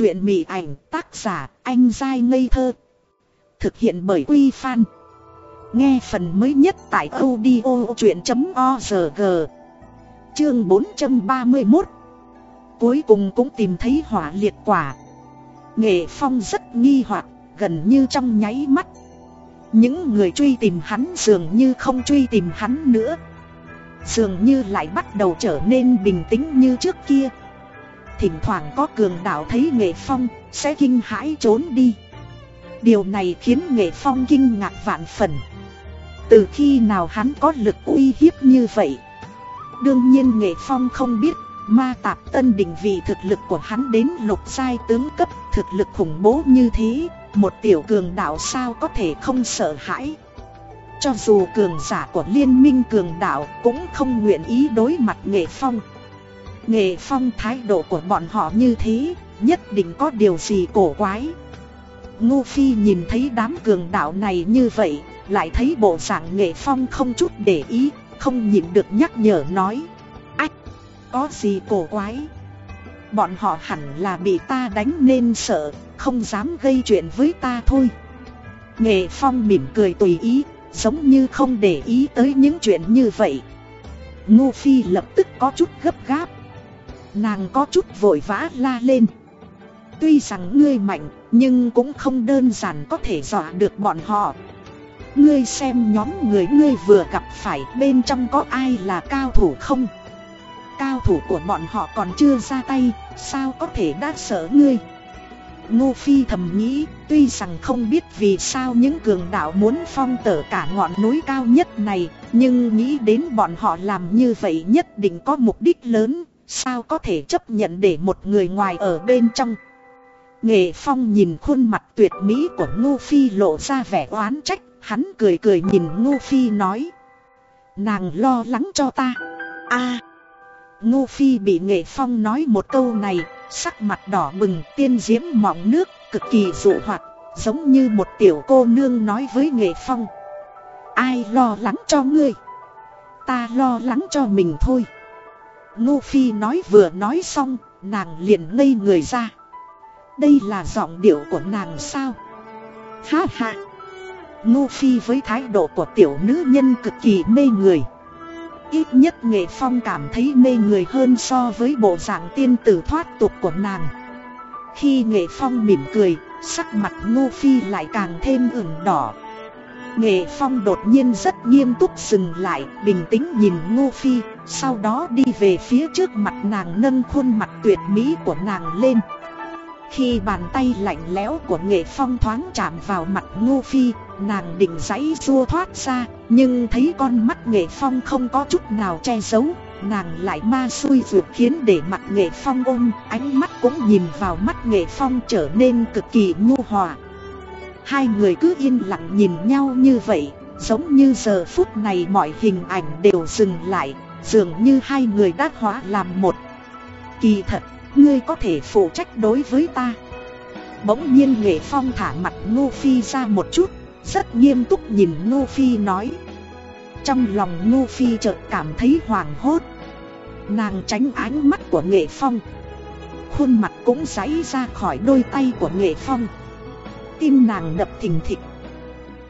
Chuyện mị ảnh tác giả anh dai ngây thơ. Thực hiện bởi Quy Phan. Nghe phần mới nhất tại audio chuyện.org. Chương 431. Cuối cùng cũng tìm thấy hỏa liệt quả. Nghệ Phong rất nghi hoặc, gần như trong nháy mắt. Những người truy tìm hắn dường như không truy tìm hắn nữa. Dường như lại bắt đầu trở nên bình tĩnh như trước kia thỉnh thoảng có cường đạo thấy nghệ phong, sẽ kinh hãi trốn đi. Điều này khiến nghệ phong kinh ngạc vạn phần. Từ khi nào hắn có lực uy hiếp như vậy? Đương nhiên nghệ phong không biết, ma tạp tân định vị thực lực của hắn đến lục giai tướng cấp, thực lực khủng bố như thế, một tiểu cường đạo sao có thể không sợ hãi? Cho dù cường giả của liên minh cường đạo cũng không nguyện ý đối mặt nghệ phong. Nghệ phong thái độ của bọn họ như thế, nhất định có điều gì cổ quái. Ngô Phi nhìn thấy đám cường đạo này như vậy, lại thấy bộ dạng nghệ phong không chút để ý, không nhịn được nhắc nhở nói. Ách, có gì cổ quái? Bọn họ hẳn là bị ta đánh nên sợ, không dám gây chuyện với ta thôi. Nghệ phong mỉm cười tùy ý, giống như không để ý tới những chuyện như vậy. Ngô Phi lập tức có chút gấp gáp. Nàng có chút vội vã la lên. Tuy rằng ngươi mạnh, Nhưng cũng không đơn giản có thể dọa được bọn họ. Ngươi xem nhóm người ngươi vừa gặp phải Bên trong có ai là cao thủ không? Cao thủ của bọn họ còn chưa ra tay, Sao có thể đã sợ ngươi? Ngô Phi thầm nghĩ, Tuy rằng không biết vì sao những cường đạo muốn phong tở cả ngọn núi cao nhất này, Nhưng nghĩ đến bọn họ làm như vậy nhất định có mục đích lớn. Sao có thể chấp nhận để một người ngoài ở bên trong? Nghệ Phong nhìn khuôn mặt tuyệt mỹ của Ngô Phi lộ ra vẻ oán trách Hắn cười cười nhìn Ngô Phi nói. Nàng lo lắng cho ta. A. À, Ngô Phi bị Nghệ Phong nói một câu này Sắc mặt đỏ bừng tiên diễm mỏng nước Cực kỳ dụ hoạt Giống như một tiểu cô nương nói với Nghệ Phong. Ai lo lắng cho ngươi? Ta lo lắng cho mình thôi. Luffy Phi nói vừa nói xong, nàng liền ngây người ra. Đây là giọng điệu của nàng sao? Ha ha! Luffy Phi với thái độ của tiểu nữ nhân cực kỳ mê người. Ít nhất nghệ phong cảm thấy mê người hơn so với bộ dạng tiên tử thoát tục của nàng. Khi nghệ phong mỉm cười, sắc mặt Luffy Phi lại càng thêm ửng đỏ. Nghệ phong đột nhiên rất nghiêm túc dừng lại, bình tĩnh nhìn Ngô Phi, sau đó đi về phía trước mặt nàng nâng khuôn mặt tuyệt mỹ của nàng lên. Khi bàn tay lạnh lẽo của nghệ phong thoáng chạm vào mặt ngô phi Nàng định giãy xua thoát ra Nhưng thấy con mắt nghệ phong không có chút nào che giấu Nàng lại ma xui ruột khiến để mặt nghệ phong ôm Ánh mắt cũng nhìn vào mắt nghệ phong trở nên cực kỳ nhu hòa. Hai người cứ yên lặng nhìn nhau như vậy Giống như giờ phút này mọi hình ảnh đều dừng lại Dường như hai người đã hóa làm một. Kỳ thật, ngươi có thể phụ trách đối với ta. Bỗng nhiên Nghệ Phong thả mặt Ngô Phi ra một chút Rất nghiêm túc nhìn Ngô Phi nói. Trong lòng Ngô Phi chợt cảm thấy hoảng hốt. Nàng tránh ánh mắt của Nghệ Phong. Khuôn mặt cũng giãy ra khỏi đôi tay của Nghệ Phong. Tim nàng đập thình thịch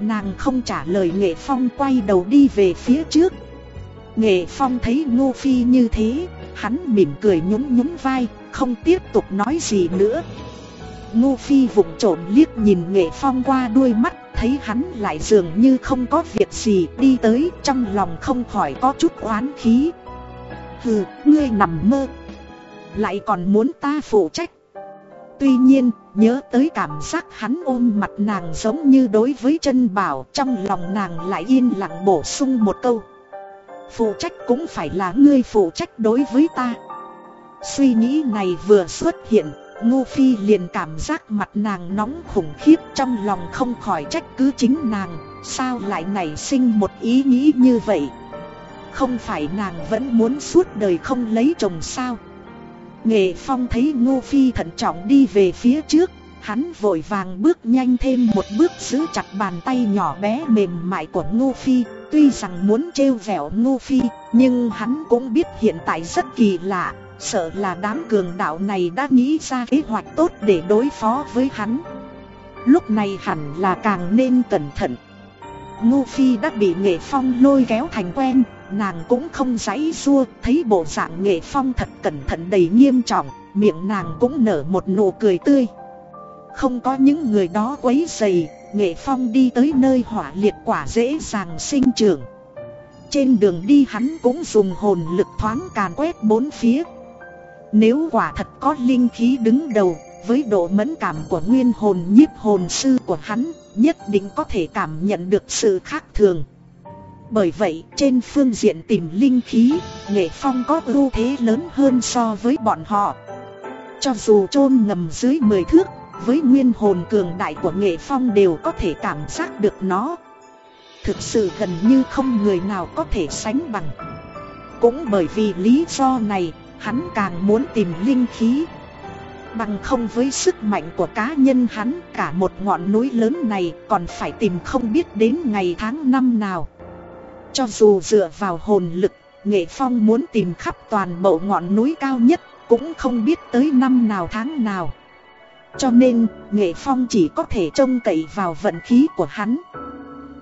Nàng không trả lời Nghệ Phong quay đầu đi về phía trước Nghệ Phong thấy Ngô Phi như thế, hắn mỉm cười nhún nhún vai, không tiếp tục nói gì nữa. Ngô Phi vụng trộm liếc nhìn Nghệ Phong qua đuôi mắt, thấy hắn lại dường như không có việc gì đi tới, trong lòng không khỏi có chút oán khí. Hừ, ngươi nằm mơ, lại còn muốn ta phụ trách. Tuy nhiên, nhớ tới cảm giác hắn ôm mặt nàng giống như đối với chân bảo, trong lòng nàng lại yên lặng bổ sung một câu. Phụ trách cũng phải là ngươi phụ trách đối với ta. Suy nghĩ này vừa xuất hiện Ngô Phi liền cảm giác mặt nàng nóng khủng khiếp trong lòng không khỏi trách cứ chính nàng Sao lại nảy sinh một ý nghĩ như vậy? Không phải nàng vẫn muốn suốt đời không lấy chồng sao? Nghệ Phong thấy Ngô Phi thận trọng đi về phía trước, Hắn vội vàng bước nhanh thêm một bước giữ chặt bàn tay nhỏ bé mềm mại của Ngô Phi. Tuy rằng muốn trêu vẻo Ngô Phi, Nhưng hắn cũng biết hiện tại rất kỳ lạ, Sợ là đám cường đạo này đã nghĩ ra kế hoạch tốt để đối phó với hắn. Lúc này hẳn là càng nên cẩn thận. Ngô Phi đã bị Nghệ Phong lôi kéo thành quen Nàng cũng không giãy xua Thấy bộ dạng Nghệ Phong thật cẩn thận đầy nghiêm trọng, Miệng nàng cũng nở một nụ cười tươi. Không có những người đó quấy dày Nghệ Phong đi tới nơi hỏa liệt quả dễ dàng sinh trưởng. Trên đường đi hắn cũng dùng hồn lực thoáng càn quét bốn phía. Nếu quả thật có linh khí đứng đầu, Với độ mẫn cảm của nguyên hồn nhiếp hồn sư của hắn, Nhất định có thể cảm nhận được sự khác thường. Bởi vậy, trên phương diện tìm linh khí, Nghệ Phong có ưu thế lớn hơn so với bọn họ. Cho dù chôn ngầm dưới 10 thước, với nguyên hồn cường đại của nghệ phong đều có thể cảm giác được nó. Thực sự gần như không người nào có thể sánh bằng. Cũng bởi vì lý do này, Hắn càng muốn tìm linh khí. Bằng không với sức mạnh của cá nhân hắn, Cả một ngọn núi lớn này còn phải tìm không biết đến ngày tháng năm nào. Cho dù dựa vào hồn lực Nghệ Phong muốn tìm khắp toàn bộ ngọn núi cao nhất Cũng không biết tới năm nào tháng nào cho nên, Nghệ Phong chỉ có thể trông cậy vào vận khí của hắn.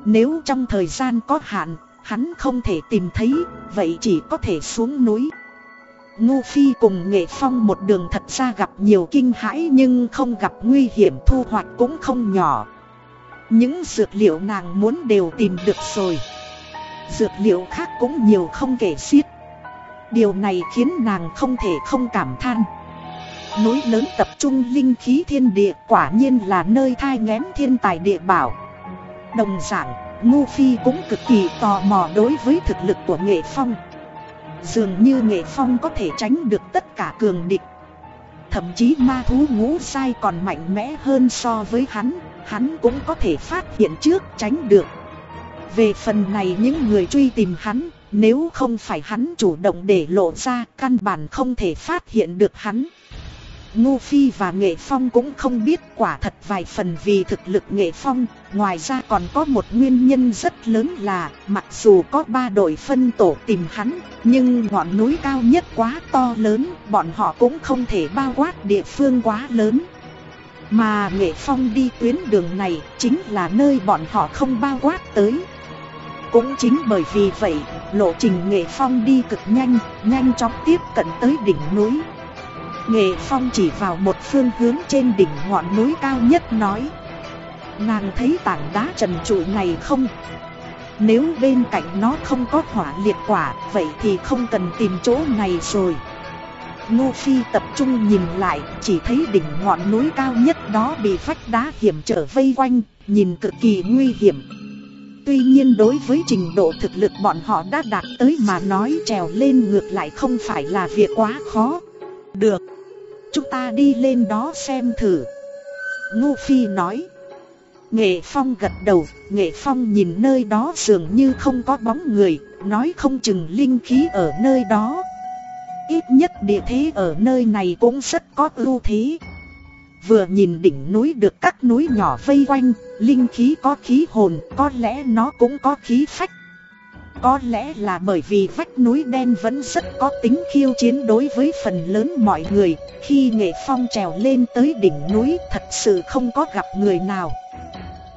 Nếu trong thời gian có hạn, hắn không thể tìm thấy, vậy chỉ có thể xuống núi. Ngô Phi cùng Nghệ Phong một đường thật ra gặp nhiều kinh hãi nhưng không gặp nguy hiểm thu hoạch cũng không nhỏ. Những dược liệu nàng muốn đều tìm được rồi. Dược liệu khác cũng nhiều không kể xiết. Điều này khiến nàng không thể không cảm than. Núi lớn tập trung linh khí thiên địa quả nhiên là nơi thai ngén thiên tài địa bảo Đồng dạng, ngu Phi cũng cực kỳ tò mò đối với thực lực của Nghệ Phong Dường như Nghệ Phong có thể tránh được tất cả cường địch Thậm chí ma thú ngũ sai còn mạnh mẽ hơn so với hắn Hắn cũng có thể phát hiện trước tránh được về phần này những người truy tìm hắn Nếu không phải hắn chủ động để lộ ra Căn bản không thể phát hiện được hắn Ngô Phi và Nghệ Phong cũng không biết quả thật vài phần vì thực lực Nghệ Phong, ngoài ra còn có một nguyên nhân rất lớn là mặc dù có ba đội phân tổ tìm hắn, nhưng ngọn núi cao nhất quá to lớn, bọn họ cũng không thể bao quát địa phương quá lớn. Mà Nghệ Phong đi tuyến đường này chính là nơi bọn họ không bao quát tới. Cũng chính bởi vì vậy, lộ trình Nghệ Phong đi cực nhanh, nhanh chóng tiếp cận tới đỉnh núi. Nghệ Phong chỉ vào một phương hướng trên đỉnh ngọn núi cao nhất nói Nàng thấy tảng đá trần trụi này không? Nếu bên cạnh nó không có hỏa liệt quả Vậy thì không cần tìm chỗ này rồi Ngô Phi tập trung nhìn lại Chỉ thấy đỉnh ngọn núi cao nhất đó bị vách đá hiểm trở vây quanh Nhìn cực kỳ nguy hiểm Tuy nhiên đối với trình độ thực lực bọn họ đã đạt tới mà nói trèo lên ngược lại không phải là việc quá khó. Được. Chúng ta đi lên đó xem thử. Ngô Phi nói. Nghệ Phong gật đầu. Nghệ Phong nhìn nơi đó dường như không có bóng người. Nói không chừng linh khí ở nơi đó. Ít nhất địa thế ở nơi này cũng rất có ưu thế. Vừa nhìn đỉnh núi được các núi nhỏ vây quanh, Linh khí có khí hồn, Có lẽ nó cũng có khí phách. Có lẽ là bởi vì vách núi đen vẫn rất có tính khiêu chiến đối với phần lớn mọi người, Khi nghệ phong trèo lên tới đỉnh núi thật sự không có gặp người nào.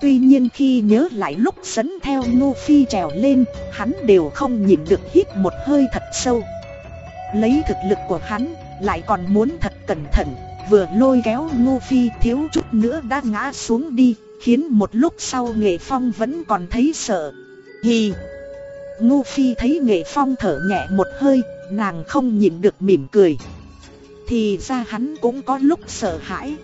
Tuy nhiên khi nhớ lại lúc dẫn theo Ngô Phi trèo lên, Hắn đều không nhìn được hít một hơi thật sâu. Lấy thực lực của hắn, lại còn muốn thật cẩn thận. Vừa lôi kéo Ngô Phi thiếu chút nữa đã ngã xuống đi Khiến một lúc sau nghệ phong vẫn còn thấy sợ Hì Ngô Phi thấy nghệ phong thở nhẹ một hơi, nàng không nhịn được mỉm cười. Thì ra hắn cũng có lúc sợ hãi.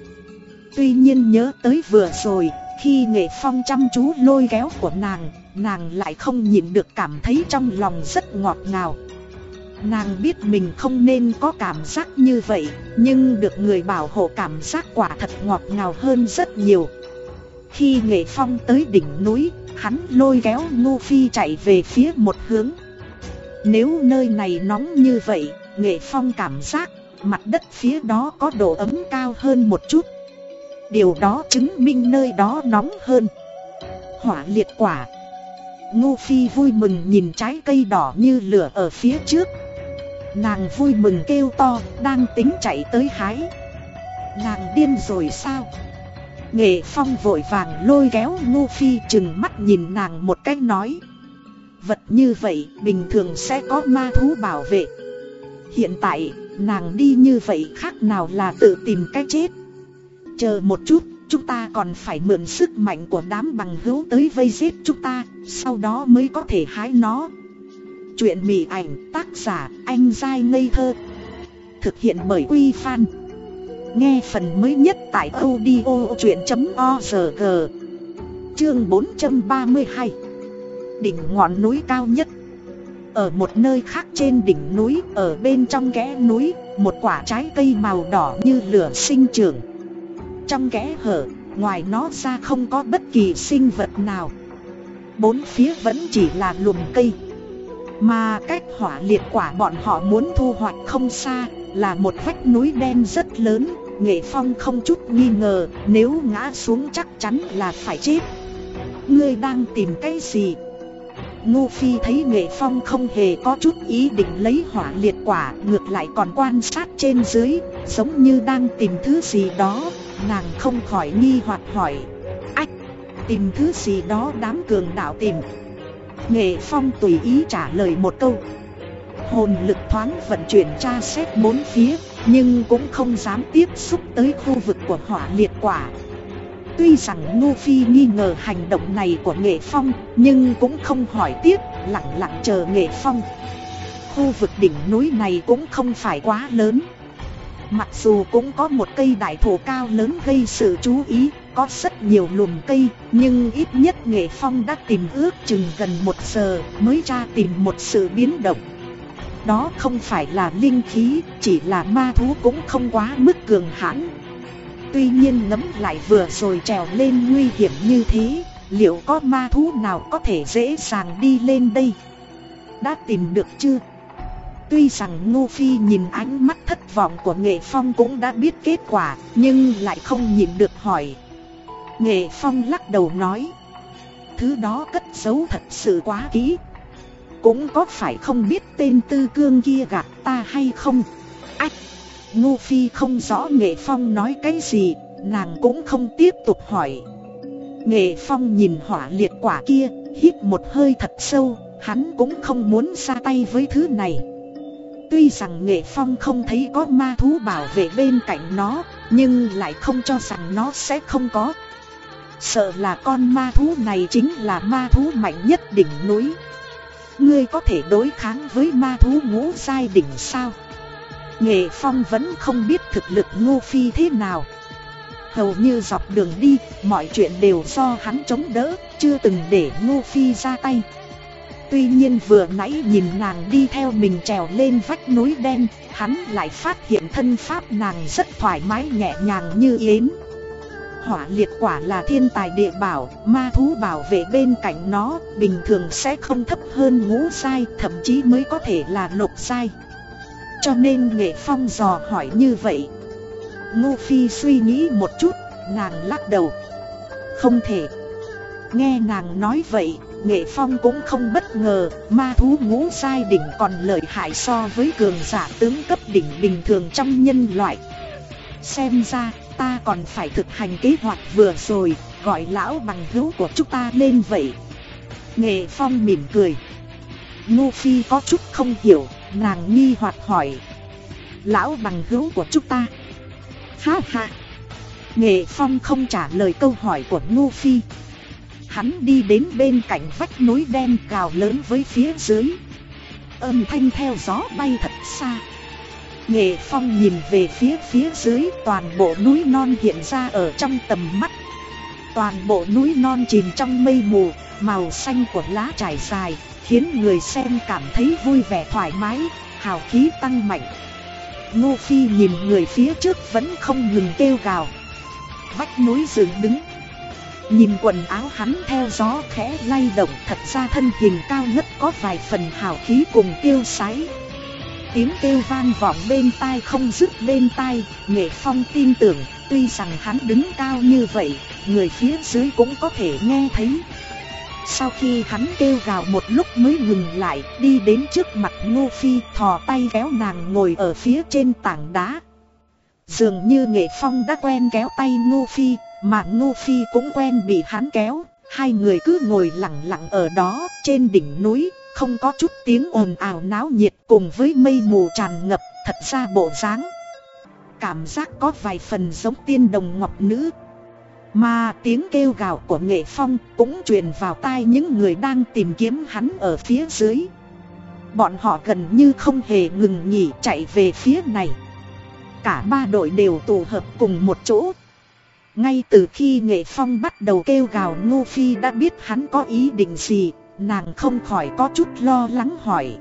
Tuy nhiên nhớ tới vừa rồi, khi nghệ phong chăm chú lôi kéo của nàng, nàng lại không nhịn được cảm thấy trong lòng rất ngọt ngào. Nàng biết mình không nên có cảm giác như vậy, nhưng được người bảo hộ cảm giác quả thật ngọt ngào hơn rất nhiều. Khi nghệ phong tới đỉnh núi, hắn lôi kéo Ngô Phi chạy về phía một hướng. Nếu nơi này nóng như vậy, nghệ phong cảm giác mặt đất phía đó có độ ấm cao hơn một chút. Điều đó chứng minh nơi đó nóng hơn. Hỏa liệt quả. Ngô Phi vui mừng nhìn trái cây đỏ như lửa ở phía trước. Nàng vui mừng kêu to, đang tính chạy tới hái. Nàng điên rồi sao? Nghệ Phong vội vàng lôi kéo Ngô Phi chừng mắt nhìn nàng một cách nói. Vật như vậy bình thường sẽ có ma thú bảo vệ. Hiện tại, nàng đi như vậy khác nào là tự tìm cái chết. Chờ một chút, chúng ta còn phải mượn sức mạnh của đám bằng hữu tới vây giết chúng ta, sau đó mới có thể hái nó. Chuyện mỉ ảnh tác giả anh dai ngây thơ, Thực hiện bởi Quy Phan. Nghe phần mới nhất tại audio chuyện.org Chương 432 Đỉnh ngọn núi cao nhất. Ở một nơi khác trên đỉnh núi, Ở bên trong kẽ núi, Một quả trái cây màu đỏ như lửa sinh trưởng. Trong kẽ hở, Ngoài nó ra không có bất kỳ sinh vật nào. Bốn phía vẫn chỉ là lùm cây mà cách hỏa liệt quả bọn họ muốn thu hoạch không xa Là một vách núi đen rất lớn, Nghệ Phong không chút nghi ngờ, Nếu ngã xuống chắc chắn là phải chết. Ngươi đang tìm cái gì? Ngô Phi thấy Nghệ Phong không hề có chút ý định lấy hỏa liệt quả, Ngược lại còn quan sát trên dưới, Giống như đang tìm thứ gì đó. Nàng không khỏi nghi hoặc hỏi, Ách, Tìm thứ gì đó đám cường đạo tìm. Nghệ Phong tùy ý trả lời một câu. Hồn lực thoáng vận chuyển tra xét bốn phía Nhưng cũng không dám tiếp xúc tới khu vực của hỏa liệt quả. Tuy rằng Ngô Phi nghi ngờ hành động này của Nghệ Phong Nhưng cũng không hỏi tiếp, lặng lặng chờ Nghệ Phong. Khu vực đỉnh núi này cũng không phải quá lớn. Mặc dù cũng có một cây đại thụ cao lớn gây sự chú ý có rất nhiều lùm cây, nhưng ít nhất Nghệ Phong đã tìm ước chừng gần một giờ mới ra tìm một sự biến động. Đó không phải là linh khí, chỉ là ma thú cũng không quá mức cường hãn. Tuy nhiên ngấm lại vừa rồi trèo lên nguy hiểm như thế, liệu có ma thú nào có thể dễ dàng đi lên đây? Đã tìm được chưa? Tuy rằng Ngô Phi nhìn ánh mắt thất vọng của Nghệ Phong cũng đã biết kết quả, nhưng lại không nhìn được hỏi. Nghệ Phong lắc đầu nói Thứ đó cất giấu thật sự quá kỹ. Cũng có phải không biết tên tư cương kia gạt ta hay không? Ách Ngô Phi không rõ Nghệ Phong nói cái gì Nàng cũng không tiếp tục hỏi. Nghệ Phong nhìn hỏa liệt quả kia Hít một hơi thật sâu Hắn cũng không muốn ra tay với thứ này. Tuy rằng Nghệ Phong không thấy có ma thú bảo vệ bên cạnh nó Nhưng lại không cho rằng nó sẽ không có. Sợ là con ma thú này chính là ma thú mạnh nhất đỉnh núi. Ngươi có thể đối kháng với ma thú ngũ giai đỉnh sao? Nghệ Phong vẫn không biết thực lực Ngô Phi thế nào. Hầu như dọc đường đi, mọi chuyện đều do hắn chống đỡ, chưa từng để Ngô Phi ra tay. Tuy nhiên vừa nãy nhìn nàng đi theo mình trèo lên vách núi đen, hắn lại phát hiện thân pháp nàng rất thoải mái nhẹ nhàng như yến hỏa liệt quả là thiên tài địa bảo, ma thú bảo vệ bên cạnh nó, bình thường sẽ không thấp hơn ngũ sai, thậm chí mới có thể là lục sai. Cho nên nghệ phong dò hỏi như vậy. Ngô Phi suy nghĩ một chút, nàng lắc đầu. Không thể. Nghe nàng nói vậy, nghệ phong cũng không bất ngờ, ma thú ngũ sai đỉnh còn lợi hại so với cường giả tướng cấp đỉnh bình thường trong nhân loại. Xem ra, ta còn phải thực hành kế hoạch vừa rồi, gọi lão bằng hữu của chúng ta lên vậy. Nghệ Phong mỉm cười. Ngô Phi có chút không hiểu, nàng nghi hoặc hỏi. Lão bằng hữu của chúng ta. Ha ha. Nghệ Phong không trả lời câu hỏi của Ngô Phi. Hắn đi đến bên cạnh vách núi đen gào lớn với phía dưới. Âm thanh theo gió bay thật xa. Nghệ Phong nhìn về phía phía dưới toàn bộ núi non hiện ra ở trong tầm mắt. Toàn bộ núi non chìm trong mây mù, màu xanh của lá trải dài, khiến người xem cảm thấy vui vẻ thoải mái, hào khí tăng mạnh. Ngô Phi nhìn người phía trước vẫn không ngừng kêu gào. Vách núi dựng đứng. Nhìn quần áo hắn theo gió khẽ lay động thật ra thân hình cao ngất có vài phần hào khí cùng tiêu sái tiếng kêu vang vọng bên tai không dứt bên tai, Nghệ Phong tin tưởng, tuy rằng hắn đứng cao như vậy, người phía dưới cũng có thể nghe thấy. Sau khi hắn kêu gào một lúc mới ngừng lại Đi đến trước mặt Ngô Phi thò tay kéo nàng ngồi ở phía trên tảng đá Dường như Nghệ Phong đã quen kéo tay Ngô Phi mà Ngô Phi cũng quen bị hắn kéo, Hai người cứ ngồi lặng lặng ở đó trên đỉnh núi, Không có chút tiếng ồn ào náo nhiệt cùng với mây mù tràn ngập, Thật ra bộ dáng. Cảm giác có vài phần giống tiên đồng ngọc nữ. Mà tiếng kêu gào của nghệ phong cũng truyền vào tai những người đang tìm kiếm hắn ở phía dưới. Bọn họ gần như không hề ngừng nghỉ chạy về phía này. Cả ba đội đều tụ hợp cùng một chỗ. Ngay từ khi nghệ phong bắt đầu kêu gào Ngô Phi đã biết hắn có ý định gì, Nàng không khỏi có chút lo lắng hỏi.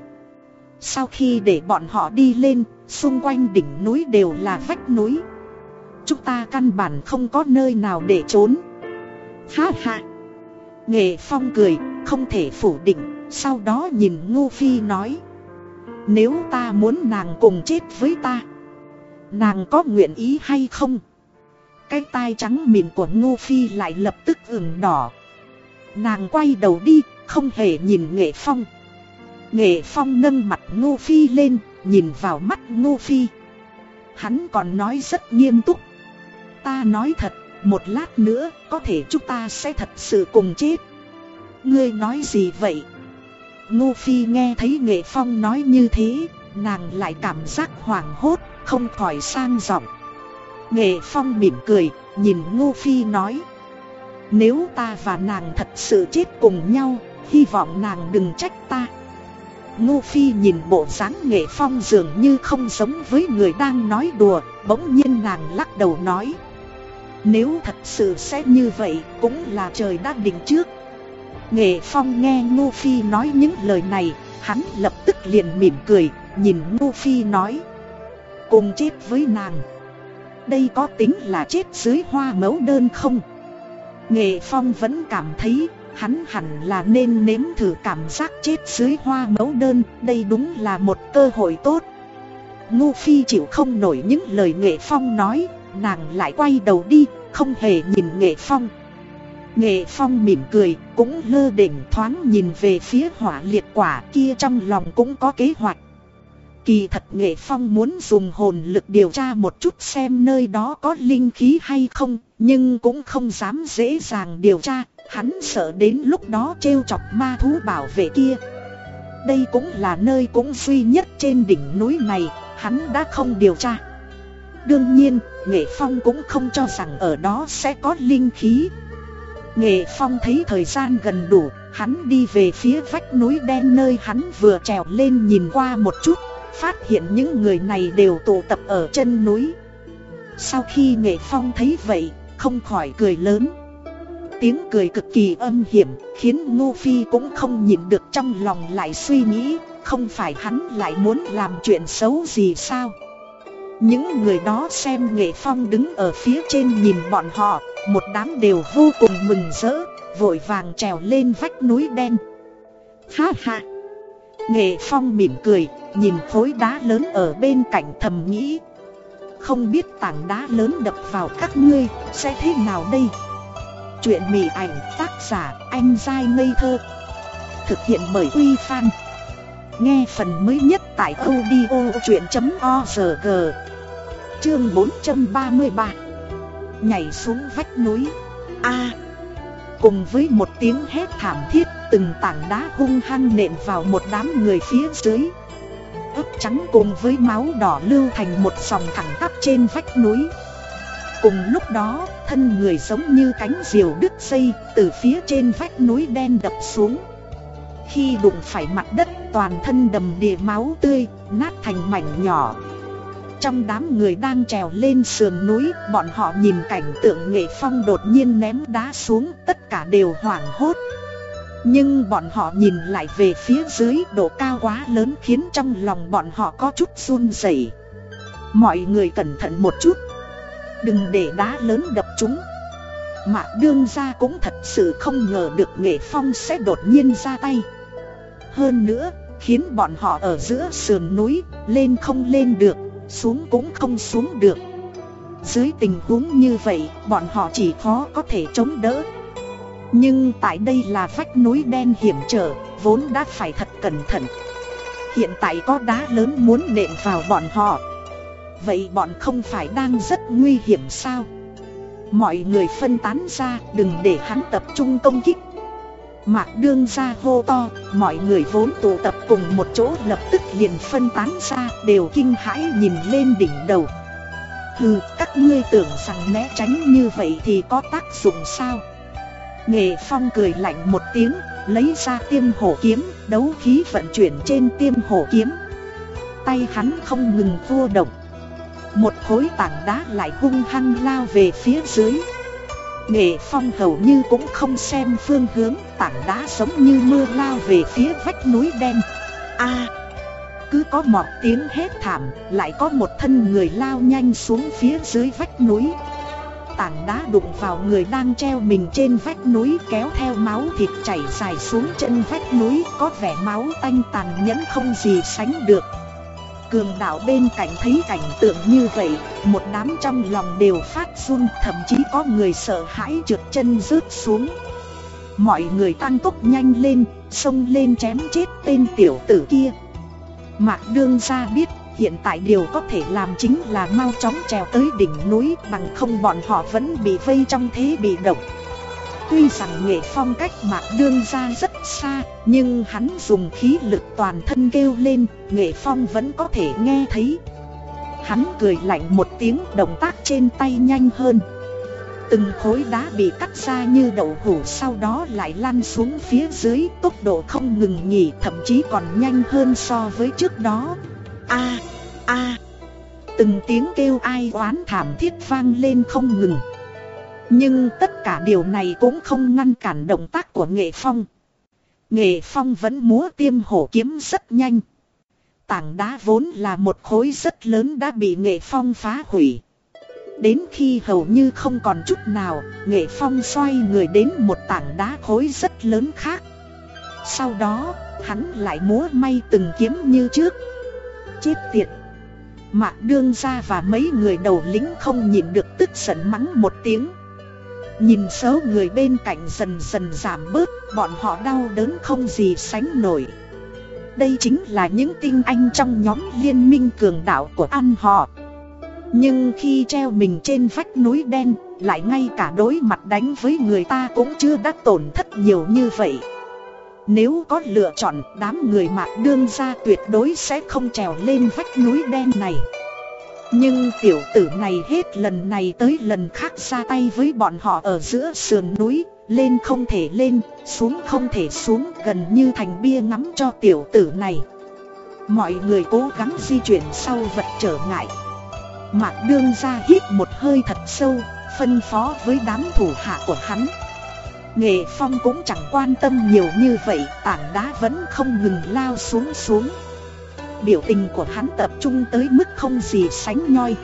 Sau khi để bọn họ đi lên, Xung quanh đỉnh núi đều là vách núi. Chúng ta căn bản không có nơi nào để trốn. Ha ha. Nghệ Phong cười, không thể phủ định, Sau đó nhìn Ngô Phi nói. Nếu ta muốn nàng cùng chết với ta, Nàng có nguyện ý hay không? Cái tai trắng mịn của Ngô Phi lại lập tức ửng đỏ Nàng quay đầu đi không hề nhìn Nghệ Phong Nghệ Phong nâng mặt Ngô Phi lên Nhìn vào mắt Ngô Phi Hắn còn nói rất nghiêm túc Ta nói thật, một lát nữa có thể chúng ta sẽ thật sự cùng chết. Ngươi nói gì vậy? Ngô Phi nghe thấy Nghệ Phong nói như thế, nàng lại cảm giác hoảng hốt, không khỏi sang giọng. Nghệ Phong mỉm cười, nhìn Ngô Phi nói. Nếu ta và nàng thật sự chết cùng nhau, hy vọng nàng đừng trách ta. Ngô Phi nhìn bộ dáng Nghệ Phong dường như không giống với người đang nói đùa, bỗng nhiên nàng lắc đầu nói. Nếu thật sự sẽ như vậy cũng là trời đã định trước Nghệ Phong nghe Ngô Phi nói những lời này Hắn lập tức liền mỉm cười Nhìn Ngô Phi nói Cùng chết với nàng đây có tính là chết dưới hoa mẫu đơn không Nghệ Phong vẫn cảm thấy Hắn hẳn là nên nếm thử cảm giác chết dưới hoa mẫu đơn Đây đúng là một cơ hội tốt ngu Phi chịu không nổi những lời Nghệ Phong nói Nàng lại quay đầu đi không hề nhìn Nghệ Phong. Nghệ Phong mỉm cười, cũng lơ đỉnh thoáng nhìn về phía hỏa liệt quả kia trong lòng cũng có kế hoạch. Kỳ thật Nghệ Phong muốn dùng hồn lực điều tra một chút xem nơi đó có linh khí hay không, nhưng cũng không dám dễ dàng điều tra, hắn sợ đến lúc đó trêu chọc ma thú bảo vệ kia. Đây cũng là nơi cũng duy nhất trên đỉnh núi này, hắn đã không điều tra. Đương nhiên, Nghệ Phong cũng không cho rằng ở đó sẽ có linh khí. Nghệ Phong thấy thời gian gần đủ, hắn đi về phía vách núi đen nơi hắn vừa trèo lên nhìn qua một chút, phát hiện những người này đều tụ tập ở chân núi. Sau khi Nghệ Phong thấy vậy, không khỏi cười lớn. Tiếng cười cực kỳ âm hiểm, khiến Ngô Phi cũng không nhìn được trong lòng lại suy nghĩ, không phải hắn lại muốn làm chuyện xấu gì sao. Những người đó xem nghệ phong đứng ở phía trên nhìn bọn họ, một đám đều vô cùng mừng rỡ, vội vàng trèo lên vách núi đen. Ha ha! Nghệ phong mỉm cười, nhìn khối đá lớn ở bên cạnh thầm nghĩ. Không biết tảng đá lớn đập vào các ngươi, sẽ thế nào đây? Chuyện mỉ ảnh tác giả anh dai ngây thơ. Thực hiện bởi Uy Fan Nghe phần mới nhất tại audio chuyện.org Chương 433 Nhảy xuống vách núi. A. Cùng với một tiếng hét thảm thiết Từng tảng đá hung hăng nện vào một đám người phía dưới. Ướp trắng cùng với máu đỏ lưu thành một dòng thẳng tắp trên vách núi. Cùng lúc đó, thân người giống như cánh diều đứt dây từ phía trên vách núi đen đập xuống. Khi đụng phải mặt đất toàn thân đầm đìa máu tươi, nát thành mảnh nhỏ trong đám người đang trèo lên sườn núi, bọn họ nhìn cảnh tượng nghệ phong đột nhiên ném đá xuống, tất cả đều hoảng hốt. Nhưng bọn họ nhìn lại về phía dưới độ cao quá lớn khiến trong lòng bọn họ có chút run rẩy. Mọi người cẩn thận một chút, đừng để đá lớn đập chúng. Mà đương ra cũng thật sự không ngờ được nghệ phong sẽ đột nhiên ra tay. Hơn nữa, khiến bọn họ ở giữa sườn núi, lên không lên được, xuống cũng không xuống được Dưới tình huống như vậy bọn họ chỉ khó có thể chống đỡ Nhưng tại đây là vách núi đen hiểm trở, vốn đã phải thật cẩn thận. Hiện tại có đá lớn muốn nện vào bọn họ. Vậy bọn không phải đang rất nguy hiểm sao? Mọi người phân tán ra, đừng để hắn tập trung công kích. Mạc đương ra hô to, mọi người vốn tụ tập cùng một chỗ lập tức liền phân tán ra, đều kinh hãi nhìn lên đỉnh đầu. Hừ, các ngươi tưởng rằng né tránh như vậy thì có tác dụng sao? Nghệ Phong cười lạnh một tiếng, lấy ra tiêm hổ kiếm, đấu khí vận chuyển trên tiêm hổ kiếm. Tay hắn không ngừng vua động. Một khối tảng đá lại hung hăng lao về phía dưới. Nghệ Phong hầu như cũng không xem phương hướng, tảng đá giống như mưa lao về phía vách núi đen. A! cứ có một tiếng hét thảm, lại có một thân người lao nhanh xuống phía dưới vách núi tảng đá đụng vào người đang treo mình trên vách núi kéo theo máu thịt chảy dài xuống chân vách núi có vẻ máu tanh tàn nhẫn không gì sánh được. Cường đạo bên cạnh thấy cảnh tượng như vậy, một đám trong lòng đều phát run, thậm chí có người sợ hãi trượt chân rớt xuống. Mọi người tăng tốc nhanh lên, xông lên chém chết tên tiểu tử kia. Mạc đương ra biết Hiện tại điều có thể làm chính là mau chóng trèo tới đỉnh núi bằng không bọn họ vẫn bị vây trong thế bị động. Tuy rằng nghệ phong cách mạc đương ra rất xa, nhưng hắn dùng khí lực toàn thân kêu lên, nghệ phong vẫn có thể nghe thấy. Hắn cười lạnh một tiếng động tác trên tay nhanh hơn. Từng khối đá bị cắt ra như đậu hủ sau đó lại lăn xuống phía dưới tốc độ không ngừng nghỉ thậm chí còn nhanh hơn so với trước đó a a Từng tiếng kêu ai oán thảm thiết vang lên không ngừng nhưng tất cả điều này cũng không ngăn cản động tác của nghệ phong. Nghệ phong vẫn múa tiêm hổ kiếm rất nhanh. Tảng đá vốn là một khối rất lớn đã bị nghệ phong phá hủy. Đến khi hầu như không còn chút nào, Nghệ phong xoay người đến một tảng đá khối rất lớn khác. Sau đó, hắn lại múa may từng kiếm như trước. Chết tiệt! Mạc đương ra và mấy người đầu lính không nhìn được tức giận mắng một tiếng. Nhìn số người bên cạnh dần dần giảm bớt, Bọn họ đau đớn không gì sánh nổi. Đây chính là những tinh anh trong nhóm liên minh cường đạo của An họ. Nhưng khi treo mình trên vách núi đen, Lại ngay cả đối mặt đánh với người ta cũng chưa đã tổn thất nhiều như vậy. Nếu có lựa chọn, đám người mạc đương ra tuyệt đối sẽ không trèo lên vách núi đen này. Nhưng tiểu tử này hết lần này tới lần khác ra tay với bọn họ ở giữa sườn núi Lên không thể lên, xuống không thể xuống gần như thành bia ngắm cho tiểu tử này. Mọi người cố gắng di chuyển sau vật trở ngại. Mạc đương ra hít một hơi thật sâu, phân phó với đám thủ hạ của hắn. Nghệ Phong cũng chẳng quan tâm nhiều như vậy, tảng đá vẫn không ngừng lao xuống xuống. Biểu tình của hắn tập trung tới mức không gì sánh nhoi.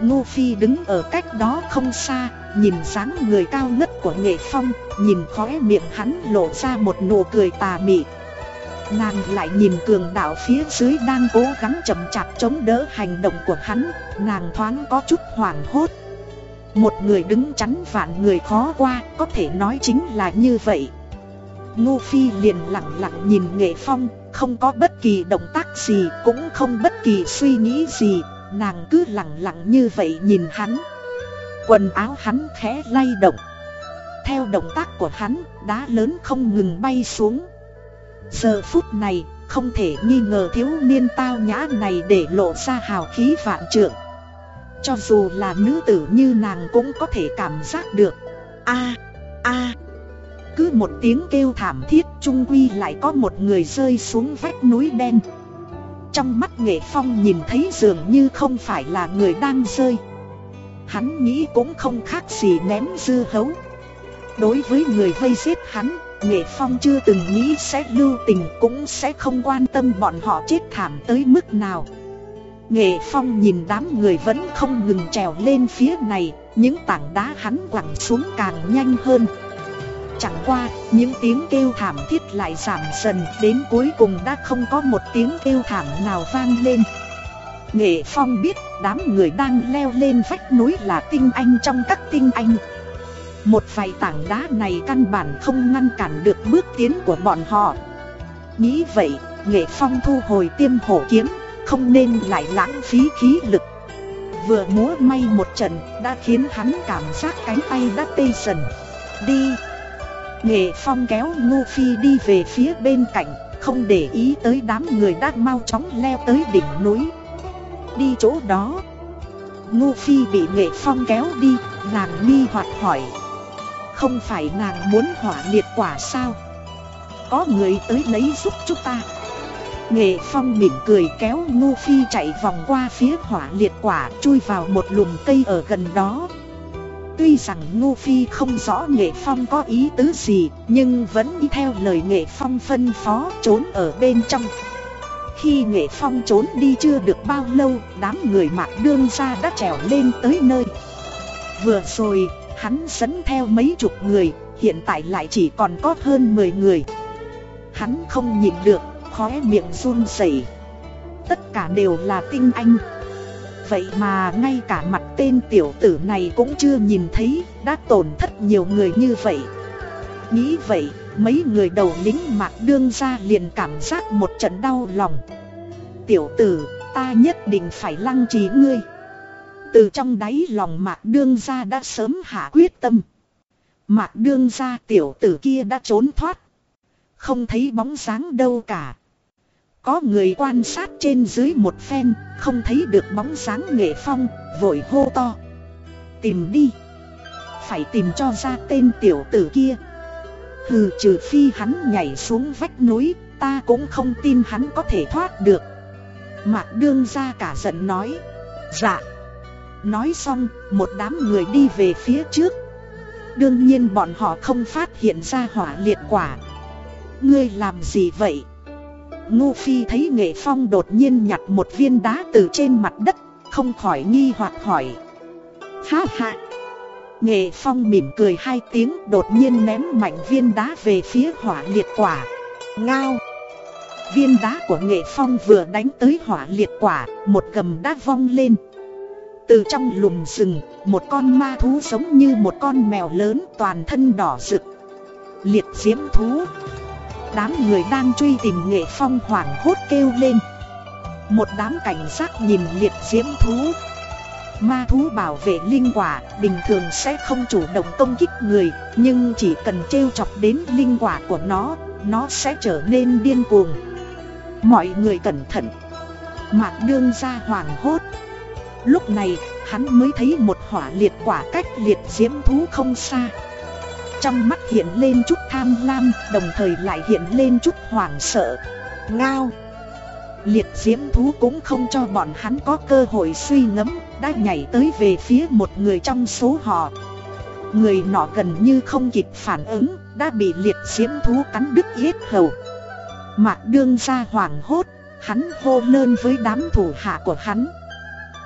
Ngô Phi đứng ở cách đó không xa, nhìn dáng người cao ngất của Nghệ Phong, nhìn khóe miệng hắn lộ ra một nụ cười tà mị. Nàng lại nhìn cường đạo phía dưới đang cố gắng chậm chạp chống đỡ hành động của hắn, nàng thoáng có chút hoảng hốt. Một người đứng chắn vạn người khó qua Có thể nói chính là như vậy Ngô Phi liền lặng lặng nhìn Nghệ Phong không có bất kỳ động tác gì, Cũng không bất kỳ suy nghĩ gì. Nàng cứ lặng lặng như vậy nhìn hắn. Quần áo hắn khẽ lay động. Theo động tác của hắn, Đá lớn không ngừng bay xuống. Giờ phút này, Không thể nghi ngờ thiếu niên tao nhã này Để lộ ra hào khí vạn trượng. Cho dù là nữ tử như nàng cũng có thể cảm giác được. A a cứ một tiếng kêu thảm thiết trung quy lại có một người rơi xuống vách núi đen. Trong mắt nghệ phong nhìn thấy dường như không phải là người đang rơi. Hắn nghĩ cũng không khác gì ném dư hấu. Đối với người vây giết hắn Nghệ Phong chưa từng nghĩ sẽ lưu tình cũng sẽ không quan tâm bọn họ chết thảm tới mức nào. Nghệ Phong nhìn đám người vẫn không ngừng trèo lên phía này, những tảng đá hắn quẳng xuống càng nhanh hơn. Chẳng qua, những tiếng kêu thảm thiết lại giảm dần, đến cuối cùng đã không có một tiếng kêu thảm nào vang lên. Nghệ Phong biết đám người đang leo lên vách núi là tinh anh trong các tinh anh. Một vài tảng đá này căn bản không ngăn cản được bước tiến của bọn họ Nghĩ vậy, nghệ phong thu hồi tiêm hổ kiếm Không nên lại lãng phí khí lực Vừa múa may một trận đã khiến hắn cảm giác cánh tay đã tê dần Đi Nghệ phong kéo Ngô Phi đi về phía bên cạnh, Không để ý tới đám người đã mau chóng leo tới đỉnh núi. Đi chỗ đó, Ngô Phi bị Nghệ phong kéo đi, Nàng nghi hoặc hỏi. Không phải nàng muốn hỏa liệt quả sao? Có người tới lấy giúp chúng ta. Nghệ Phong mỉm cười kéo Ngô Phi chạy vòng qua phía hỏa liệt quả, chui vào một lùm cây ở gần đó. Tuy rằng Ngô Phi không rõ Nghệ Phong có ý tứ gì, Nhưng vẫn đi theo lời Nghệ Phong phân phó trốn ở bên trong. Khi Nghệ Phong trốn đi chưa được bao lâu, Đám người mạc đương ra đã trèo lên tới nơi. Vừa rồi, hắn dẫn theo mấy chục người, Hiện tại lại chỉ còn có hơn 10 người. Hắn không nhìn được, khóe miệng run rẩy. Tất cả đều là tinh anh. Vậy mà ngay cả mặt tên tiểu tử này cũng chưa nhìn thấy, Đã tổn thất nhiều người như vậy. Nghĩ vậy, mấy người đầu lính mạc đương ra liền cảm giác một trận đau lòng. Tiểu tử, ta nhất định phải lăng trì ngươi. Từ trong đáy lòng mạc đương ra đã sớm hạ quyết tâm. Mạc đương ra tiểu tử kia đã trốn thoát. Không thấy bóng dáng đâu cả có người quan sát trên dưới một phen, không thấy được bóng dáng nghệ phong, vội hô to. Tìm đi. Phải tìm cho ra tên tiểu tử kia. Hừ trừ phi hắn nhảy xuống vách núi, ta cũng không tin hắn có thể thoát được. Mạc đương ra cả giận nói. Dạ. Nói xong, một đám người đi về phía trước. Đương nhiên bọn họ không phát hiện ra hỏa liệt quả. Ngươi làm gì vậy? Ngu Phi thấy Nghệ Phong đột nhiên nhặt một viên đá từ trên mặt đất, không khỏi nghi hoặc hỏi. Ha ha! Nghệ Phong mỉm cười hai tiếng đột nhiên ném mạnh viên đá về phía hỏa liệt quả. Ngao! Viên đá của Nghệ Phong vừa đánh tới hỏa liệt quả, một gầm đá vong lên. Từ trong lùm rừng, một con ma thú giống như một con mèo lớn toàn thân đỏ rực. Liệt diễm thú, Đám người đang truy tìm nghệ phong hoảng hốt kêu lên. Một đám cảnh sát nhìn liệt diễm thú. Ma thú bảo vệ linh quả, bình thường sẽ không chủ động công kích người, Nhưng chỉ cần trêu chọc đến linh quả của nó Nó sẽ trở nên điên cuồng. Mọi người cẩn thận. Mạc đương ra hoảng hốt. Lúc này, hắn mới thấy một hỏa liệt quả cách liệt diễm thú không xa trong mắt hiện lên chút tham lam, đồng thời lại hiện lên chút hoảng sợ. Ngao! Liệt diễm thú cũng không cho bọn hắn có cơ hội suy ngẫm, đã nhảy tới về phía một người trong số họ. Người nọ gần như không kịp phản ứng, đã bị liệt diễm thú cắn đứt yết hầu. Mạc đương ra hoảng hốt, hắn hô lên với đám thủ hạ của hắn.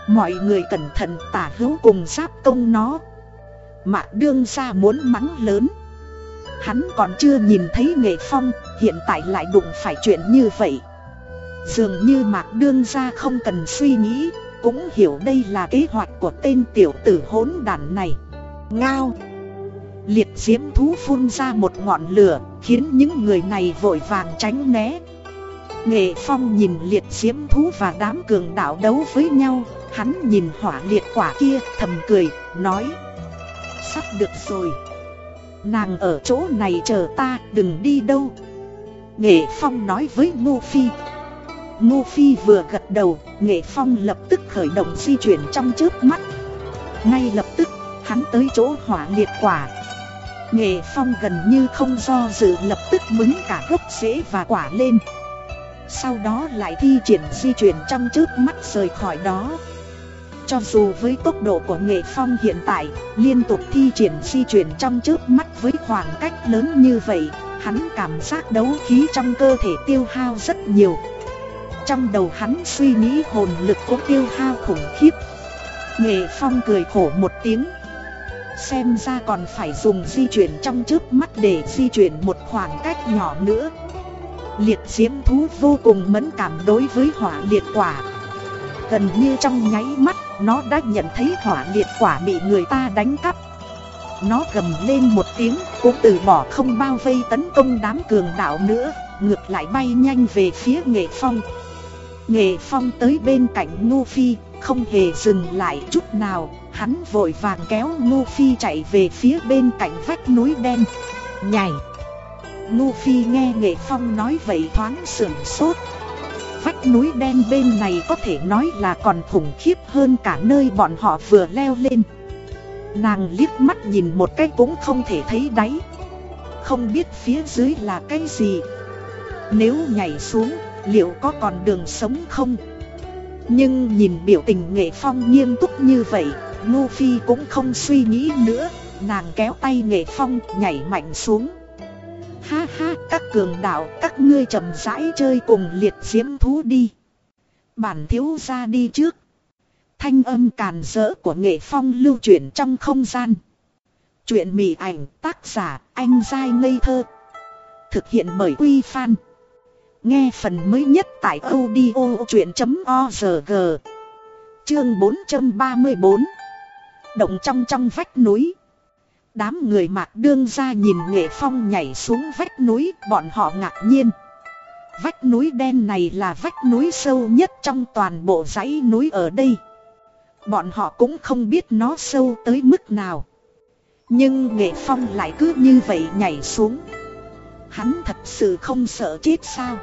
Mọi người cẩn thận tả hữu cùng giáp công nó, Mạc đương ra muốn mắng lớn. Hắn còn chưa nhìn thấy nghệ phong Hiện tại lại đụng phải chuyện như vậy. Dường như Mạc đương ra không cần suy nghĩ Cũng hiểu đây là kế hoạch của tên tiểu tử hỗn đàn này. Ngao! Liệt diễm thú phun ra một ngọn lửa Khiến những người này vội vàng tránh né. Nghệ phong nhìn liệt diễm thú và đám cường đạo đấu với nhau Hắn nhìn hỏa liệt quả kia thầm cười, nói sắp được rồi. Nàng ở chỗ này chờ ta, đừng đi đâu. Nghệ Phong nói với Ngô Phi. Ngô Phi vừa gật đầu, Nghệ Phong lập tức khởi động di chuyển trong trước mắt. Ngay lập tức, hắn tới chỗ hỏa liệt quả. Nghệ Phong gần như không do dự, lập tức mứng cả gốc rễ và quả lên. Sau đó lại thi triển di chuyển trong trước mắt rời khỏi đó cho dù với tốc độ của nghệ phong hiện tại, liên tục thi triển di chuyển trong trước mắt với khoảng cách lớn như vậy, hắn cảm giác đấu khí trong cơ thể tiêu hao rất nhiều. Trong đầu hắn suy nghĩ hồn lực cũng tiêu hao khủng khiếp. Nghệ phong cười khổ một tiếng. Xem ra còn phải dùng di chuyển trong trước mắt để di chuyển một khoảng cách nhỏ nữa. Liệt diễm thú vô cùng mẫn cảm đối với hỏa liệt quả. Gần như trong nháy mắt, nó đã nhận thấy hỏa liệt quả bị người ta đánh cắp. Nó gầm lên một tiếng, cũng từ bỏ không bao vây tấn công đám cường đạo nữa, Ngược lại bay nhanh về phía nghệ phong. Nghệ phong tới bên cạnh Ngô Phi, Không hề dừng lại chút nào, Hắn vội vàng kéo Ngô Phi chạy về phía bên cạnh vách núi đen. Nhảy! Ngô Phi nghe Nghệ Phong nói vậy thoáng sườn sốt. Vách núi đen bên này có thể nói là còn khủng khiếp hơn cả nơi bọn họ vừa leo lên. Nàng liếc mắt nhìn một cái cũng không thể thấy đáy. Không biết phía dưới là cái gì. Nếu nhảy xuống, liệu có còn đường sống không? Nhưng nhìn biểu tình nghệ phong nghiêm túc như vậy Ngô Phi cũng không suy nghĩ nữa. Nàng kéo tay nghệ phong, nhảy mạnh xuống. Ha ha, các cường đạo, các ngươi chậm rãi chơi cùng liệt diễm thú đi. Bản thiếu ra đi trước. Thanh âm càn rỡ của nghệ phong lưu chuyển trong không gian. Chuyện mỉ ảnh, tác giả, anh giai ngây thơ. Thực hiện bởi Quy Phan. Nghe phần mới nhất tại audio chuyện.org Chương 434 Động trong trong vách núi. Đám người mạc đương ra nhìn nghệ phong nhảy xuống vách núi, bọn họ ngạc nhiên. Vách núi đen này là vách núi sâu nhất trong toàn bộ dãy núi ở đây. Bọn họ cũng không biết nó sâu tới mức nào. Nhưng nghệ phong lại cứ như vậy nhảy xuống. Hắn thật sự không sợ chết sao?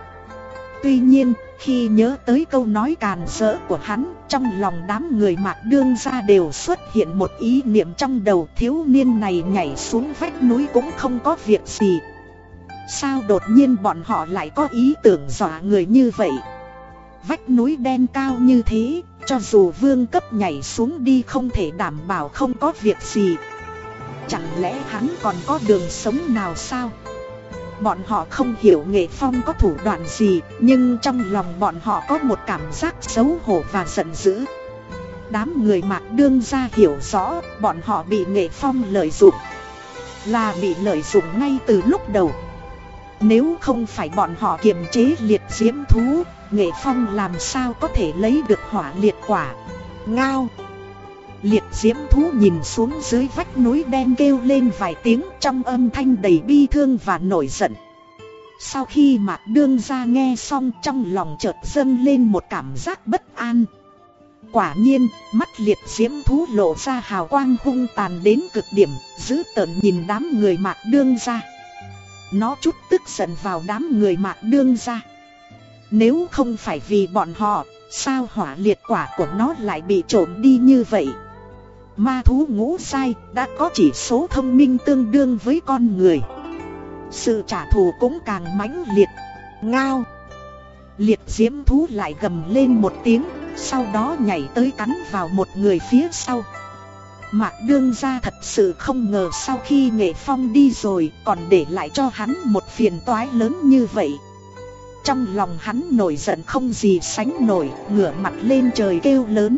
Tuy nhiên, khi nhớ tới câu nói càn rỡ của hắn, trong lòng đám người mạc đương ra đều xuất hiện một ý niệm trong đầu thiếu niên này nhảy xuống vách núi cũng không có việc gì. Sao đột nhiên bọn họ lại có ý tưởng dọa người như vậy? Vách núi đen cao như thế, cho dù vương cấp nhảy xuống đi không thể đảm bảo không có việc gì. Chẳng lẽ hắn còn có đường sống nào sao? Bọn họ không hiểu nghệ phong có thủ đoạn gì, Nhưng trong lòng bọn họ có một cảm giác xấu hổ và giận dữ. Đám người mạc đương ra hiểu rõ Bọn họ bị nghệ phong lợi dụng, Là bị lợi dụng ngay từ lúc đầu. Nếu không phải bọn họ kiềm chế liệt diễm thú, Nghệ phong làm sao có thể lấy được hỏa liệt quả? Ngao! Liệt diễm thú nhìn xuống dưới vách núi đen kêu lên vài tiếng trong âm thanh đầy bi thương và nổi giận. Sau khi mạc đương ra nghe xong trong lòng chợt dâng lên một cảm giác bất an. Quả nhiên, mắt liệt diễm thú lộ ra hào quang hung tàn đến cực điểm, giữ tợn nhìn đám người mạc đương ra. Nó chút tức giận vào đám người mạc đương ra. Nếu không phải vì bọn họ, sao hỏa liệt quả của nó lại bị trộm đi như vậy? Ma thú ngũ sai đã có chỉ số thông minh tương đương với con người. Sự trả thù cũng càng mãnh liệt, Ngao. Liệt diễm thú lại gầm lên một tiếng, Sau đó nhảy tới cắn vào một người phía sau. Mạc đương ra thật sự không ngờ sau khi nghệ phong đi rồi Còn để lại cho hắn một phiền toái lớn như vậy. Trong lòng hắn nổi giận không gì sánh nổi, Ngửa mặt lên trời kêu lớn.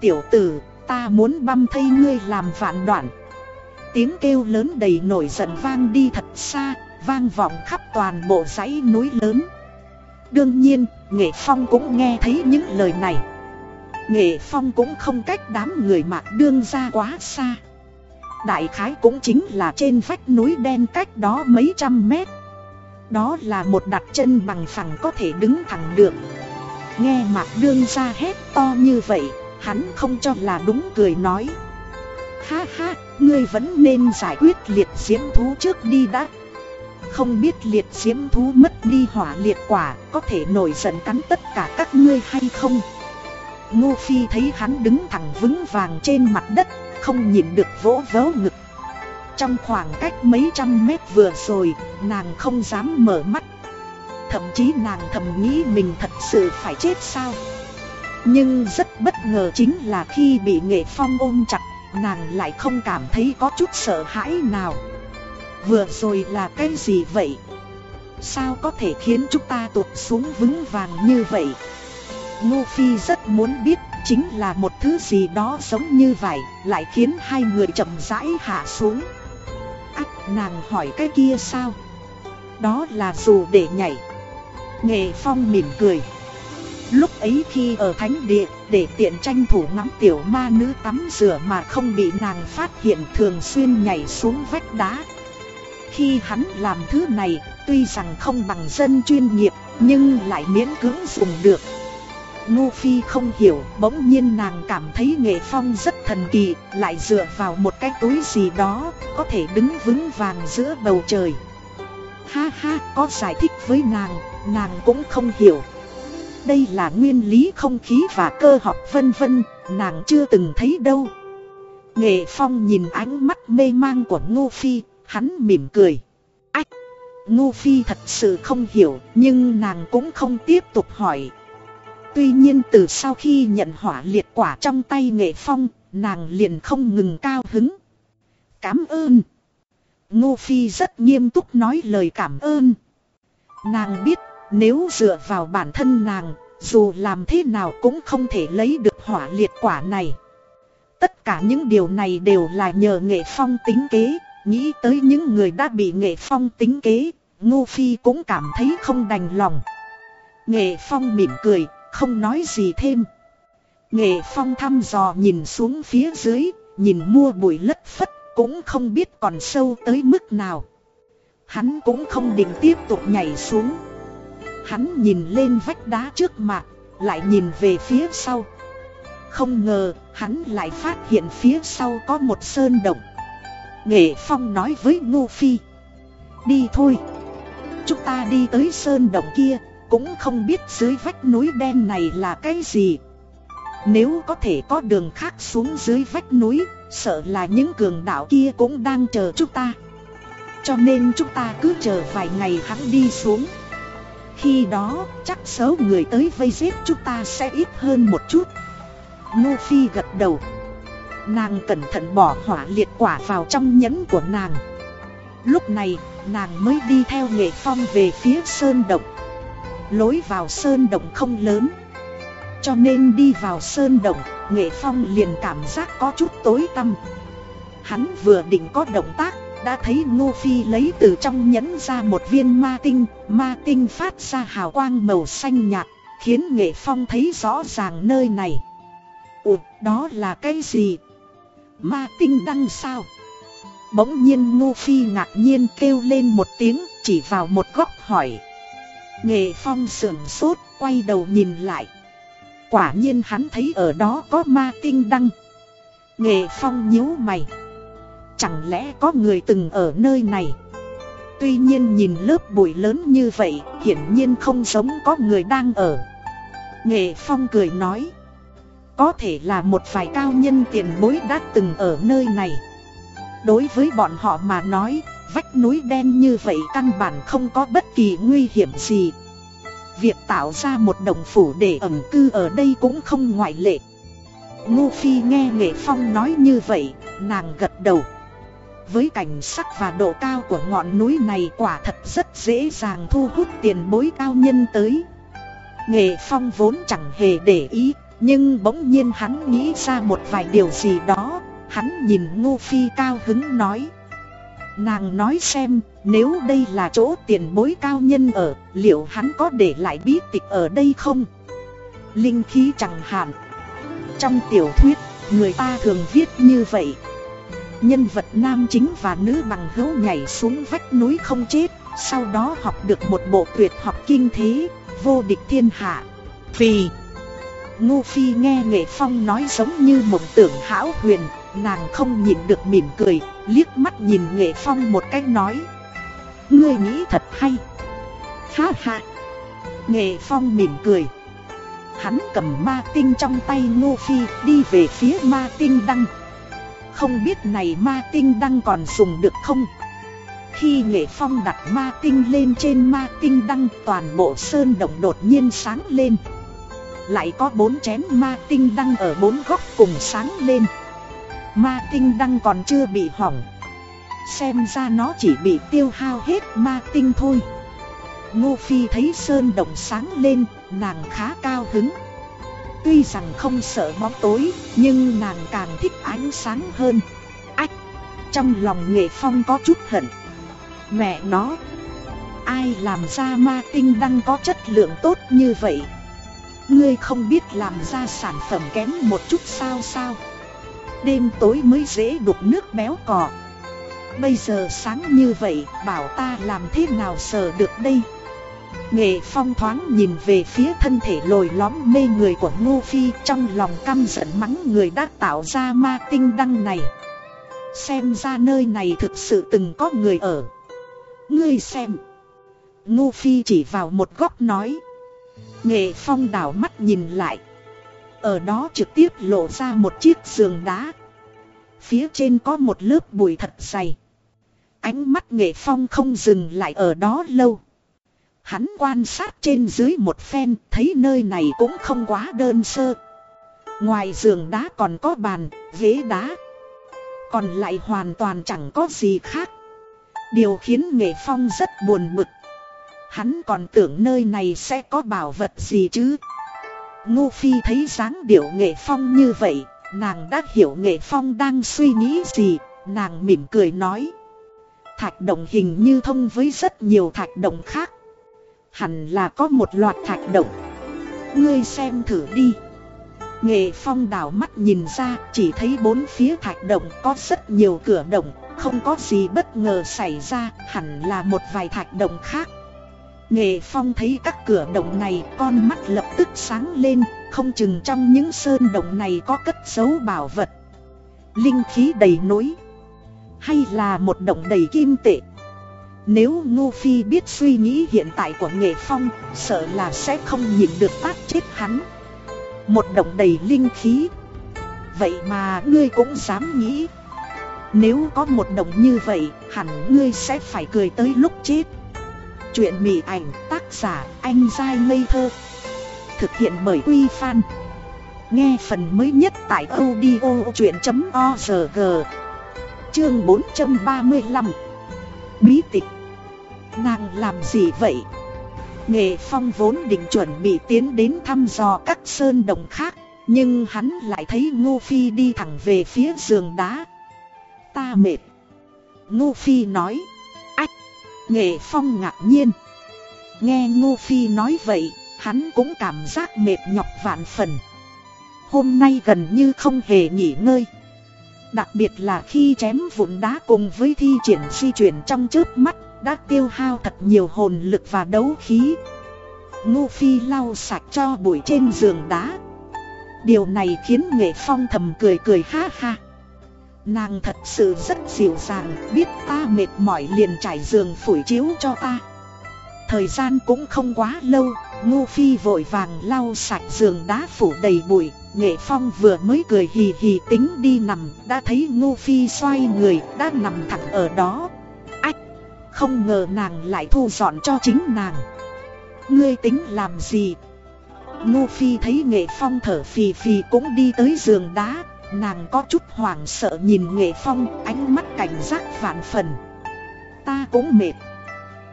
Tiểu tử Ta muốn băm thây ngươi làm vạn đoạn. Tiếng kêu lớn đầy nổi giận vang đi thật xa Vang vọng khắp toàn bộ dãy núi lớn. Đương nhiên, Nghệ Phong cũng nghe thấy những lời này. Nghệ Phong cũng không cách đám người mạc đương ra quá xa. Đại khái cũng chính là trên vách núi đen cách đó mấy trăm mét. Đó là một đặt chân bằng phẳng có thể đứng thẳng được. Nghe mạc đương ra hét to như vậy Hắn không cho là đúng cười nói. Ha ha, ngươi vẫn nên giải quyết liệt diễm thú trước đi đã. Không biết liệt diễm thú mất đi hỏa liệt quả Có thể nổi giận cắn tất cả các ngươi hay không? Ngô Phi thấy hắn đứng thẳng vững vàng trên mặt đất Không nhìn được vỗ vớ ngực. Trong khoảng cách mấy trăm mét vừa rồi Nàng không dám mở mắt. Thậm chí nàng thầm nghĩ mình thật sự phải chết sao? Nhưng rất bất ngờ chính là khi bị nghệ phong ôm chặt, Nàng lại không cảm thấy có chút sợ hãi nào Vừa rồi là cái gì vậy? Sao có thể khiến chúng ta tụt xuống vững vàng như vậy? Ngô Phi rất muốn biết chính là một thứ gì đó giống như vậy, Lại khiến hai người chậm rãi hạ xuống Ác, nàng hỏi cái kia sao? Đó là dù để nhảy Nghệ Phong mỉm cười Lúc ấy khi ở thánh địa, để tiện tranh thủ ngắm tiểu ma nữ tắm rửa mà không bị nàng phát hiện thường xuyên nhảy xuống vách đá. Khi hắn làm thứ này, tuy rằng không bằng dân chuyên nghiệp, nhưng lại miễn cưỡng dùng được. Ngu Phi không hiểu, bỗng nhiên nàng cảm thấy nghệ phong rất thần kỳ, lại dựa vào một cái túi gì đó, có thể đứng vững vàng giữa bầu trời. Ha ha, có giải thích với nàng, nàng cũng không hiểu. Đây là nguyên lý không khí và cơ học vân vân, nàng chưa từng thấy đâu. Nghệ Phong nhìn ánh mắt mê mang của Ngô Phi, hắn mỉm cười. Ách! Ngô Phi thật sự không hiểu, nhưng nàng cũng không tiếp tục hỏi. Tuy nhiên từ sau khi nhận hỏa liệt quả trong tay Nghệ Phong, nàng liền không ngừng cao hứng. Cảm ơn! Ngô Phi rất nghiêm túc nói lời cảm ơn. Nàng biết nếu dựa vào bản thân nàng, dù làm thế nào cũng không thể lấy được hỏa liệt quả này. Tất cả những điều này đều là nhờ nghệ phong tính kế, nghĩ tới những người đã bị nghệ phong tính kế, Ngô Phi cũng cảm thấy không đành lòng. Nghệ phong mỉm cười, không nói gì thêm. Nghệ phong thăm dò nhìn xuống phía dưới, nhìn mua bụi lất phất, cũng không biết còn sâu tới mức nào. Hắn cũng không định tiếp tục nhảy xuống. Hắn nhìn lên vách đá trước mặt, lại nhìn về phía sau. Không ngờ, hắn lại phát hiện phía sau có một sơn động. Nghệ Phong nói với Ngô Phi. Đi thôi. Chúng ta đi tới sơn động kia, cũng không biết dưới vách núi đen này là cái gì. Nếu có thể có đường khác xuống dưới vách núi, sợ là những cường đạo kia cũng đang chờ chúng ta. Cho nên chúng ta cứ chờ vài ngày hắn đi xuống. Khi đó, chắc số người tới vây giết chúng ta sẽ ít hơn một chút. Ngô Phi gật đầu. Nàng cẩn thận bỏ hỏa liệt quả vào trong nhẫn của nàng. Lúc này, nàng mới đi theo nghệ phong về phía sơn động. Lối vào sơn động không lớn. Cho nên đi vào sơn động, Nghệ phong liền cảm giác có chút tối tăm. Hắn vừa định có động tác đã thấy Ngô Phi lấy từ trong nhẫn ra một viên ma tinh, ma tinh phát ra hào quang màu xanh nhạt, khiến Nghệ Phong thấy rõ ràng nơi này. Ủa, đó là cái gì? Ma tinh đăng sao? Bỗng nhiên Ngô Phi ngạc nhiên kêu lên một tiếng, chỉ vào một góc hỏi. Nghệ Phong sườn sốt, quay đầu nhìn lại. Quả nhiên hắn thấy ở đó có ma tinh đăng. Nghệ Phong nhíu mày. Chẳng lẽ có người từng ở nơi này? Tuy nhiên nhìn lớp bụi lớn như vậy Hiển nhiên không giống có người đang ở. Nghệ Phong cười nói Có thể là một vài cao nhân tiền bối đã từng ở nơi này. Đối với bọn họ mà nói Vách núi đen như vậy căn bản không có bất kỳ nguy hiểm gì. Việc tạo ra một đồng phủ để ẩn cư ở đây cũng không ngoại lệ. Ngô Phi nghe Nghệ Phong nói như vậy, nàng gật đầu với cảnh sắc và độ cao của ngọn núi này quả thật rất dễ dàng thu hút tiền bối cao nhân tới. Nghệ Phong vốn chẳng hề để ý, nhưng bỗng nhiên hắn nghĩ ra một vài điều gì đó, hắn nhìn Ngô Phi cao hứng nói. Nàng nói xem, nếu đây là chỗ tiền bối cao nhân ở, liệu hắn có để lại bí tịch ở đây không? Linh khí chẳng hạn. Trong tiểu thuyết, người ta thường viết như vậy, Nhân vật nam chính và nữ bằng hữu nhảy xuống vách núi không chết, Sau đó học được một bộ tuyệt học kinh thế, Vô địch thiên hạ. Vì Ngô Phi nghe Nghệ Phong nói giống như mộng tưởng hão huyền, Nàng không nhìn được mỉm cười, Liếc mắt nhìn Nghệ Phong một cách nói. Ngươi nghĩ thật hay. Ha ha. Nghệ Phong mỉm cười. Hắn cầm ma tinh trong tay Ngô Phi, đi về phía ma tinh đăng không biết này ma tinh đăng còn dùng được không? Khi nghệ phong đặt ma tinh lên trên ma tinh đăng, Toàn bộ sơn động đột nhiên sáng lên. Lại có bốn chén ma tinh đăng ở bốn góc cùng sáng lên. Ma tinh đăng còn chưa bị hỏng. Xem ra nó chỉ bị tiêu hao hết ma tinh thôi. Ngô Phi thấy sơn động sáng lên, Nàng khá cao hứng. Tuy rằng không sợ bóng tối, nhưng nàng càng thích ánh sáng hơn. Ách! Trong lòng nghệ phong có chút hận. Mẹ nó! Ai làm ra ma tinh đăng có chất lượng tốt như vậy? Ngươi không biết làm ra sản phẩm kém một chút sao sao Đêm tối mới dễ đục nước béo cò Bây giờ sáng như vậy bảo ta làm thế nào sờ được đây Nghệ phong thoáng nhìn về phía thân thể lồi lõm mê người của Ngô Phi, Trong lòng căm giận mắng người đã tạo ra ma tinh đăng này. Xem ra nơi này thực sự từng có người ở. Ngươi xem. Ngô Phi chỉ vào một góc nói. Nghệ phong đảo mắt nhìn lại. Ở đó trực tiếp lộ ra một chiếc giường đá. Phía trên có một lớp bụi thật dày. Ánh mắt nghệ phong không dừng lại ở đó lâu. Hắn quan sát trên dưới một phen thấy nơi này cũng không quá đơn sơ. Ngoài giường đá còn có bàn, ghế đá. Còn lại hoàn toàn chẳng có gì khác. Điều khiến nghệ phong rất buồn bực. Hắn còn tưởng nơi này sẽ có bảo vật gì chứ. Ngô Phi thấy dáng điệu nghệ phong như vậy Nàng đã hiểu nghệ phong đang suy nghĩ gì Nàng mỉm cười nói. Thạch động hình như thông với rất nhiều thạch động khác. Hẳn là có một loạt thạch động. Ngươi xem thử đi. Nghệ phong đảo mắt nhìn ra, chỉ thấy bốn phía thạch động có rất nhiều cửa động, Không có gì bất ngờ xảy ra, hẳn là một vài thạch động khác. Nghệ phong thấy các cửa động này, con mắt lập tức sáng lên, Không chừng trong những sơn động này có cất giấu bảo vật. Linh khí đầy núi. Hay là một động đầy kim tệ. Nếu Ngô Phi biết suy nghĩ hiện tại của Nghệ Phong, Sợ là sẽ không nhìn được tát chết hắn. Một động đầy linh khí. Vậy mà ngươi cũng dám nghĩ. Nếu có một động như vậy, Hẳn ngươi sẽ phải cười tới lúc chết. Chuyện mỉ ảnh tác giả anh dai ngây thơ. Thực hiện bởi Quy Phan. Nghe phần mới nhất tại audiochuyện.org. Chương 435 Bí tịch Nàng làm gì vậy? Nghệ Phong vốn định chuẩn bị tiến đến thăm dò các sơn đồng khác Nhưng hắn lại thấy Ngô Phi đi thẳng về phía giường đá Ta mệt Ngô Phi nói Nghệ Phong ngạc nhiên. Nghe Ngô Phi nói vậy, hắn cũng cảm giác mệt nhọc vạn phần. Hôm nay gần như không hề nghỉ ngơi. Đặc biệt là khi chém vụn đá cùng với thi triển di chuyển trong chớp mắt, đã tiêu hao thật nhiều hồn lực và đấu khí. Ngô Phi lau sạch cho bụi trên giường đá. Điều này khiến Nghệ Phong thầm cười cười ha ha. Nàng thật sự rất dịu dàng, biết ta mệt mỏi liền trải giường phủi chiếu cho ta. Thời gian cũng không quá lâu, Ngô Phi vội vàng lau sạch giường đá phủ đầy bụi, Nghệ Phong vừa mới cười hì hì tính đi nằm, đã thấy Ngô Phi xoay người, đã nằm thẳng ở đó. Ách, không ngờ nàng lại thu dọn cho chính nàng. Ngươi tính làm gì? Ngô Phi thấy Nghệ Phong thở phì phì cũng đi tới giường đá, Nàng có chút hoảng sợ nhìn Nghệ Phong ánh mắt cảnh giác vạn phần Ta cũng mệt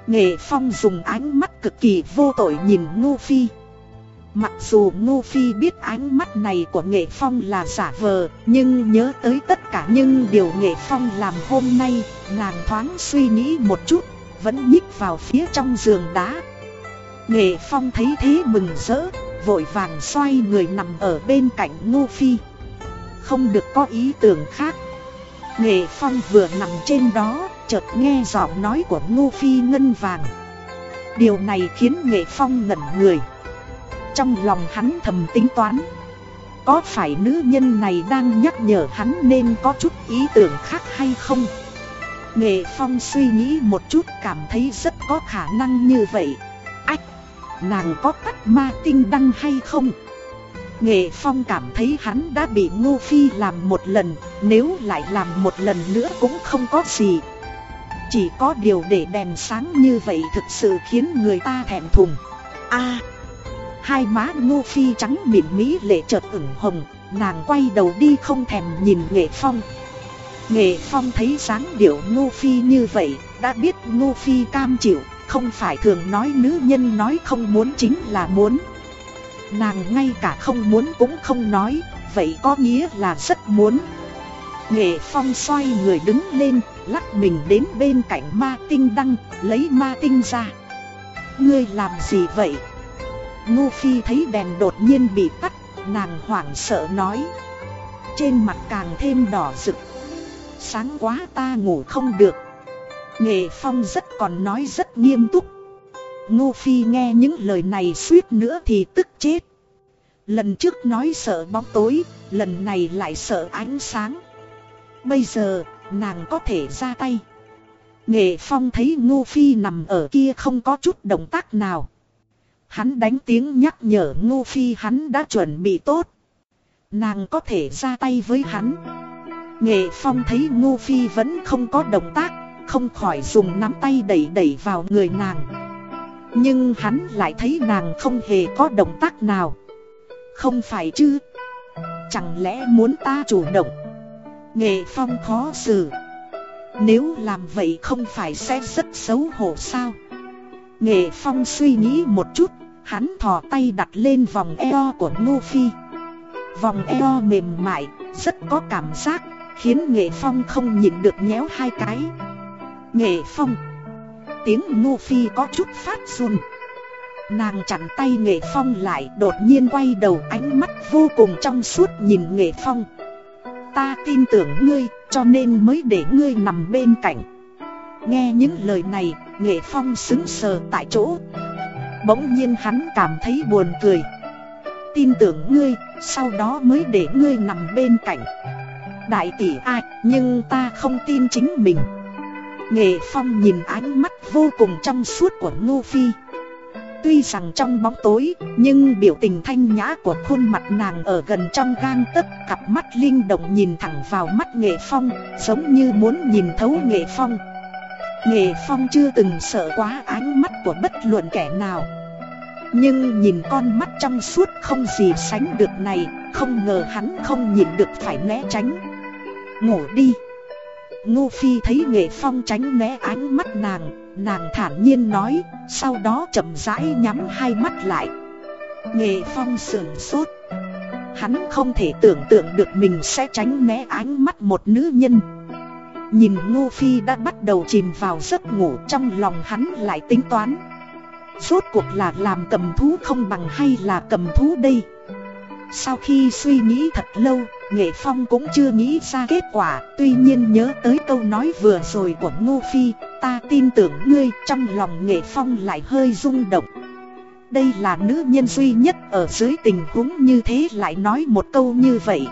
Nghệ Phong dùng ánh mắt cực kỳ vô tội nhìn Ngô Phi Mặc dù Ngô Phi biết ánh mắt này của Nghệ Phong là giả vờ, Nhưng nhớ tới tất cả những điều Nghệ Phong làm hôm nay, Nàng thoáng suy nghĩ một chút, Vẫn nhích vào phía trong giường đá. Nghệ Phong thấy thế mừng rỡ, Vội vàng xoay người nằm ở bên cạnh Ngô Phi. Không được có ý tưởng khác. Nghệ Phong vừa nằm trên đó, chợt nghe giọng nói của Ngô Phi ngân vàng. Điều này khiến Nghệ Phong ngẩn người. Trong lòng hắn thầm tính toán Có phải nữ nhân này đang nhắc nhở hắn nên có chút ý tưởng khác hay không Nghệ Phong suy nghĩ một chút cảm thấy rất có khả năng như vậy Ách, nàng có tắt ma tinh đăng hay không Nghệ Phong cảm thấy hắn đã bị Ngô Phi làm một lần, nếu lại làm một lần nữa cũng không có gì. Chỉ có điều để đèn sáng như vậy thực sự khiến người ta thèm thùng. a hai má Ngô Phi trắng mịn mỹ lệ chợt ửng hồng, nàng quay đầu đi không thèm nhìn Nghệ Phong. Nghệ Phong thấy dáng điệu Ngô Phi như vậy, đã biết Ngô Phi cam chịu, không phải thường nói nữ nhân nói không muốn chính là muốn. Nàng ngay cả không muốn cũng không nói, vậy có nghĩa là rất muốn. Nghệ Phong xoay người đứng lên, lắc mình đến bên cạnh ma tinh đăng, lấy ma tinh ra. Ngươi làm gì vậy? Ngô Phi thấy đèn đột nhiên bị tắt, nàng hoảng sợ nói. Trên mặt càng thêm đỏ rực. Sáng quá ta ngủ không được. Nghệ Phong rất còn nói rất nghiêm túc. Ngô Phi nghe những lời này suýt nữa thì tức chết. Lần trước nói sợ bóng tối, lần này lại sợ ánh sáng. Bây giờ, nàng có thể ra tay. Nghệ Phong thấy Ngô Phi nằm ở kia không có chút động tác nào. Hắn đánh tiếng nhắc nhở Ngô Phi hắn đã chuẩn bị tốt. Nàng có thể ra tay với hắn. Nghệ Phong thấy Ngô Phi vẫn không có động tác, không khỏi dùng nắm tay đẩy đẩy vào người nàng. Nhưng hắn lại thấy nàng không hề có động tác nào. Không phải chứ? Chẳng lẽ muốn ta chủ động? Nghệ Phong khó xử. Nếu làm vậy không phải sẽ rất xấu hổ sao? Nghệ Phong suy nghĩ một chút, hắn thò tay đặt lên vòng eo của Ngô Phi. Vòng eo mềm mại, rất có cảm giác, khiến Nghệ Phong không nhịn được nhéo hai cái. Nghệ Phong Tiếng Ngô Phi có chút phát run. Nàng chặn tay Nghệ Phong lại đột nhiên quay đầu ánh mắt vô cùng trong suốt nhìn Nghệ Phong. Ta tin tưởng ngươi, cho nên mới để ngươi nằm bên cạnh Nghe những lời này, Nghệ Phong xứng sờ tại chỗ. Bỗng nhiên hắn cảm thấy buồn cười. Tin tưởng ngươi, sau đó mới để ngươi nằm bên cạnh. Đại tỷ ai, nhưng ta không tin chính mình. Nghệ Phong nhìn ánh mắt vô cùng trong suốt của Ngô Phi. Tuy rằng trong bóng tối, nhưng biểu tình thanh nhã của khuôn mặt nàng ở gần trong gang tấc Cặp mắt linh động nhìn thẳng vào mắt Nghệ Phong, giống như muốn nhìn thấu Nghệ Phong. Nghệ Phong chưa từng sợ quá ánh mắt của bất luận kẻ nào Nhưng nhìn con mắt trong suốt không gì sánh được này Không ngờ hắn không nhìn được phải né tránh Ngủ đi Ngô Phi thấy Nghệ Phong tránh né ánh mắt nàng Nàng thản nhiên nói, sau đó chậm rãi nhắm hai mắt lại. Nghệ Phong sườn sốt. Hắn không thể tưởng tượng được mình sẽ tránh né ánh mắt một nữ nhân. Nhìn Ngô Phi đã bắt đầu chìm vào giấc ngủ trong lòng hắn lại tính toán. Rốt cuộc là làm cầm thú không bằng hay là cầm thú đây? Sau khi suy nghĩ thật lâu, Nghệ Phong cũng chưa nghĩ ra kết quả, tuy nhiên nhớ tới câu nói vừa rồi của Ngô Phi, ta tin tưởng ngươi trong lòng Nghệ Phong lại hơi rung động. Đây là nữ nhân duy nhất ở dưới tình huống như thế lại nói một câu như vậy.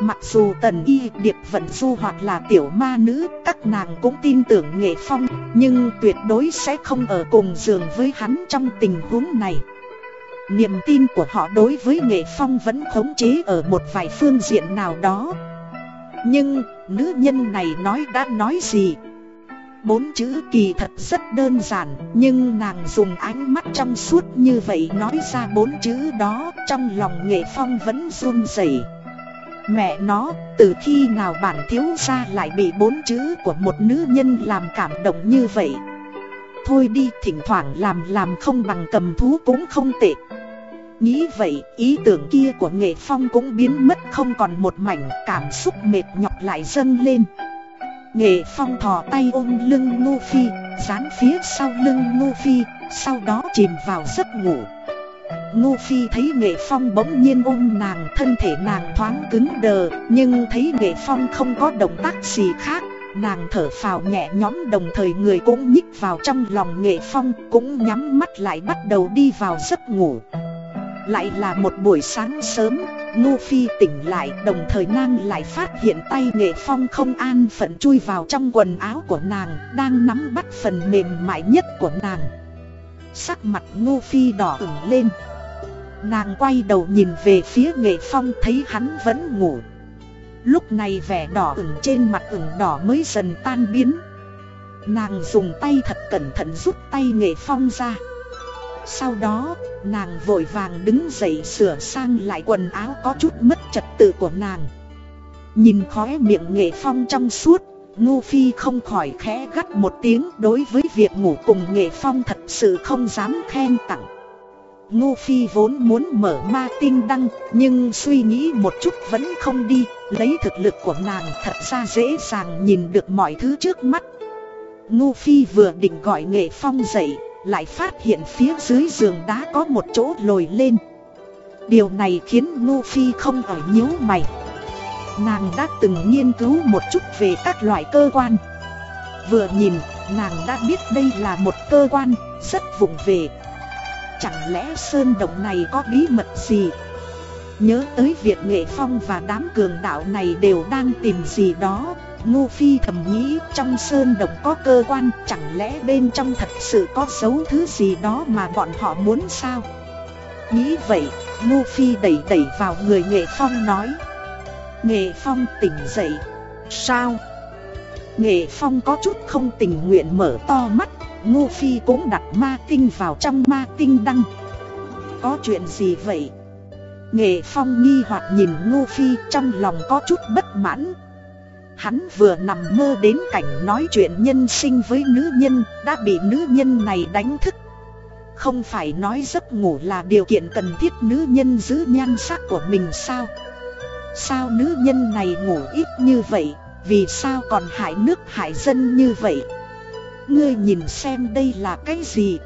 Mặc dù Tần Y Điệp Vận Du hoặc là tiểu ma nữ, các nàng cũng tin tưởng Nghệ Phong, nhưng tuyệt đối sẽ không ở cùng giường với hắn trong tình huống này. Niềm tin của họ đối với nghệ phong vẫn khống chế ở một vài phương diện nào đó Nhưng nữ nhân này nói đã nói gì Bốn chữ kỳ thật rất đơn giản Nhưng nàng dùng ánh mắt trong suốt như vậy nói ra bốn chữ đó Trong lòng nghệ phong vẫn run rẩy. Mẹ nó, từ khi nào bản thiếu gia lại bị bốn chữ của một nữ nhân làm cảm động như vậy Thôi đi, thỉnh thoảng làm làm không bằng cầm thú cũng không tệ Nghĩ vậy, ý tưởng kia của nghệ phong cũng biến mất không còn một mảnh cảm xúc mệt nhọc lại dâng lên. Nghệ phong thò tay ôm lưng Ngô Phi, dán phía sau lưng Ngô Phi, sau đó chìm vào giấc ngủ. Ngô Phi thấy Nghệ Phong bỗng nhiên ôm nàng, thân thể nàng thoáng cứng đờ, nhưng thấy Nghệ Phong không có động tác gì khác, nàng thở phào nhẹ nhõm đồng thời người cũng nhích vào trong lòng Nghệ Phong, cũng nhắm mắt lại bắt đầu đi vào giấc ngủ. Lại là một buổi sáng sớm, Ngô Phi tỉnh lại đồng thời nàng lại phát hiện tay nghệ phong không an phận chui vào trong quần áo của nàng, đang nắm bắt phần mềm mại nhất của nàng. Sắc mặt Ngô Phi đỏ ửng lên. Nàng quay đầu nhìn về phía nghệ phong thấy hắn vẫn ngủ. Lúc này vẻ đỏ ửng trên mặt ửng đỏ mới dần tan biến. Nàng dùng tay thật cẩn thận rút tay nghệ phong ra. Sau đó, nàng vội vàng đứng dậy sửa sang lại quần áo có chút mất trật tự của nàng Nhìn khóe miệng nghệ phong trong suốt Ngô Phi không khỏi khẽ gắt một tiếng đối với việc ngủ cùng nghệ phong thật sự không dám khen tặng Ngô Phi vốn muốn mở ma tinh đăng Nhưng suy nghĩ một chút vẫn không đi Lấy thực lực của nàng thật ra dễ dàng nhìn được mọi thứ trước mắt. Ngô Phi vừa định gọi nghệ phong dậy Lại phát hiện phía dưới giường đá có một chỗ lồi lên. Điều này khiến Ngô Phi không ở nhíu mày. Nàng đã từng nghiên cứu một chút về các loại cơ quan. Vừa nhìn, nàng đã biết đây là một cơ quan rất vụng về Chẳng lẽ sơn động này có bí mật gì? Nhớ tới việc nghệ phong và đám cường đạo này đều đang tìm gì đó, Ngô Phi thầm nghĩ trong sơn động có cơ quan, Chẳng lẽ bên trong thật sự có dấu thứ gì đó mà bọn họ muốn sao? Nghĩ vậy, Ngô Phi đẩy đẩy vào người nghệ phong nói, Nghệ phong tỉnh dậy. Sao? Nghệ phong có chút không tình nguyện mở to mắt Ngô Phi cũng đặt ma tinh vào trong ma tinh đăng. Có chuyện gì vậy? Nghệ Phong nghi hoặc nhìn Ngô Phi trong lòng có chút bất mãn. Hắn vừa nằm mơ đến cảnh nói chuyện nhân sinh với nữ nhân, Đã bị nữ nhân này đánh thức. Không phải nói giấc ngủ là điều kiện cần thiết nữ nhân giữ nhan sắc của mình sao? Sao nữ nhân này ngủ ít như vậy? Vì sao còn hại nước hại dân như vậy? Ngươi nhìn xem đây là cái gì?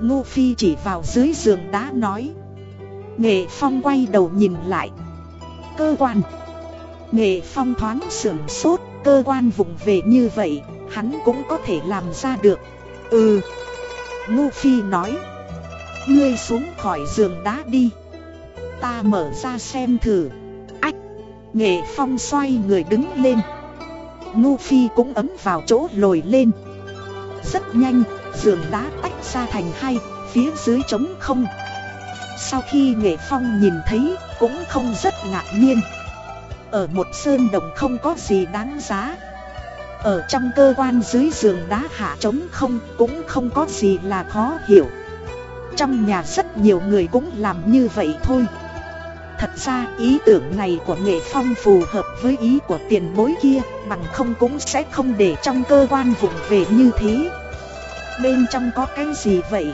Ngô Phi chỉ vào dưới giường đá nói. Nghệ Phong quay đầu nhìn lại. Cơ quan. Nghệ Phong thoáng sưởng sốt, Cơ quan vùng về như vậy, Hắn cũng có thể làm ra được. Ừ. Ngô Phi nói. Ngươi xuống khỏi giường đá đi. Ta mở ra xem thử. Ách. Nghệ Phong xoay người đứng lên. Ngô Phi cũng ấm vào chỗ lồi lên. Rất nhanh, giường đá tách ra thành hai, phía dưới trống không. Sau khi Nghệ Phong nhìn thấy cũng không rất ngạc nhiên. Ở một sơn đồng không có gì đáng giá. Ở trong cơ quan dưới giường đá hạ trống không cũng không có gì là khó hiểu. Trong nhà rất nhiều người cũng làm như vậy thôi. Thật ra ý tưởng này của Nghệ Phong phù hợp với ý của tiền bối kia. Bằng không cũng sẽ không để trong cơ quan vụng về như thế Bên trong có cái gì vậy?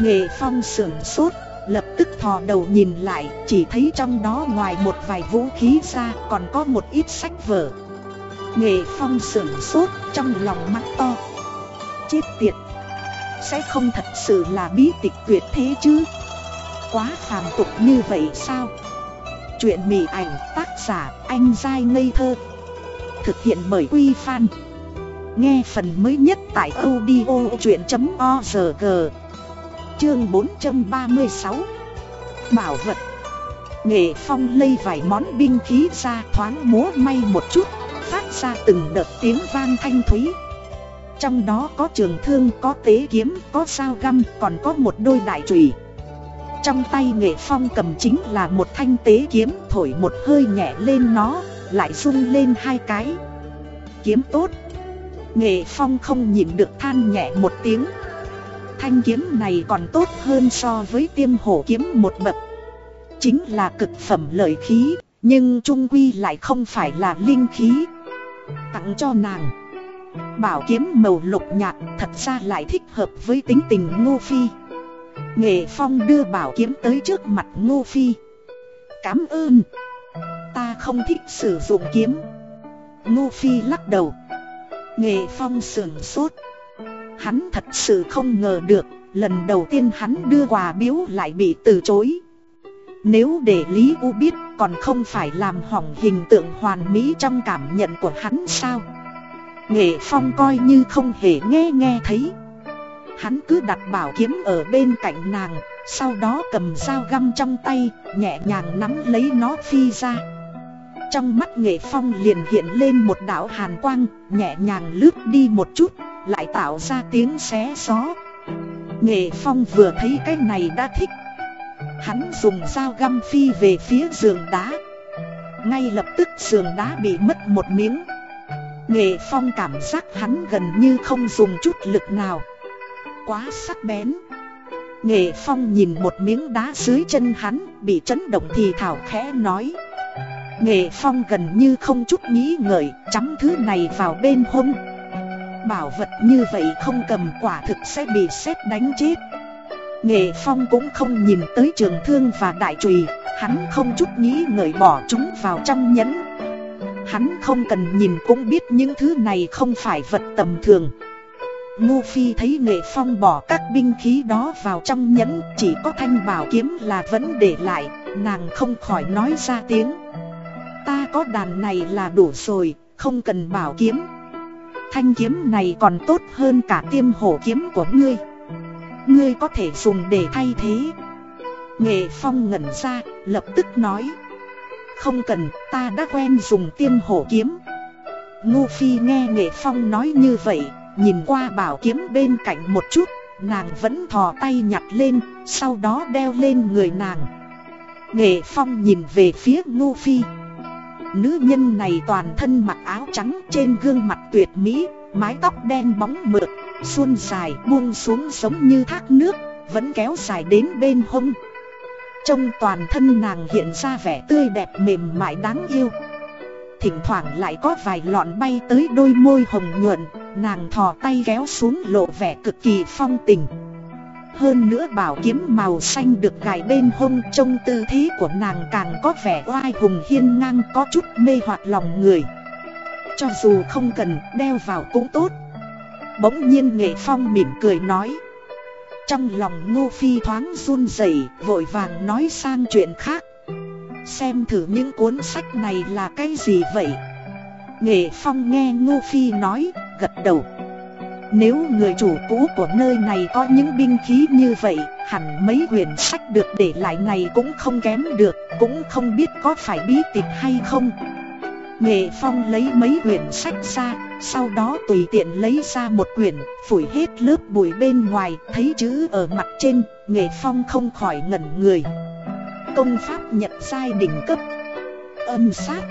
Nghệ Phong sửng sốt Lập tức thò đầu nhìn lại, chỉ thấy trong đó ngoài một vài vũ khí ra còn có một ít sách vở. Nghệ Phong sửng sốt trong lòng mắt to. Chết tiệt! Sẽ không thật sự là bí tịch tuyệt thế chứ? Quá phàm tục như vậy sao? Chuyện mỉ ảnh tác giả anh dai ngây thơ Thực hiện bởi Quy Phan. Nghe phần mới nhất tại audiochuyen.org. Chương 436 Bảo vật. Nghệ phong lây vài món binh khí ra thoáng múa may một chút Phát ra từng đợt tiếng vang thanh thúy. Trong đó có trường thương, có tế kiếm, có sao găm, còn có một đôi đại trùy. Trong tay nghệ phong cầm chính là một thanh tế kiếm Thổi một hơi nhẹ lên nó, lại rung lên hai cái. Kiếm tốt. Nghệ phong không nhìn được than nhẹ một tiếng. Thanh kiếm này còn tốt hơn so với tiêm hổ kiếm một bậc. Chính là cực phẩm lợi khí, Nhưng trung quy lại không phải là linh khí. Tặng cho nàng. Bảo kiếm màu lục nhạt thật ra lại thích hợp với tính tình Ngô Phi. Nghệ Phong đưa bảo kiếm tới trước mặt Ngô Phi. Cám ơn. Ta không thích sử dụng kiếm Ngô Phi lắc đầu Nghệ Phong sườn sốt Hắn thật sự không ngờ được, lần đầu tiên hắn đưa quà biếu lại bị từ chối. Nếu để Lý U biết còn không phải làm hỏng hình tượng hoàn mỹ trong cảm nhận của hắn sao? Nghệ Phong coi như không hề nghe nghe thấy. Hắn cứ đặt bảo kiếm ở bên cạnh nàng, sau đó cầm dao găm trong tay, nhẹ nhàng nắm lấy nó phi ra. Trong mắt Nghệ Phong liền hiện lên một đạo hàn quang, nhẹ nhàng lướt đi một chút, lại tạo ra tiếng xé gió. Nghệ Phong vừa thấy cái này đã thích. Hắn dùng dao găm phi về phía giường đá. Ngay lập tức giường đá bị mất một miếng. Nghệ Phong cảm giác hắn gần như không dùng chút lực nào. Quá sắc bén. Nghệ Phong nhìn một miếng đá dưới chân hắn Bị chấn động thì thảo khẽ nói. Nghệ Phong gần như không chút nghĩ ngợi, chấm thứ này vào bên hông. Bảo vật như vậy không cầm quả thực sẽ bị xét đánh chết. Nghệ Phong cũng không nhìn tới trường thương và đại trùy, Hắn không chút nghĩ ngợi bỏ chúng vào trong nhẫn. Hắn không cần nhìn cũng biết những thứ này không phải vật tầm thường. Ngô Phi thấy Nghệ Phong bỏ các binh khí đó vào trong nhẫn, Chỉ có thanh bảo kiếm là vẫn để lại, Nàng không khỏi nói ra tiếng. Ta có đàn này là đủ rồi, Không cần bảo kiếm. Thanh kiếm này còn tốt hơn cả tiêm hổ kiếm của ngươi. Ngươi có thể dùng để thay thế. Nghệ Phong ngẩn ra, lập tức nói. Không cần, ta đã quen dùng tiêm hổ kiếm. Ngô Phi nghe Nghệ Phong nói như vậy, Nhìn qua bảo kiếm bên cạnh một chút, Nàng vẫn thò tay nhặt lên, Sau đó đeo lên người nàng. Nghệ Phong nhìn về phía Ngô Phi. Nữ nhân này toàn thân mặc áo trắng trên gương mặt tuyệt mỹ, Mái tóc đen bóng mượt, Xuân dài buông xuống giống như thác nước, Vẫn kéo dài đến bên hông. Trong toàn thân nàng hiện ra vẻ tươi đẹp mềm mại đáng yêu. Thỉnh thoảng lại có vài lọn bay tới đôi môi hồng nhuận, Nàng thò tay kéo xuống lộ vẻ cực kỳ phong tình. Hơn nữa bảo kiếm màu xanh được gài bên hông Trông tư thế của nàng càng có vẻ oai hùng hiên ngang có chút mê hoặc lòng người. Cho dù không cần đeo vào cũng tốt. Bỗng nhiên nghệ phong mỉm cười nói. Trong lòng ngô phi thoáng run rẩy vội vàng nói sang chuyện khác. Xem thử những cuốn sách này là cái gì vậy? Nghệ Phong nghe Ngô Phi nói, gật đầu. Nếu người chủ cũ của nơi này có những binh khí như vậy, Hẳn mấy quyển sách được để lại này cũng không kém được, Cũng không biết có phải bí tịch hay không. Nghệ Phong lấy mấy quyển sách ra, Sau đó tùy tiện lấy ra một quyển, Phủi hết lớp bụi bên ngoài, Thấy chữ ở mặt trên, Nghệ Phong không khỏi ngẩn người. Công pháp nhật giai đỉnh cấp. Âm sát.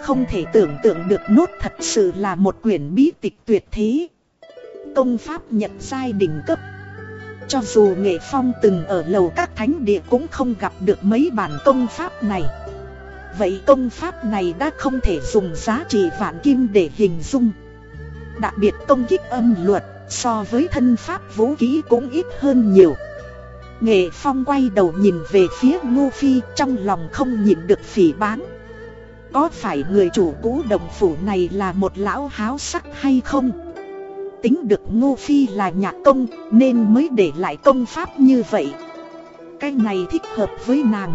Không thể tưởng tượng được nốt thật sự là một quyển bí tịch tuyệt thế. Công pháp nhật giai đỉnh cấp. Cho dù nghệ phong từng ở lầu các thánh địa cũng không gặp được mấy bản công pháp này. Vậy công pháp này đã không thể dùng giá trị vạn kim để hình dung. Đặc biệt công kích âm luật so với thân pháp vũ khí cũng ít hơn nhiều. Nghệ Phong quay đầu nhìn về phía Ngô Phi trong lòng không nhịn được phỉ bán Có phải người chủ cũ đồng phủ này là một lão háo sắc hay không? Tính được Ngô Phi là nhạc công, nên mới để lại công pháp như vậy. Cái này thích hợp với nàng.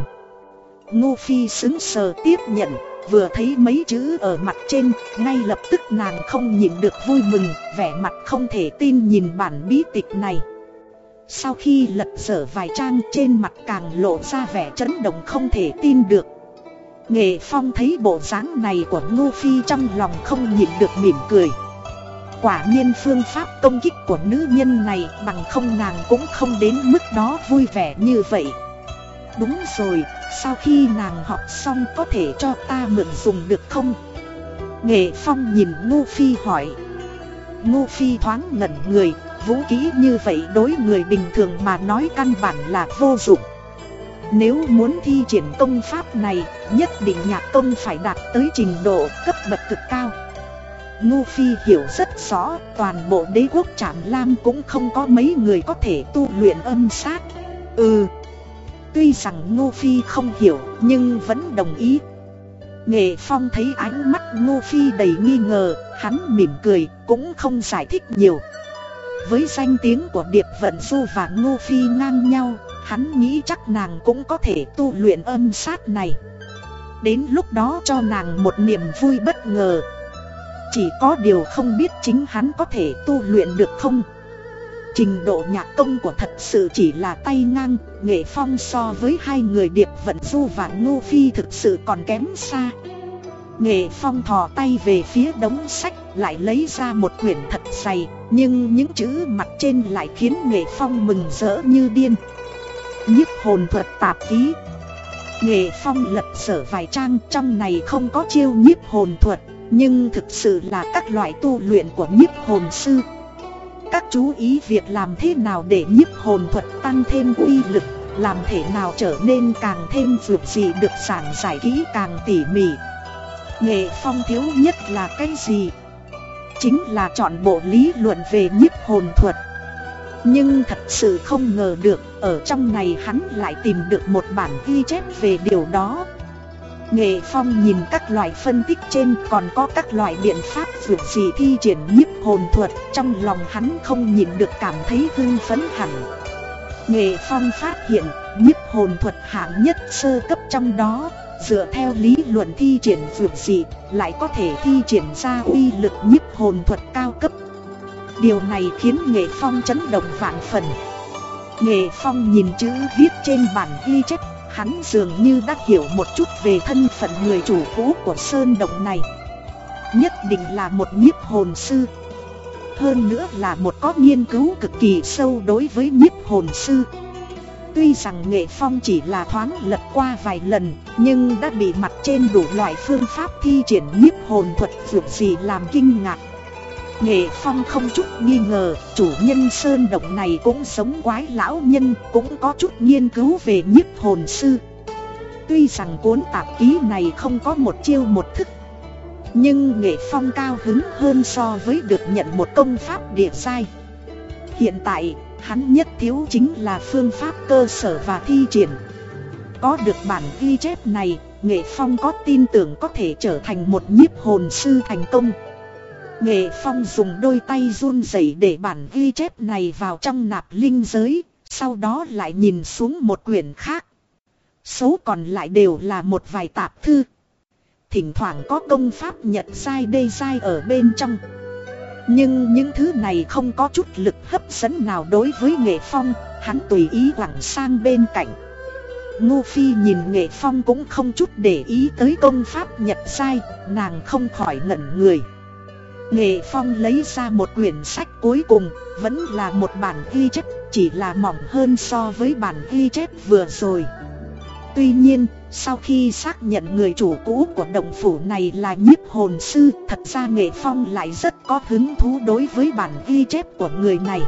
Ngô Phi xứng sờ tiếp nhận, Vừa thấy mấy chữ ở mặt trên, Ngay lập tức nàng không nhịn được vui mừng, Vẻ mặt không thể tin nhìn bản bí tịch này. Sau khi lật dở vài trang trên mặt càng lộ ra vẻ chấn động không thể tin được. Nghệ Phong thấy bộ dáng này của Ngô Phi trong lòng không nhịn được mỉm cười. Quả nhiên phương pháp công kích của nữ nhân này bằng không nàng cũng không đến mức đó vui vẻ như vậy. Đúng rồi, sau khi nàng học xong có thể cho ta mượn dùng được không? Nghệ Phong nhìn Ngô Phi hỏi. Ngô Phi thoáng ngẩn người, vũ khí như vậy đối người bình thường mà nói căn bản là vô dụng. Nếu muốn thi triển công pháp này, nhất định nhạc công phải đạt tới trình độ cấp bậc cực cao. Ngô Phi hiểu rất rõ, toàn bộ đế quốc Trạm Lam cũng không có mấy người có thể tu luyện âm sát Ừ, tuy rằng Ngô Phi không hiểu nhưng vẫn đồng ý Nghệ Phong thấy ánh mắt Ngô Phi đầy nghi ngờ, hắn mỉm cười, cũng không giải thích nhiều với danh tiếng của Điệp Vận Du và Ngô Phi ngang nhau, hắn nghĩ chắc nàng cũng có thể tu luyện âm sát này. Đến lúc đó cho nàng một niềm vui bất ngờ. Chỉ có điều không biết chính hắn có thể tu luyện được không. Trình độ nhạc công của thật sự chỉ là tay ngang, nghệ phong so với hai người Điệp Vận Du và Ngô Phi thực sự còn kém xa. Nghệ Phong thò tay về phía đống sách lại lấy ra một quyển thật dày Nhưng những chữ mặt trên lại khiến Nghệ Phong mừng rỡ như điên Nhức hồn thuật tạp ký Nghệ Phong lật sở vài trang trong này không có chiêu nhiếp hồn thuật nhưng thực sự là các loại tu luyện của nhiếp hồn sư. Các chú ý việc làm thế nào để nhiếp hồn thuật tăng thêm uy lực, Làm thế nào trở nên càng thêm vượt gì được giảng giải kỹ càng tỉ mỉ. Nghệ phong thiếu nhất là cái gì? Chính là chọn bộ lý luận về nhiếp hồn thuật. Nhưng thật sự không ngờ được, Ở trong này hắn lại tìm được một bản ghi chép về điều đó. Nghệ Phong nhìn các loại phân tích trên, còn có các loại biện pháp vượt gì thi triển nhiếp hồn thuật, Trong lòng hắn không nhìn được cảm thấy hưng phấn hẳn. Nghệ Phong phát hiện, nhiếp hồn thuật hạng nhất sơ cấp trong đó, Dựa theo lý luận thi triển vượt gì lại có thể thi triển ra uy lực nhiếp hồn thuật cao cấp. Điều này khiến Nghệ Phong chấn động vạn phần. Nghệ Phong nhìn chữ viết trên bản ghi chép Hắn dường như đã hiểu một chút về thân phận người chủ cũ của sơn động này. Nhất định là một nhiếp hồn sư. Hơn nữa là một có nghiên cứu cực kỳ sâu đối với nhiếp hồn sư. Tuy rằng nghệ phong chỉ là thoáng lật qua vài lần, Nhưng đã bị mặt trên đủ loại phương pháp thi triển nhiếp hồn thuật vượt gì làm kinh ngạc. Nghệ Phong không chút nghi ngờ, chủ nhân sơn động này cũng sống quái lão nhân, cũng có chút nghiên cứu về nhiếp hồn sư. Tuy rằng cuốn tạp ký này không có một chiêu một thức, nhưng Nghệ Phong cao hứng hơn so với được nhận một công pháp địa sai. Hiện tại, hắn nhất thiếu chính là phương pháp cơ sở và thi triển. Có được bản ghi chép này, Nghệ Phong có tin tưởng có thể trở thành một nhiếp hồn sư thành công. Nghệ Phong dùng đôi tay run rẩy để bản ghi chép này vào trong nạp linh giới, sau đó lại nhìn xuống một quyển khác. Số còn lại đều là một vài tạp thư. Thỉnh thoảng có công pháp nhật sai đê sai ở bên trong. Nhưng những thứ này không có chút lực hấp dẫn nào đối với Nghệ Phong, hắn tùy ý lẳng sang bên cạnh. Ngô Phi nhìn Nghệ Phong cũng không chút để ý tới công pháp nhật sai, nàng không khỏi ngẩn người. Nghệ Phong lấy ra một quyển sách cuối cùng, vẫn là một bản ghi chép, chỉ là mỏng hơn so với bản ghi chép vừa rồi. Tuy nhiên, sau khi xác nhận người chủ cũ của động phủ này là nhiếp hồn sư, thật ra Nghệ Phong lại rất có hứng thú đối với bản ghi chép của người này.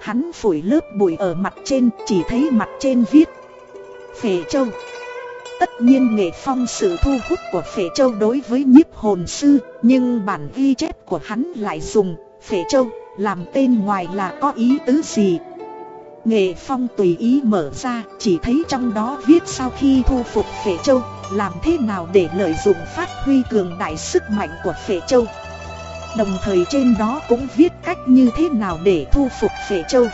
Hắn phủi lớp bụi ở mặt trên, chỉ thấy mặt trên viết Phệ Châu Tất nhiên nghệ phong sự thu hút của Phệ Châu đối với nhiếp hồn sư, nhưng bản ghi chép của hắn lại dùng Phệ Châu làm tên ngoài là có ý tứ gì. Nghệ phong tùy ý mở ra, chỉ thấy trong đó viết sau khi thu phục Phệ Châu, làm thế nào để lợi dụng phát huy cường đại sức mạnh của Phệ Châu. Đồng thời trên đó cũng viết cách như thế nào để thu phục Phệ Châu.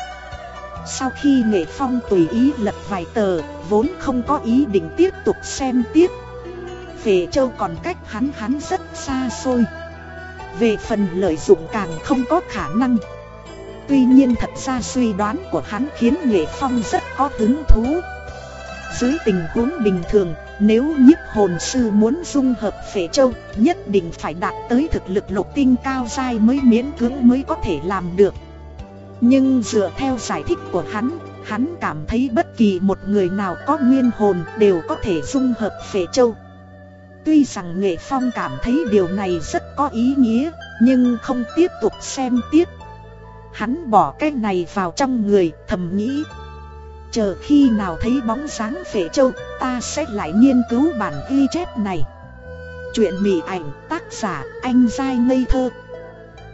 Sau khi Nghệ Phong tùy ý lật vài tờ, vốn không có ý định tiếp tục xem tiếp. Về châu còn cách hắn hắn rất xa xôi. Về phần lợi dụng càng không có khả năng. Tuy nhiên thật ra suy đoán của hắn khiến Nghệ Phong rất có hứng thú. Dưới tình huống bình thường, nếu nhiếp hồn sư muốn dung hợp phệ châu, nhất định phải đạt tới thực lực lục tinh cao dai mới miễn cưỡng mới có thể làm được. Nhưng dựa theo giải thích của hắn, hắn cảm thấy bất kỳ một người nào có nguyên hồn đều có thể dung hợp phệ châu. Tuy rằng Nghệ Phong cảm thấy điều này rất có ý nghĩa, nhưng không tiếp tục xem tiếp. Hắn bỏ cái này vào trong người, thầm nghĩ. Chờ khi nào thấy bóng dáng phệ châu, ta sẽ lại nghiên cứu bản ghi chép này. Chuyện mỉ ảnh tác giả anh dai ngây thơ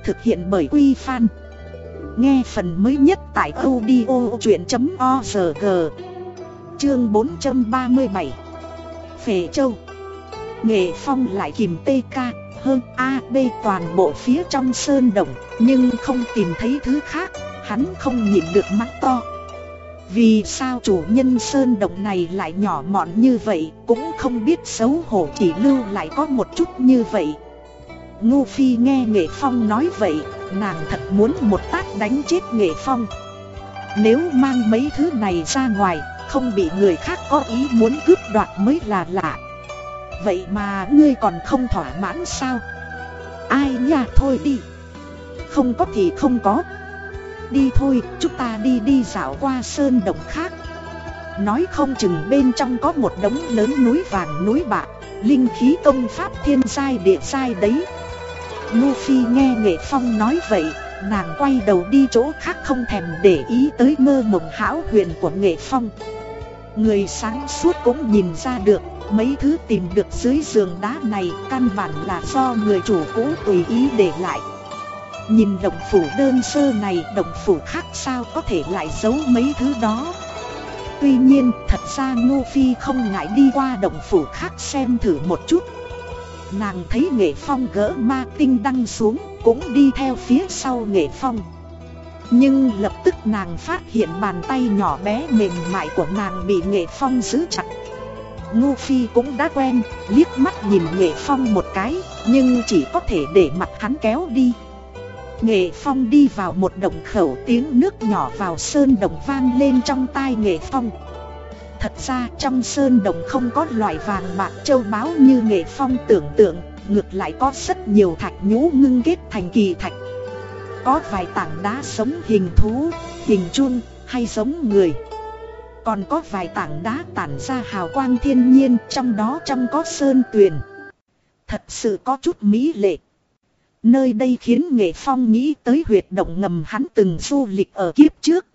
Thực hiện bởi Quy Phan Nghe phần mới nhất tại audio chuyện.org Chương 437 Phệ Châu. Nghệ Phong lại kìm TK hơn A, B toàn bộ phía trong sơn động Nhưng không tìm thấy thứ khác Hắn không nhịn được mắt to. Vì sao chủ nhân sơn động này lại nhỏ mọn như vậy Cũng không biết xấu hổ chỉ lưu lại có một chút như vậy. Ngô Phi nghe Nghệ Phong nói vậy, nàng thật muốn một tát đánh chết Nghệ Phong. Nếu mang mấy thứ này ra ngoài, không bị người khác có ý muốn cướp đoạt mới là lạ. Vậy mà ngươi còn không thỏa mãn sao? Ai nha thôi đi. Không có thì không có. Đi thôi, chúng ta đi đi dạo qua sơn động khác. Nói không chừng bên trong có một đống lớn núi vàng núi bạc, linh khí công pháp thiên giai địa giai đấy. Ngô Phi nghe Nghệ Phong nói vậy, nàng quay đầu đi chỗ khác không thèm để ý tới mơ mộng hão huyền của Nghệ Phong. Người sáng suốt cũng nhìn ra được, mấy thứ tìm được dưới giường đá này căn bản là do người chủ cũ tùy ý để lại. Nhìn động phủ đơn sơ này, động phủ khác sao có thể lại giấu mấy thứ đó. Tuy nhiên thật ra Ngô Phi không ngại đi qua động phủ khác xem thử một chút Nàng thấy nghệ phong gỡ ma tinh đăng xuống Cũng đi theo phía sau nghệ phong. Nhưng lập tức nàng phát hiện bàn tay nhỏ bé mềm mại của nàng bị nghệ phong giữ chặt. Ngu Phi cũng đã quen, liếc mắt nhìn nghệ phong một cái Nhưng chỉ có thể để mặt hắn kéo đi. Nghệ phong đi vào một động khẩu tiếng nước nhỏ vào sơn đồng vang lên trong tai nghệ phong. Thật ra trong sơn đồng không có loại vàng bạc châu báu như nghệ phong tưởng tượng Ngược lại có rất nhiều thạch nhũ ngưng kết thành kỳ thạch. Có vài tảng đá sống hình thú, hình chun hay giống người. Còn có vài tảng đá tản ra hào quang thiên nhiên trong đó trong có sơn tuyền. Thật sự có chút mỹ lệ. Nơi đây khiến Nghệ Phong nghĩ tới huyệt động ngầm hắn từng du lịch ở kiếp trước.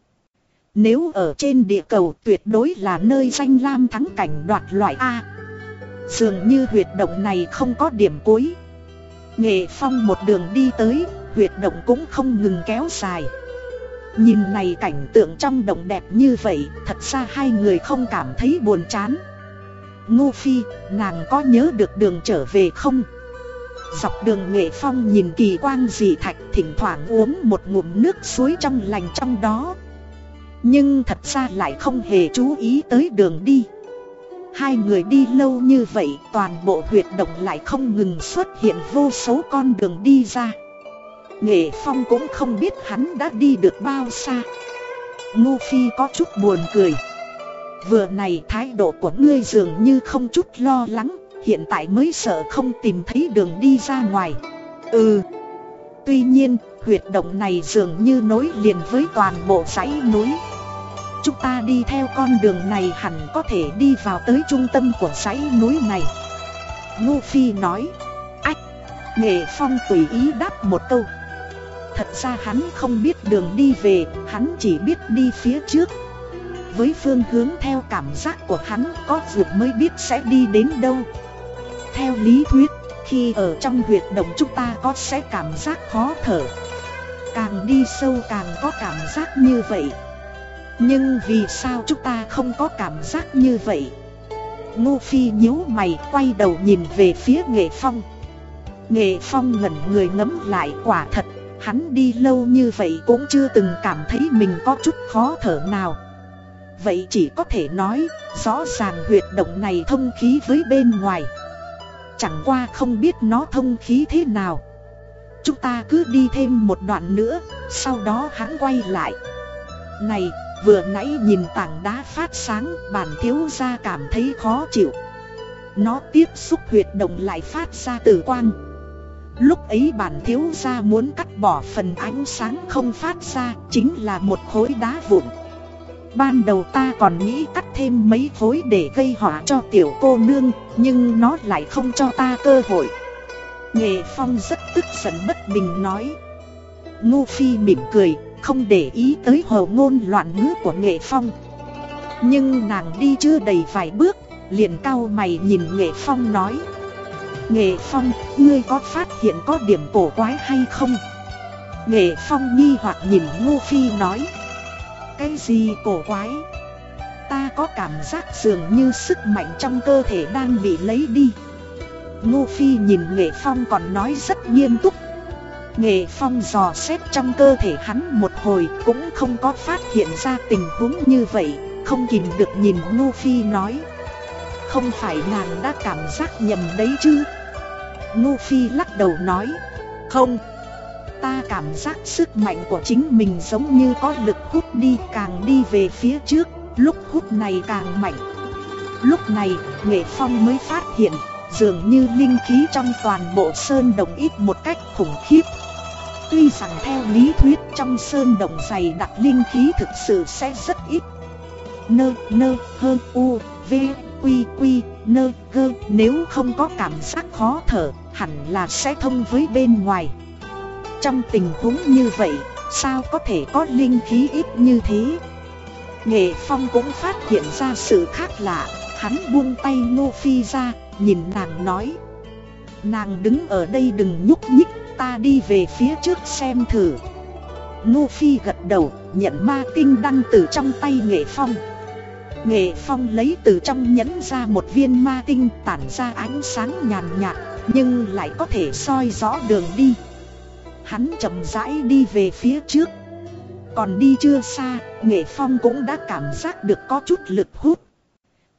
Nếu ở trên địa cầu tuyệt đối là nơi danh lam thắng cảnh đoạt loại A. Dường như huyệt động này không có điểm cuối. Nghệ Phong một đường đi tới, huyệt động cũng không ngừng kéo dài. Nhìn này cảnh tượng trong động đẹp như vậy, thật ra hai người không cảm thấy buồn chán. Ngô Phi, nàng có nhớ được đường trở về không? Dọc đường nghệ phong nhìn kỳ quang dị thạch thỉnh thoảng uống một ngụm nước suối trong lành trong đó nhưng thật ra lại không hề chú ý tới đường đi Hai người đi lâu như vậy toàn bộ huyệt động lại không ngừng xuất hiện vô số con đường đi ra Nghệ Phong cũng không biết hắn đã đi được bao xa Ngô Phi có chút buồn cười Vừa này thái độ của ngươi dường như không chút lo lắng hiện tại mới sợ không tìm thấy đường đi ra ngoài. Ừ. Tuy nhiên, huyệt động này dường như nối liền với toàn bộ dãy núi. Chúng ta đi theo con đường này hẳn có thể đi vào tới trung tâm của dãy núi này. Ngô Phi nói. Ách! Nghệ Phong tùy ý đáp một câu. Thật ra hắn không biết đường đi về, hắn chỉ biết đi phía trước. Với phương hướng theo cảm giác của hắn có dược mới biết sẽ đi đến đâu. Theo lý thuyết, khi ở trong huyệt động chúng ta có sẽ cảm giác khó thở Càng đi sâu càng có cảm giác như vậy nhưng vì sao chúng ta không có cảm giác như vậy? Ngô Phi nhíu mày, quay đầu nhìn về phía Nghệ Phong. Nghệ Phong ngẩn người ngấm lại, quả thật, Hắn đi lâu như vậy cũng chưa từng cảm thấy mình có chút khó thở nào. Vậy chỉ có thể nói, rõ ràng huyệt động này thông khí với bên ngoài. Chẳng qua không biết nó thông khí thế nào. Chúng ta cứ đi thêm một đoạn nữa, Sau đó hắn quay lại. Này vừa nãy nhìn tảng đá phát sáng, Bản thiếu gia cảm thấy khó chịu. Nó tiếp xúc huyệt động lại phát ra tử quang. Lúc ấy bản thiếu gia muốn cắt bỏ phần ánh sáng không phát ra, Chính là một khối đá vụn. Ban đầu ta còn nghĩ cắt thêm mấy khối để gây họa cho tiểu cô nương, Nhưng nó lại không cho ta cơ hội. Nghệ Phong rất tức giận bất bình nói. Ngô Phi mỉm cười. Không để ý tới hồ ngôn loạn ngữ của Nghệ Phong Nhưng nàng đi chưa đầy vài bước Liền cao mày nhìn Nghệ Phong nói Nghệ Phong, ngươi có phát hiện có điểm cổ quái hay không? Nghệ Phong nghi hoặc nhìn Ngô Phi nói cái gì cổ quái? Ta có cảm giác dường như sức mạnh trong cơ thể đang bị lấy đi. Ngô Phi nhìn Nghệ Phong còn nói rất nghiêm túc. Nghệ Phong dò xét trong cơ thể hắn một hồi cũng không có phát hiện ra tình huống như vậy, không kìm được nhìn Ngô Phi nói. Không phải nàng đã cảm giác nhầm đấy chứ? Ngô Phi lắc đầu nói. Không, Ta cảm giác sức mạnh của chính mình giống như có lực hút đi càng đi về phía trước, lúc hút này càng mạnh. Lúc này, Nghệ Phong mới phát hiện, dường như linh khí trong toàn bộ sơn đồng ít một cách khủng khiếp. Tuy rằng theo lý thuyết trong sơn động dày đặc linh khí thực sự sẽ rất ít. Nơ, nơ, hơn, u, v, quy, quy, nơ, gơ, nếu không có cảm giác khó thở, hẳn là sẽ thông với bên ngoài. Trong tình huống như vậy, sao có thể có linh khí ít như thế? Nghệ Phong cũng phát hiện ra sự khác lạ, hắn buông tay Ngô Phi ra, nhìn nàng nói. Nàng đứng ở đây đừng nhúc nhích, ta đi về phía trước xem thử. Luffy Phi gật đầu, nhận ma tinh đăng từ trong tay Nghệ Phong. Nghệ Phong lấy từ trong nhẫn ra một viên ma tinh tản ra ánh sáng nhàn nhạt Nhưng lại có thể soi rõ đường đi Hắn chậm rãi đi về phía trước Còn đi chưa xa, Nghệ Phong cũng đã cảm giác được có chút lực hút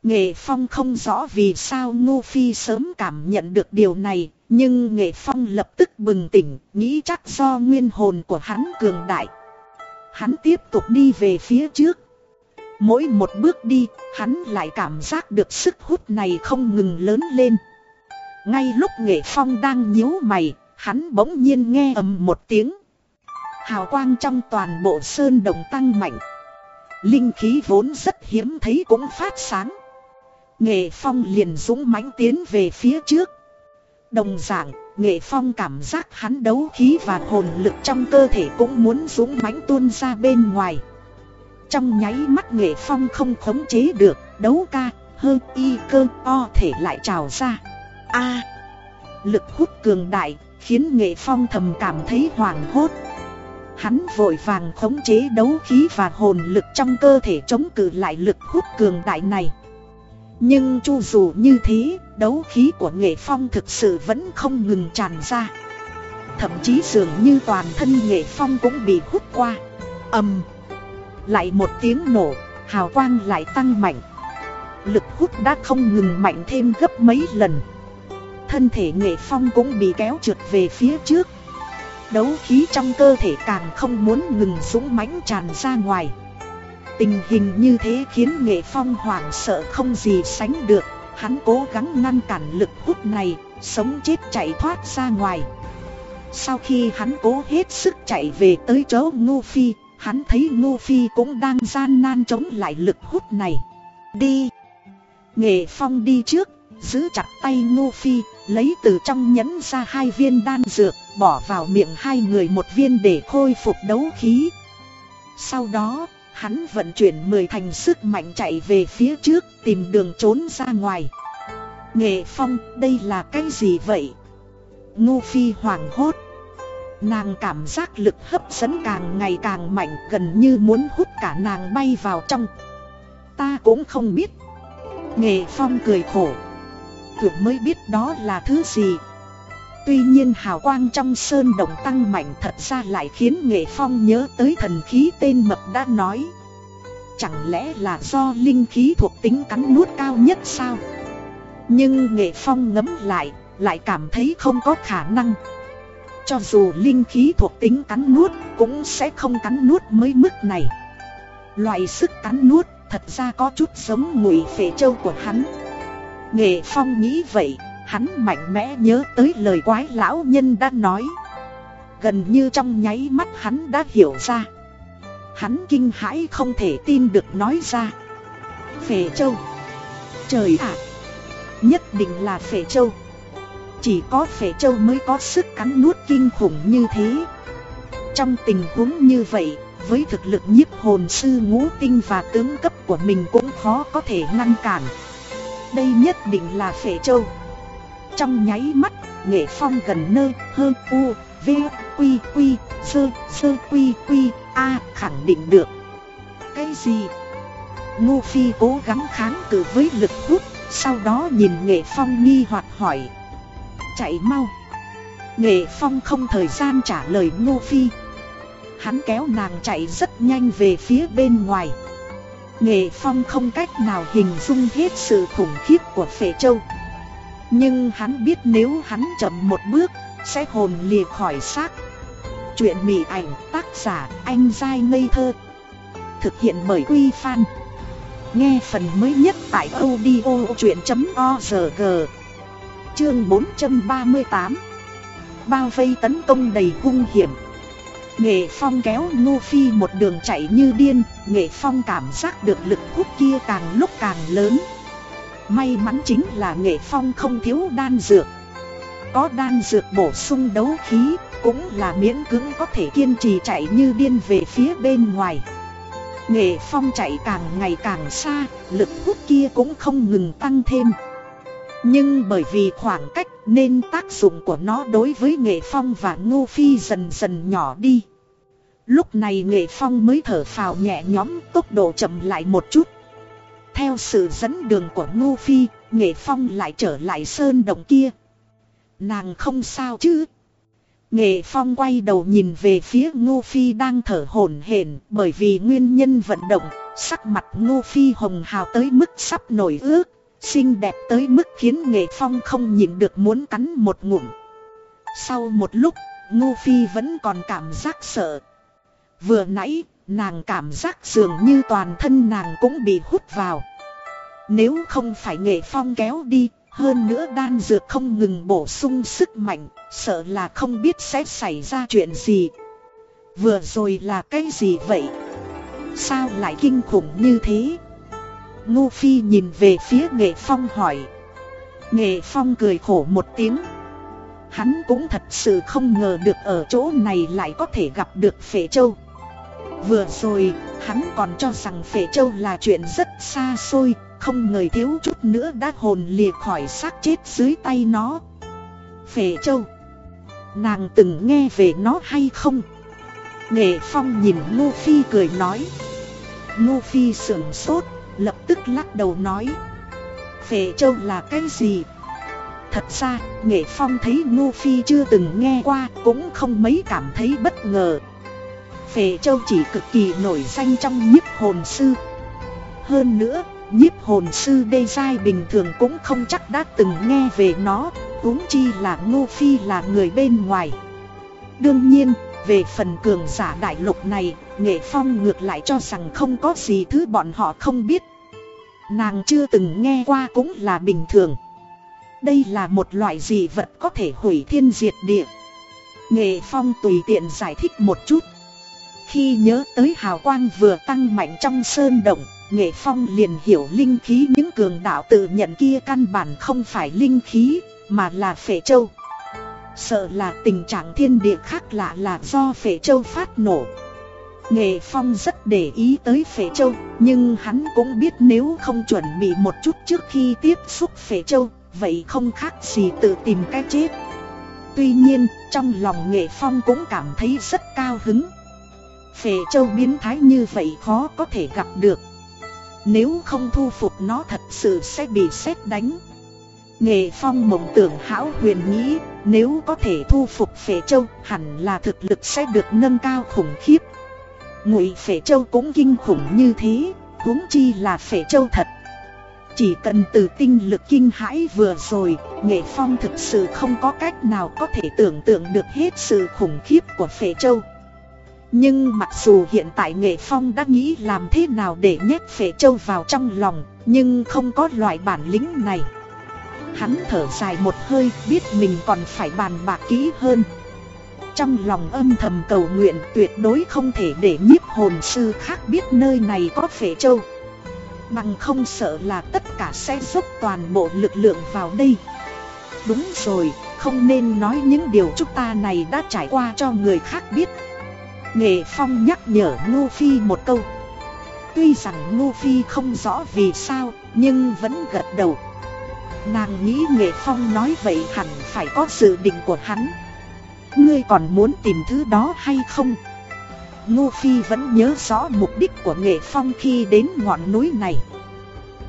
Nghệ Phong không rõ vì sao Ngô Phi sớm cảm nhận được điều này nhưng Nghệ Phong lập tức bừng tỉnh, nghĩ chắc do nguyên hồn của hắn cường đại Hắn tiếp tục đi về phía trước Mỗi một bước đi, hắn lại cảm giác được sức hút này không ngừng lớn lên. Ngay lúc nghệ phong đang nhíu mày, hắn bỗng nhiên nghe ầm một tiếng. Hào quang trong toàn bộ sơn đồng tăng mạnh. Linh khí vốn rất hiếm thấy cũng phát sáng. Nghệ phong liền dũng mãnh tiến về phía trước. Đồng dạng, nghệ phong cảm giác hắn đấu khí và hồn lực trong cơ thể cũng muốn dũng mãnh tuôn ra bên ngoài. Trong nháy mắt nghệ phong không khống chế được, đấu ca, hơn y cơ o thể lại trào ra. A, lực hút cường đại, khiến nghệ phong thầm cảm thấy hoảng hốt. Hắn vội vàng khống chế đấu khí và hồn lực trong cơ thể chống cự lại lực hút cường đại này. Nhưng chu dù như thế, đấu khí của nghệ phong thực sự vẫn không ngừng tràn ra. Thậm chí dường như toàn thân nghệ phong cũng bị hút qua. ầm lại một tiếng nổ, hào quang lại tăng mạnh. Lực hút đã không ngừng mạnh thêm gấp mấy lần. Thân thể nghệ phong cũng bị kéo trượt về phía trước. Đấu khí trong cơ thể càng không muốn ngừng súng mãnh tràn ra ngoài. Tình hình như thế khiến nghệ phong hoảng sợ không gì sánh được. Hắn cố gắng ngăn cản lực hút này, sống chết chạy thoát ra ngoài. Sau khi hắn cố hết sức chạy về tới chỗ Ngô Phi, Hắn thấy Ngô Phi cũng đang gian nan chống lại lực hút này. Đi! Nghệ Phong đi trước, giữ chặt tay Ngô Phi, lấy từ trong nhẫn ra hai viên đan dược, bỏ vào miệng hai người một viên để khôi phục đấu khí. Sau đó, hắn vận chuyển mười thành sức mạnh chạy về phía trước, tìm đường trốn ra ngoài. Nghệ Phong, đây là cái gì vậy? Ngô Phi hoảng hốt. Nàng cảm giác lực hấp dẫn càng ngày càng mạnh gần như muốn hút cả nàng bay vào trong Ta cũng không biết Nghệ Phong cười khổ Tưởng mới biết đó là thứ gì Tuy nhiên hào quang trong sơn động tăng mạnh thật ra lại khiến Nghệ Phong nhớ tới thần khí tên mập đã nói. Chẳng lẽ là do linh khí thuộc tính cắn nuốt cao nhất sao? Nhưng Nghệ Phong ngấm lại, lại cảm thấy không có khả năng. Cho dù linh khí thuộc tính cắn nuốt cũng sẽ không cắn nuốt mới mức này. Loại sức cắn nuốt thật ra có chút giống ngụy phệ châu của hắn. Nghệ Phong nghĩ vậy, hắn mạnh mẽ nhớ tới lời quái lão nhân đã nói. Gần như trong nháy mắt hắn đã hiểu ra. Hắn kinh hãi không thể tin được nói ra. Phệ châu. Trời ạ. Nhất định là phệ châu. Chỉ có phệ châu mới có sức cắn nuốt kinh khủng như thế. Trong tình huống như vậy, Với thực lực nhiếp hồn sư ngũ tinh và tướng cấp của mình cũng khó có thể ngăn cản. Đây nhất định là phệ châu. Trong nháy mắt, Nghệ phong gần nơi, hơ, u, V, quy quy, sơ sơ, quy quy, a, khẳng định được. Cái gì? Ngô Phi cố gắng kháng cự với lực hút, Sau đó nhìn Nghệ Phong nghi hoặc hỏi. Chạy mau. Nghệ Phong không thời gian trả lời Ngô Phi. Hắn kéo nàng chạy rất nhanh về phía bên ngoài. Nghệ Phong không cách nào hình dung hết sự khủng khiếp của Phệ Châu. Nhưng hắn biết nếu hắn chậm một bước, Sẽ hồn lìa khỏi xác. Chuyện mỉ ảnh tác giả anh dai ngây thơ. Thực hiện bởi Quy Phan. Nghe phần mới nhất tại audio chuyện.org Chương 438 Bao vây tấn công đầy hung hiểm. Nghệ Phong kéo Ngô Phi một đường chạy như điên, Nghệ Phong cảm giác được lực hút kia càng lúc càng lớn. May mắn chính là Nghệ Phong không thiếu đan dược Có đan dược bổ sung đấu khí, Cũng là miễn cưỡng có thể kiên trì chạy như điên về phía bên ngoài Nghệ Phong chạy càng ngày càng xa, Lực hút kia cũng không ngừng tăng thêm nhưng bởi vì khoảng cách nên tác dụng của nó đối với nghệ phong và ngô phi dần dần nhỏ đi. Lúc này nghệ phong mới thở phào nhẹ nhõm, tốc độ chậm lại một chút theo sự dẫn đường của Ngô Phi, Nghệ Phong lại trở lại sơn động kia. Nàng không sao chứ? Nghệ Phong quay đầu nhìn về phía Ngô Phi đang thở hổn hển bởi vì nguyên nhân vận động, sắc mặt Ngô Phi hồng hào tới mức sắp nổi ướt, xinh đẹp tới mức khiến Nghệ Phong không nhịn được muốn cắn một ngụm. Sau một lúc, Ngô Phi vẫn còn cảm giác sợ. Vừa nãy, nàng cảm giác dường như toàn thân nàng cũng bị hút vào. Nếu không phải Nghệ Phong kéo đi, hơn nữa đan dược không ngừng bổ sung sức mạnh, sợ là không biết sẽ xảy ra chuyện gì. Vừa rồi là cái gì vậy? Sao lại kinh khủng như thế? Ngô Phi nhìn về phía Nghệ Phong hỏi. Nghệ Phong cười khổ một tiếng. Hắn cũng thật sự không ngờ được ở chỗ này lại có thể gặp được Phệ Châu. Vừa rồi, hắn còn cho rằng Phệ Châu là chuyện rất xa xôi, không ngờ thiếu chút nữa đã hồn lìa khỏi xác chết dưới tay nó. Phệ Châu Nàng từng nghe về nó hay không? Nghệ Phong nhìn Ngô Phi cười nói. Ngô Phi sửng sốt, lập tức lắc đầu nói. Phệ Châu là cái gì? Thật ra, Nghệ Phong thấy Ngô Phi chưa từng nghe qua cũng không mấy cảm thấy bất ngờ. Phệ Châu chỉ cực kỳ nổi danh trong nhiếp hồn sư. Hơn nữa, nhiếp hồn sư đê giai bình thường cũng không chắc đã từng nghe về nó, huống chi là Ngô Phi là người bên ngoài. Đương nhiên, về phần cường giả đại lục này, Nghệ Phong ngược lại cho rằng không có gì thứ bọn họ không biết. Nàng chưa từng nghe qua cũng là bình thường. Đây là một loại dị vật có thể hủy thiên diệt địa. Nghệ Phong tùy tiện giải thích một chút. Khi nhớ tới hào quang vừa tăng mạnh trong sơn động, Nghệ Phong liền hiểu linh khí những cường đạo tự nhận kia căn bản không phải linh khí, mà là phệ châu. Sợ là tình trạng thiên địa khác lạ là do phệ châu phát nổ. Nghệ Phong rất để ý tới phệ châu, nhưng hắn cũng biết nếu không chuẩn bị một chút trước khi tiếp xúc phệ châu, vậy không khác gì tự tìm cái chết. Tuy nhiên, trong lòng Nghệ Phong cũng cảm thấy rất cao hứng. Phệ châu biến thái như vậy khó có thể gặp được. Nếu không thu phục nó thật sự sẽ bị xét đánh. Nghệ Phong mộng tưởng hão huyền nghĩ, nếu có thể thu phục Phệ Châu, hẳn là thực lực sẽ được nâng cao khủng khiếp. Ngụy Phệ Châu cũng kinh khủng như thế, huống chi là Phệ Châu thật. Chỉ cần từ tinh lực kinh hãi vừa rồi, Nghệ Phong thực sự không có cách nào có thể tưởng tượng được hết sự khủng khiếp của Phệ Châu. Nhưng mặc dù hiện tại Nghệ Phong đã nghĩ làm thế nào để nhét Phệ Châu vào trong lòng, nhưng không có loại bản lĩnh này. Hắn thở dài một hơi biết mình còn phải bàn bạc kỹ hơn. Trong lòng âm thầm cầu nguyện tuyệt đối không thể để nhiếp hồn sư khác biết nơi này có phệ châu. Bằng không sợ là tất cả sẽ dốc toàn bộ lực lượng vào đây. Đúng rồi, không nên nói những điều chúng ta này đã trải qua cho người khác biết. Nghệ Phong nhắc nhở Ngô Phi một câu. Tuy rằng Ngô Phi không rõ vì sao, nhưng vẫn gật đầu. Nàng nghĩ Nghệ Phong nói vậy hẳn phải có sự định của hắn. Ngươi còn muốn tìm thứ đó hay không? Ngô Phi vẫn nhớ rõ mục đích của Nghệ Phong khi đến ngọn núi này.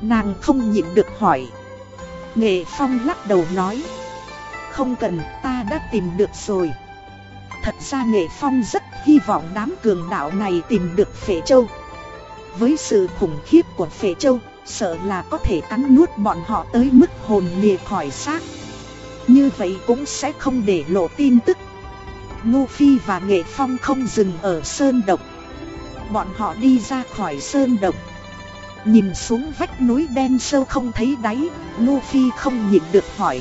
Nàng không nhịn được hỏi. Nghệ Phong lắc đầu nói. Không cần ta đã tìm được rồi. Thật ra Nghệ Phong rất hy vọng đám cường đạo này tìm được Phệ Châu. Với sự khủng khiếp của Phệ Châu, Sợ là có thể cắn nuốt bọn họ tới mức hồn lìa khỏi xác. Như vậy cũng sẽ không để lộ tin tức. Ngô Phi và Nghệ Phong không dừng ở Sơn Động Bọn họ đi ra khỏi Sơn Động Nhìn xuống vách núi đen sâu không thấy đáy, Ngô Phi không nhịn được hỏi.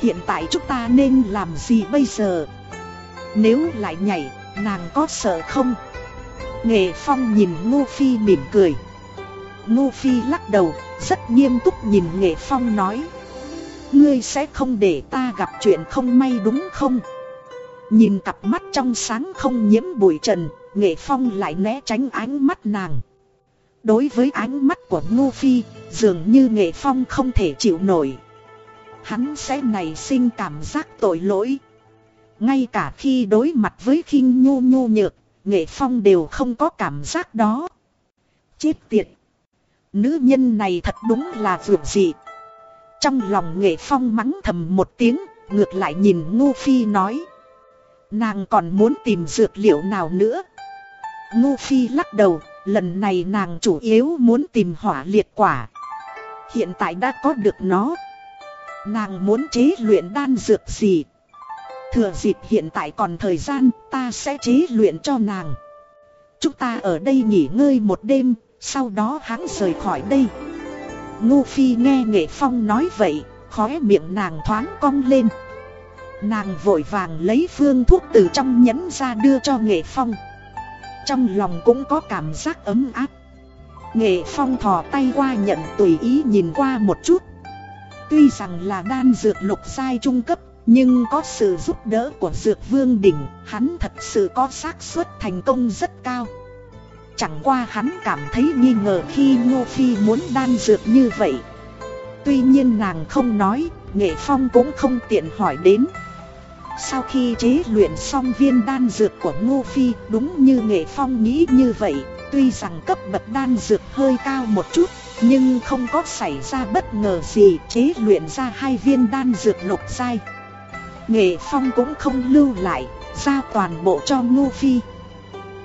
Hiện tại chúng ta nên làm gì bây giờ? Nếu lại nhảy nàng có sợ không? Nghệ Phong nhìn Ngô Phi mỉm cười. Ngô Phi lắc đầu, rất nghiêm túc nhìn Nghệ Phong nói. Ngươi sẽ không để ta gặp chuyện không may đúng không? Nhìn cặp mắt trong sáng không nhiễm bụi trần, Nghệ Phong lại né tránh ánh mắt nàng. Đối với ánh mắt của Ngô Phi, dường như Nghệ Phong không thể chịu nổi. Hắn sẽ nảy sinh cảm giác tội lỗi. Ngay cả khi đối mặt với khinh nhu nhu nhược, Nghệ Phong đều không có cảm giác đó Chết tiệt Nữ nhân này thật đúng là vượt dị. Trong lòng nghệ phong mắng thầm một tiếng, ngược lại nhìn Ngu Phi nói. Nàng còn muốn tìm dược liệu nào nữa? Ngu Phi lắc đầu, lần này nàng chủ yếu muốn tìm hỏa liệt quả. Hiện tại đã có được nó. Nàng muốn chế luyện đan dược gì? Thừa dịp hiện tại còn thời gian, ta sẽ chế luyện cho nàng. Chúng ta ở đây nghỉ ngơi một đêm, sau đó hắn rời khỏi đây. Ngô Phi nghe Nghệ Phong nói vậy, khóe miệng nàng thoáng cong lên. Nàng vội vàng lấy phương thuốc từ trong nhẫn ra đưa cho Nghệ Phong. Trong lòng cũng có cảm giác ấm áp. Nghệ Phong thò tay qua nhận tùy ý nhìn qua một chút. Tuy rằng là đan dược lục sai trung cấp, nhưng có sự giúp đỡ của dược vương đỉnh, hắn thật sự có xác suất thành công rất cao. Chẳng qua hắn cảm thấy nghi ngờ khi Ngô Phi muốn đan dược như vậy. Tuy nhiên nàng không nói, Nghệ Phong cũng không tiện hỏi đến. Sau khi chế luyện xong viên đan dược của Ngô Phi, đúng như Nghệ Phong nghĩ như vậy, tuy rằng cấp bậc đan dược hơi cao một chút, nhưng không có xảy ra bất ngờ gì chế luyện ra hai viên đan dược lục sai. Nghệ Phong cũng không lưu lại, giao toàn bộ cho Ngô Phi.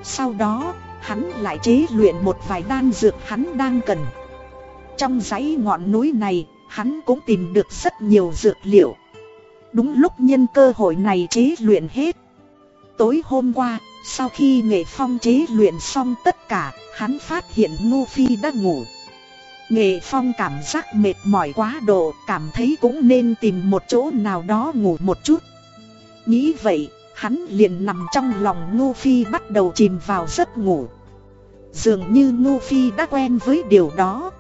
Sau đó, hắn lại chế luyện một vài đan dược hắn đang cần. Trong dãy ngọn núi này, hắn cũng tìm được rất nhiều dược liệu. Đúng lúc nhân cơ hội này chế luyện hết. Tối hôm qua, sau khi nghệ phong chế luyện xong tất cả, hắn phát hiện Ngô Phi đã ngủ. Nghệ phong cảm giác mệt mỏi quá độ, cảm thấy cũng nên tìm một chỗ nào đó ngủ một chút. Nghĩ vậy, hắn liền nằm trong lòng Ngô Phi bắt đầu chìm vào giấc ngủ. Dường như Ngô Phi đã quen với điều đó.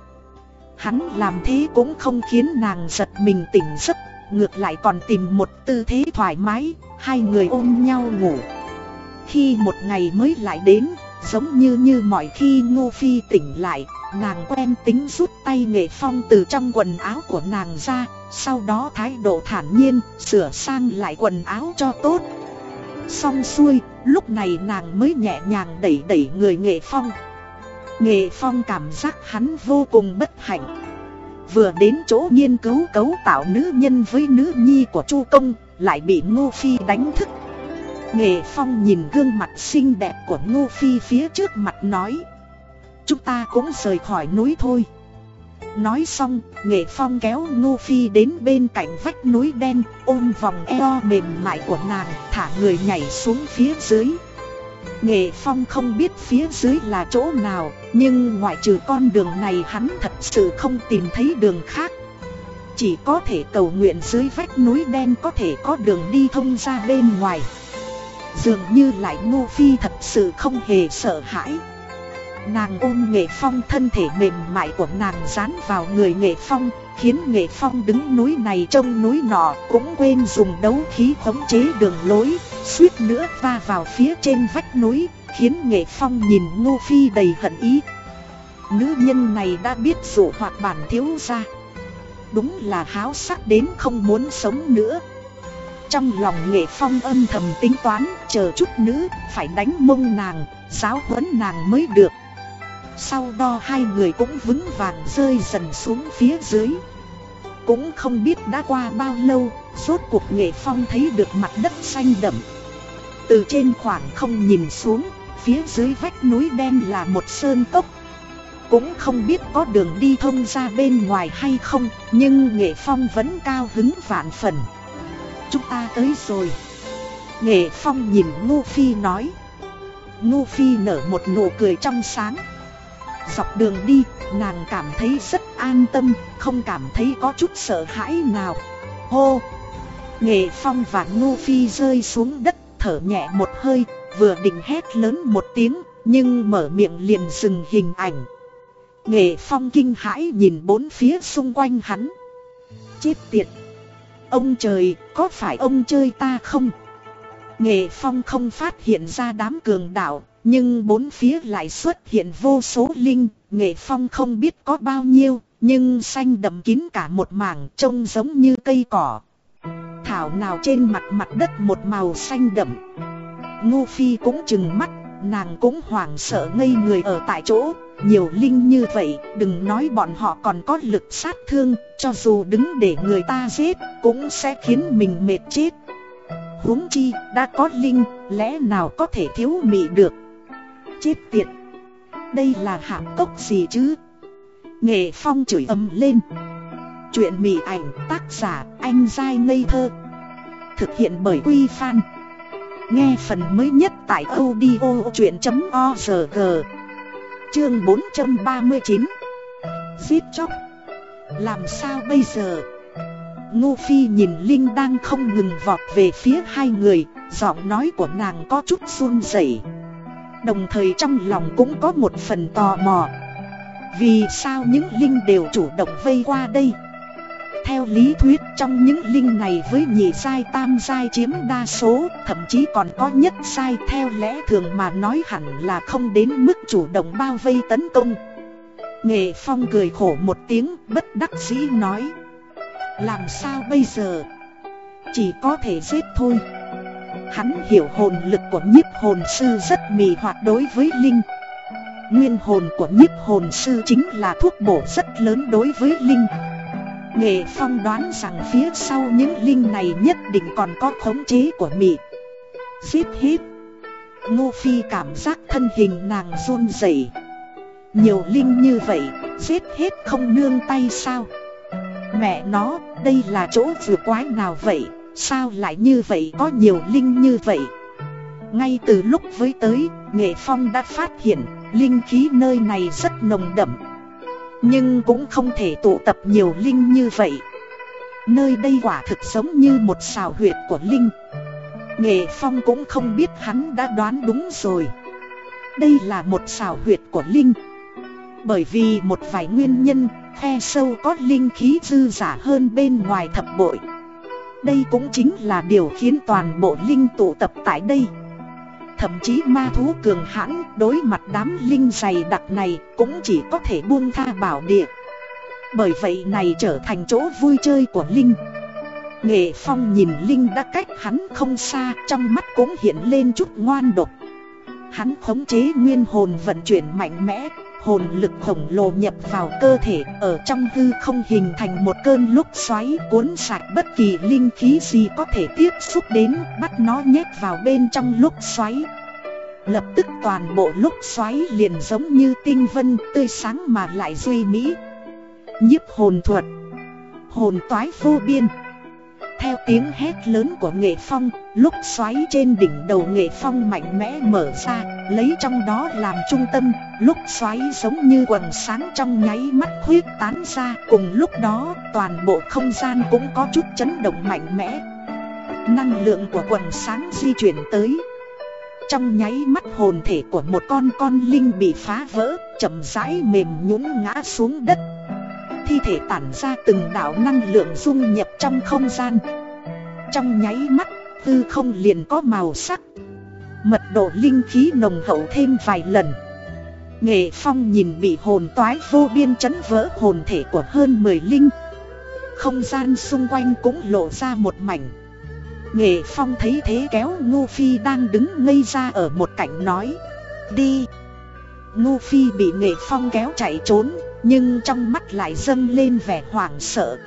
Hắn làm thế cũng không khiến nàng giật mình tỉnh giấc, ngược lại còn tìm một tư thế thoải mái, hai người ôm nhau ngủ. Khi một ngày mới lại đến, giống như như mọi khi Ngô Phi tỉnh lại, nàng quen tính rút tay nghệ phong từ trong quần áo của nàng ra, sau đó thái độ thản nhiên, sửa sang lại quần áo cho tốt. Xong xuôi, lúc này nàng mới nhẹ nhàng đẩy đẩy người nghệ phong. Nghệ phong cảm giác hắn vô cùng bất hạnh. Vừa đến chỗ nghiên cứu cấu tạo nữ nhân với nữ nhi của Chu Công, lại bị Ngô Phi đánh thức. Nghệ Phong nhìn gương mặt xinh đẹp của Ngô Phi phía trước mặt nói Chúng ta cũng rời khỏi núi thôi. Nói xong, Nghệ Phong kéo Ngô Phi đến bên cạnh vách núi đen Ôm vòng eo mềm mại của nàng, thả người nhảy xuống phía dưới. Nghệ Phong không biết phía dưới là chỗ nào Nhưng ngoại trừ con đường này hắn thật sự không tìm thấy đường khác. Chỉ có thể cầu nguyện dưới vách núi đen có thể có đường đi thông ra bên ngoài. Dường như lại Ngô Phi thật sự không hề sợ hãi. Nàng ôm Nghệ Phong thân thể mềm mại của nàng dán vào người Nghệ Phong Khiến Nghệ Phong đứng núi này trông núi nọ Cũng quên dùng đấu khí khống chế đường lối Suýt nữa va vào phía trên vách núi Khiến Nghệ Phong nhìn Ngô Phi đầy hận ý. Nữ nhân này đã biết dụ hoạt bản thiếu ra Đúng là háo sắc đến không muốn sống nữa. Trong lòng nghệ phong âm thầm tính toán chờ chút nữ phải đánh mông nàng, giáo huấn nàng mới được. Sau đó hai người cũng vững vàng rơi dần xuống phía dưới. Cũng không biết đã qua bao lâu, rốt cuộc nghệ phong thấy được mặt đất xanh đậm. Từ trên khoảng không nhìn xuống, phía dưới vách núi đen là một sơn cốc. Cũng không biết có đường đi thông ra bên ngoài hay không, nhưng nghệ phong vẫn cao hứng vạn phần. Chúng ta tới rồi Nghệ Phong nhìn Ngô Phi nói Ngô Phi nở một nụ cười trong sáng Dọc đường đi, nàng cảm thấy rất an tâm, không cảm thấy có chút sợ hãi nào Hô! Nghệ Phong và Ngô Phi rơi xuống đất, thở nhẹ một hơi, vừa định hét lớn một tiếng, nhưng mở miệng liền dừng hình ảnh Nghệ Phong kinh hãi nhìn bốn phía xung quanh hắn Chết tiệt! Ông trời, có phải ông chơi ta không? Nghệ Phong không phát hiện ra đám cường đạo, nhưng bốn phía lại xuất hiện vô số linh, Nghệ Phong không biết có bao nhiêu, nhưng xanh đậm kín cả một mảng trông giống như cây cỏ. Thảo nào trên mặt mặt đất một màu xanh đậm. Ngô Phi cũng chừng mắt, nàng cũng hoảng sợ ngây người ở tại chỗ, nhiều linh như vậy, đừng nói bọn họ còn có lực sát thương, cho dù đứng để người ta giết, cũng sẽ khiến mình mệt chết. huống chi, đã có linh, lẽ nào có thể thiếu mị được. Chết tiệt! Đây là hạng cốc gì chứ? Nghệ Phong chửi ầm lên. Chuyện mị ảnh tác giả anh dai ngây thơ. Thực hiện bởi Quy Phan. Nghe phần mới nhất tại audio chuyện.org Chương 439 Giết chóc Làm sao bây giờ Ngô Phi nhìn Linh đang không ngừng vọt về phía hai người, Giọng nói của nàng có chút run rẩy Đồng thời trong lòng cũng có một phần tò mò. Vì sao những Linh đều chủ động vây qua đây? Theo lý thuyết, trong những linh này với nhị sai tam sai chiếm đa số, Thậm chí còn có nhất sai theo lẽ thường mà nói hẳn là không đến mức chủ động bao vây tấn công. Nghệ Phong cười khổ một tiếng, bất đắc dĩ nói, Làm sao bây giờ? Chỉ có thể giết thôi. Hắn hiểu hồn lực của nhiếp hồn sư rất mì hoạt đối với Linh. Nguyên hồn của nhiếp hồn sư chính là thuốc bổ rất lớn đối với Linh. Nghệ Phong đoán rằng phía sau những linh này nhất định còn có khống chế của mị. Giết hết. Ngô Phi cảm giác thân hình nàng run rẩy. Nhiều linh như vậy, giết hết không nương tay sao? Mẹ nó, đây là chỗ vừa quái nào vậy? Sao lại như vậy? Có nhiều linh như vậy. Ngay từ lúc với tới, Nghệ Phong đã phát hiện Linh khí nơi này rất nồng đậm. Nhưng cũng không thể tụ tập nhiều linh như vậy. Nơi đây quả thực giống như một xào huyệt của linh. Nghệ Phong cũng không biết hắn đã đoán đúng rồi. Đây là một xào huyệt của linh. Bởi vì một vài nguyên nhân Khe sâu có linh khí dư giả hơn bên ngoài thập bội. Đây cũng chính là điều khiến toàn bộ linh tụ tập tại đây. Thậm chí ma thú cường hãn đối mặt đám linh dày đặc này cũng chỉ có thể buông tha bảo địa. Bởi vậy này trở thành chỗ vui chơi của Linh. Nghệ Phong nhìn Linh đã cách hắn không xa, Trong mắt cũng hiện lên chút ngoan độc. Hắn khống chế nguyên hồn vận chuyển mạnh mẽ. Hồn lực khổng lồ nhập vào cơ thể, Ở trong hư không hình thành một cơn lúc xoáy Cuốn sạch bất kỳ linh khí gì có thể tiếp xúc đến, Bắt nó nhét vào bên trong lúc xoáy. Lập tức toàn bộ lúc xoáy liền giống như tinh vân, tươi sáng mà lại duy mỹ. Nhiếp hồn thuật. Hồn toái vô biên theo tiếng hét lớn của nghệ phong, lúc xoáy trên đỉnh đầu nghệ phong mạnh mẽ mở ra, lấy trong đó làm trung tâm, lúc xoáy giống như quần sáng trong nháy mắt khuyết tán ra. Cùng lúc đó, toàn bộ không gian cũng có chút chấn động mạnh mẽ. Năng lượng của quần sáng di chuyển tới. Trong nháy mắt hồn thể của một con con linh bị phá vỡ, chậm rãi mềm nhũn ngã xuống đất thi thể tản ra từng đạo năng lượng dung nhập trong không gian. Trong nháy mắt, tư không liền có màu sắc. Mật độ linh khí nồng hậu thêm vài lần. Nghệ Phong nhìn bị hồn toái vô biên chấn vỡ hồn thể của hơn 10 linh. Không gian xung quanh cũng lộ ra một mảnh. Nghệ Phong thấy thế kéo Ngô Phi đang đứng ngây ra ở một cạnh nói Đi. Ngô Phi bị Nghệ Phong kéo chạy trốn nhưng trong mắt lại dâng lên vẻ hoảng sợ.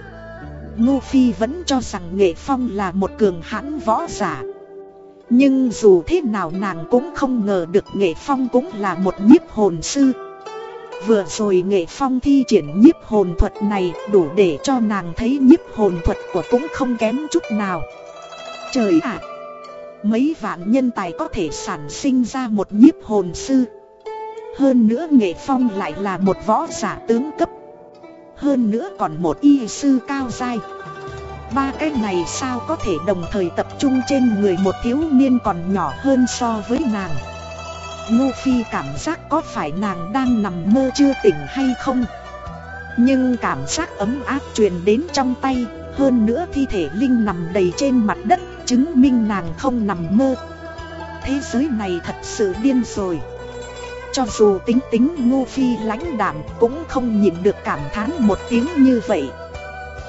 Ngô Phi vẫn cho rằng Nghệ Phong là một cường hãn võ giả. Nhưng dù thế nào nàng cũng không ngờ được Nghệ Phong cũng là một nhiếp hồn sư. Vừa rồi Nghệ Phong thi triển nhiếp hồn thuật này đủ để cho nàng thấy nhiếp hồn thuật của cũng không kém chút nào. Trời ạ! mấy vạn nhân tài có thể sản sinh ra một nhiếp hồn sư hơn nữa nghệ phong lại là một võ giả tướng cấp. Hơn nữa còn một y sư cao dai Ba cái này sao có thể đồng thời tập trung trên người một thiếu niên còn nhỏ hơn so với nàng? Ngô Phi cảm giác có phải nàng đang nằm mơ chưa tỉnh hay không? Nhưng cảm giác ấm áp truyền đến trong tay, Hơn nữa thi thể Linh nằm đầy trên mặt đất, Chứng minh nàng không nằm mơ. Thế giới này thật sự điên rồi cho dù tính tính ngu phi lãnh đảm cũng không nhịn được cảm thán một tiếng như vậy.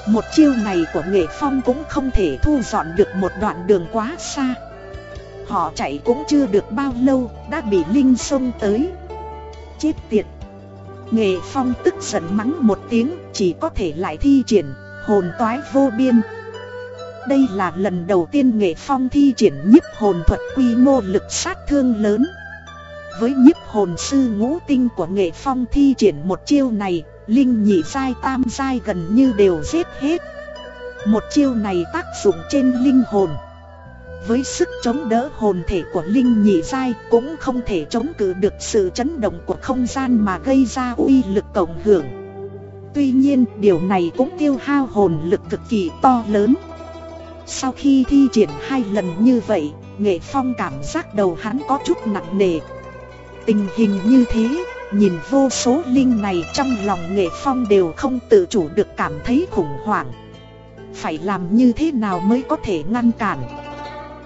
Một chiêu này của nghệ phong cũng không thể thu dọn được một đoạn đường quá xa. Họ chạy cũng chưa được bao lâu, đã bị Linh xông tới. Chết tiệt! Nghệ Phong tức giận mắng một tiếng, chỉ có thể lại thi triển hồn toái vô biên. Đây là lần đầu tiên Nghệ Phong thi triển nhiếp hồn thuật quy mô lực sát thương lớn. Với nhiếp hồn sư ngũ tinh của Nghệ Phong thi triển một chiêu này Linh nhị sai tam sai gần như đều giết hết Một chiêu này tác dụng trên linh hồn với sức chống đỡ hồn thể của Linh nhị sai cũng không thể chống cự được sự chấn động của không gian mà gây ra uy lực cộng hưởng. Tuy nhiên điều này cũng tiêu hao hồn lực cực kỳ to lớn. Sau khi thi triển hai lần như vậy, Nghệ Phong cảm giác đầu hắn có chút nặng nề. Tình hình như thế, nhìn vô số linh này trong lòng Nghệ Phong đều không tự chủ được cảm thấy khủng hoảng. Phải làm như thế nào mới có thể ngăn cản?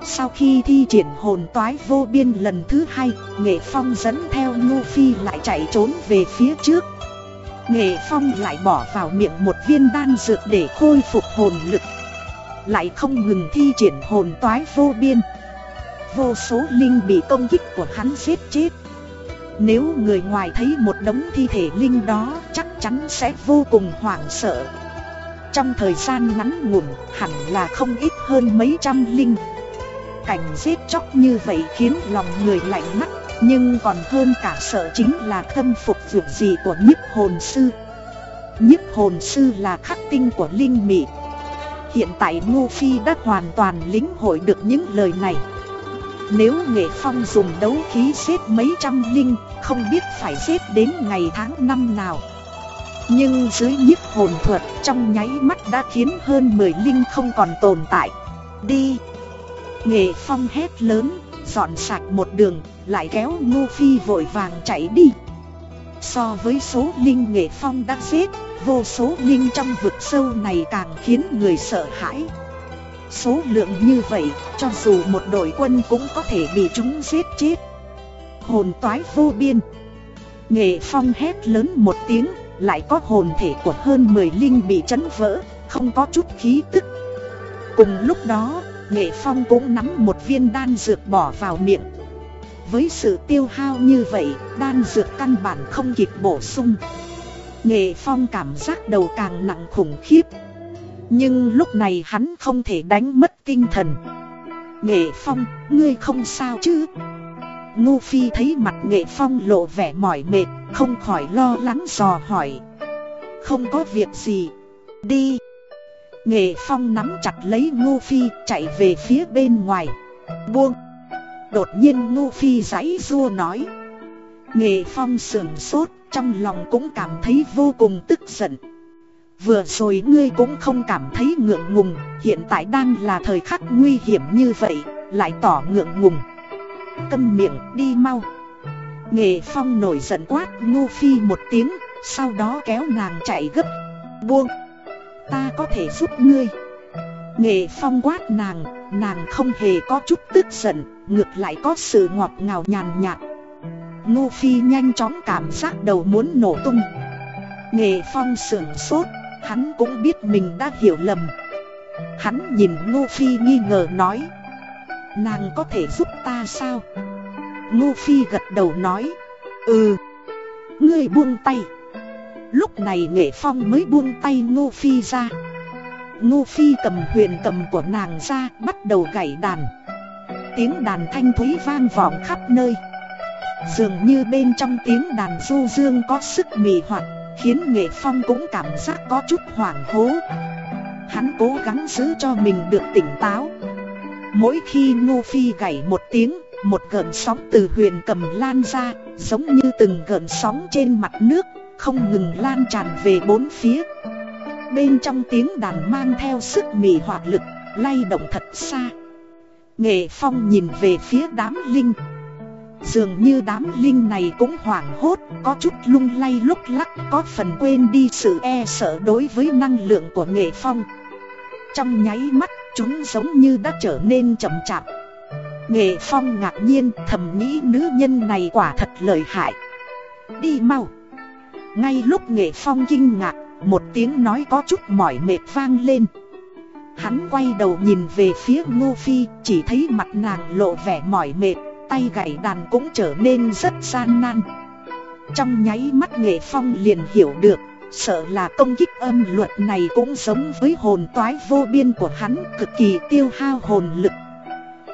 Sau khi thi triển hồn toái vô biên lần thứ hai, Nghệ Phong dẫn theo Ngô Phi lại chạy trốn về phía trước. Nghệ Phong lại bỏ vào miệng một viên đan dược để khôi phục hồn lực. Lại không ngừng thi triển hồn toái vô biên. Vô số linh bị công kích của hắn giết chết. Nếu người ngoài thấy một đống thi thể linh đó, chắc chắn sẽ vô cùng hoảng sợ. Trong thời gian ngắn ngủn, hẳn là không ít hơn mấy trăm linh. Cảnh giết chóc như vậy khiến lòng người lạnh mắt Nhưng còn hơn cả sợ chính là thâm phục việc gì của nhiếp hồn sư. Nhiếp hồn sư là khắc tinh của linh mị. Hiện tại Ngô Phi đã hoàn toàn lĩnh hội được những lời này. Nếu Nghệ Phong dùng đấu khí xếp mấy trăm linh Không biết phải xếp đến ngày tháng năm nào Nhưng dưới nhiếp hồn thuật trong nháy mắt đã khiến hơn 10 linh không còn tồn tại Đi Nghệ Phong hét lớn, dọn sạch một đường, lại kéo Ngô Phi vội vàng chạy đi. So với số linh Nghệ Phong đã xếp, vô số linh trong vực sâu này càng khiến người sợ hãi. Số lượng như vậy, cho dù một đội quân cũng có thể bị chúng giết chết. Hồn toái vô biên. Nghệ Phong hét lớn một tiếng, lại có hồn thể của hơn 10 linh bị chấn vỡ, không có chút khí tức. Cùng lúc đó, Nghệ Phong cũng nắm một viên đan dược bỏ vào miệng Với sự tiêu hao như vậy, đan dược căn bản không kịp bổ sung Nghệ Phong cảm giác đầu càng nặng khủng khiếp nhưng lúc này hắn không thể đánh mất tinh thần Nghệ Phong, ngươi không sao chứ Ngô Phi thấy mặt Nghệ Phong lộ vẻ mỏi mệt, không khỏi lo lắng dò hỏi Không có việc gì, đi Nghệ Phong nắm chặt lấy Ngô Phi chạy về phía bên ngoài. Buông. Đột nhiên Ngô Phi giãy rua nói. Nghệ Phong sườn sốt, trong lòng cũng cảm thấy vô cùng tức giận. Vừa rồi ngươi cũng không cảm thấy ngượng ngùng, hiện tại đang là thời khắc nguy hiểm như vậy, lại tỏ ngượng ngùng. Câm miệng đi mau. Nghệ Phong nổi giận quát Ngô Phi một tiếng, sau đó kéo nàng chạy gấp. Buông ta có thể giúp ngươi Nghệ phong quát nàng, nàng không hề có chút tức giận, ngược lại có sự ngọt ngào nhàn nhạt Ngô Phi nhanh chóng cảm giác đầu muốn nổ tung Nghệ phong sưởng sốt, hắn cũng biết mình đã hiểu lầm. Hắn nhìn Ngô Phi nghi ngờ nói, Nàng có thể giúp ta sao? Ngô Phi gật đầu nói Ừ. Ngươi buông tay. Lúc này nghệ phong mới buông tay Ngô Phi ra. Ngô Phi cầm huyền cầm của nàng ra, bắt đầu gảy đàn. Tiếng đàn thanh thúy vang vọng khắp nơi. Dường như bên trong tiếng đàn du dương có sức mì hoặc. Khiến nghệ phong cũng cảm giác có chút hoảng hố. Hắn cố gắng giữ cho mình được tỉnh táo. Mỗi khi Ngô Phi gảy một tiếng, Một gợn sóng từ huyền cầm lan ra, Giống như từng gợn sóng trên mặt nước, không ngừng lan tràn về bốn phía. Bên trong tiếng đàn mang theo sức mị hoạt lực, Lay động thật xa. Nghệ Phong nhìn về phía đám linh. Dường như đám linh này cũng hoảng hốt Có chút lung lay lúc lắc Có phần quên đi sự e sợ đối với năng lượng của Nghệ Phong. Trong nháy mắt chúng giống như đã trở nên chậm chạp. Nghệ Phong ngạc nhiên thầm nghĩ nữ nhân này quả thật lợi hại. Đi mau. Ngay lúc nghệ phong kinh ngạc, một tiếng nói có chút mỏi mệt vang lên. Hắn quay đầu nhìn về phía Ngô Phi, chỉ thấy mặt nàng lộ vẻ mỏi mệt, tay gảy đàn cũng trở nên rất gian nan. Trong nháy mắt nghệ phong liền hiểu được Sợ là công kích âm luật này cũng giống với hồn toái vô biên của hắn cực kỳ tiêu hao hồn lực.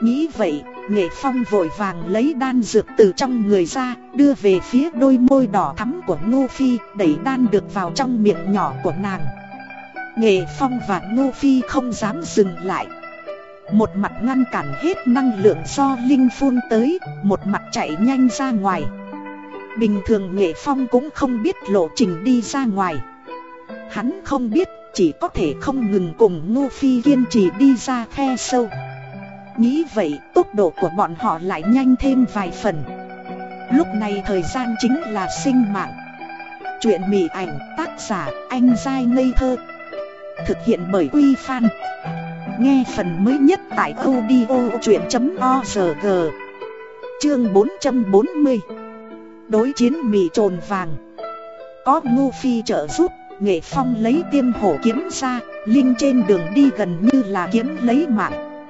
Nghĩ vậy, nghệ phong vội vàng lấy đan dược từ trong người ra Đưa về phía đôi môi đỏ thắm của Ngô Phi Đẩy đan được vào trong miệng nhỏ của nàng. Nghệ phong và Ngô Phi không dám dừng lại. Một mặt ngăn cản hết năng lượng do Linh phun tới, Một mặt chạy nhanh ra ngoài. Bình thường Nghệ Phong cũng không biết lộ trình đi ra ngoài. Hắn không biết, chỉ có thể không ngừng cùng Ngô Phi kiên trì đi ra khe sâu. Nghĩ vậy, tốc độ của bọn họ lại nhanh thêm vài phần. Lúc này thời gian chính là sinh mạng. Chuyện mỉ ảnh, tác giả, anh dai ngây thơ. Thực hiện bởi Quy Phan. Nghe phần mới nhất tại audio chuyện.org Chương 440 Đối chiến mì trồn vàng. Có ngu phi trợ giúp, Nghệ Phong lấy tiêm hổ kiếm ra, Linh trên đường đi gần như là kiếm lấy mạng.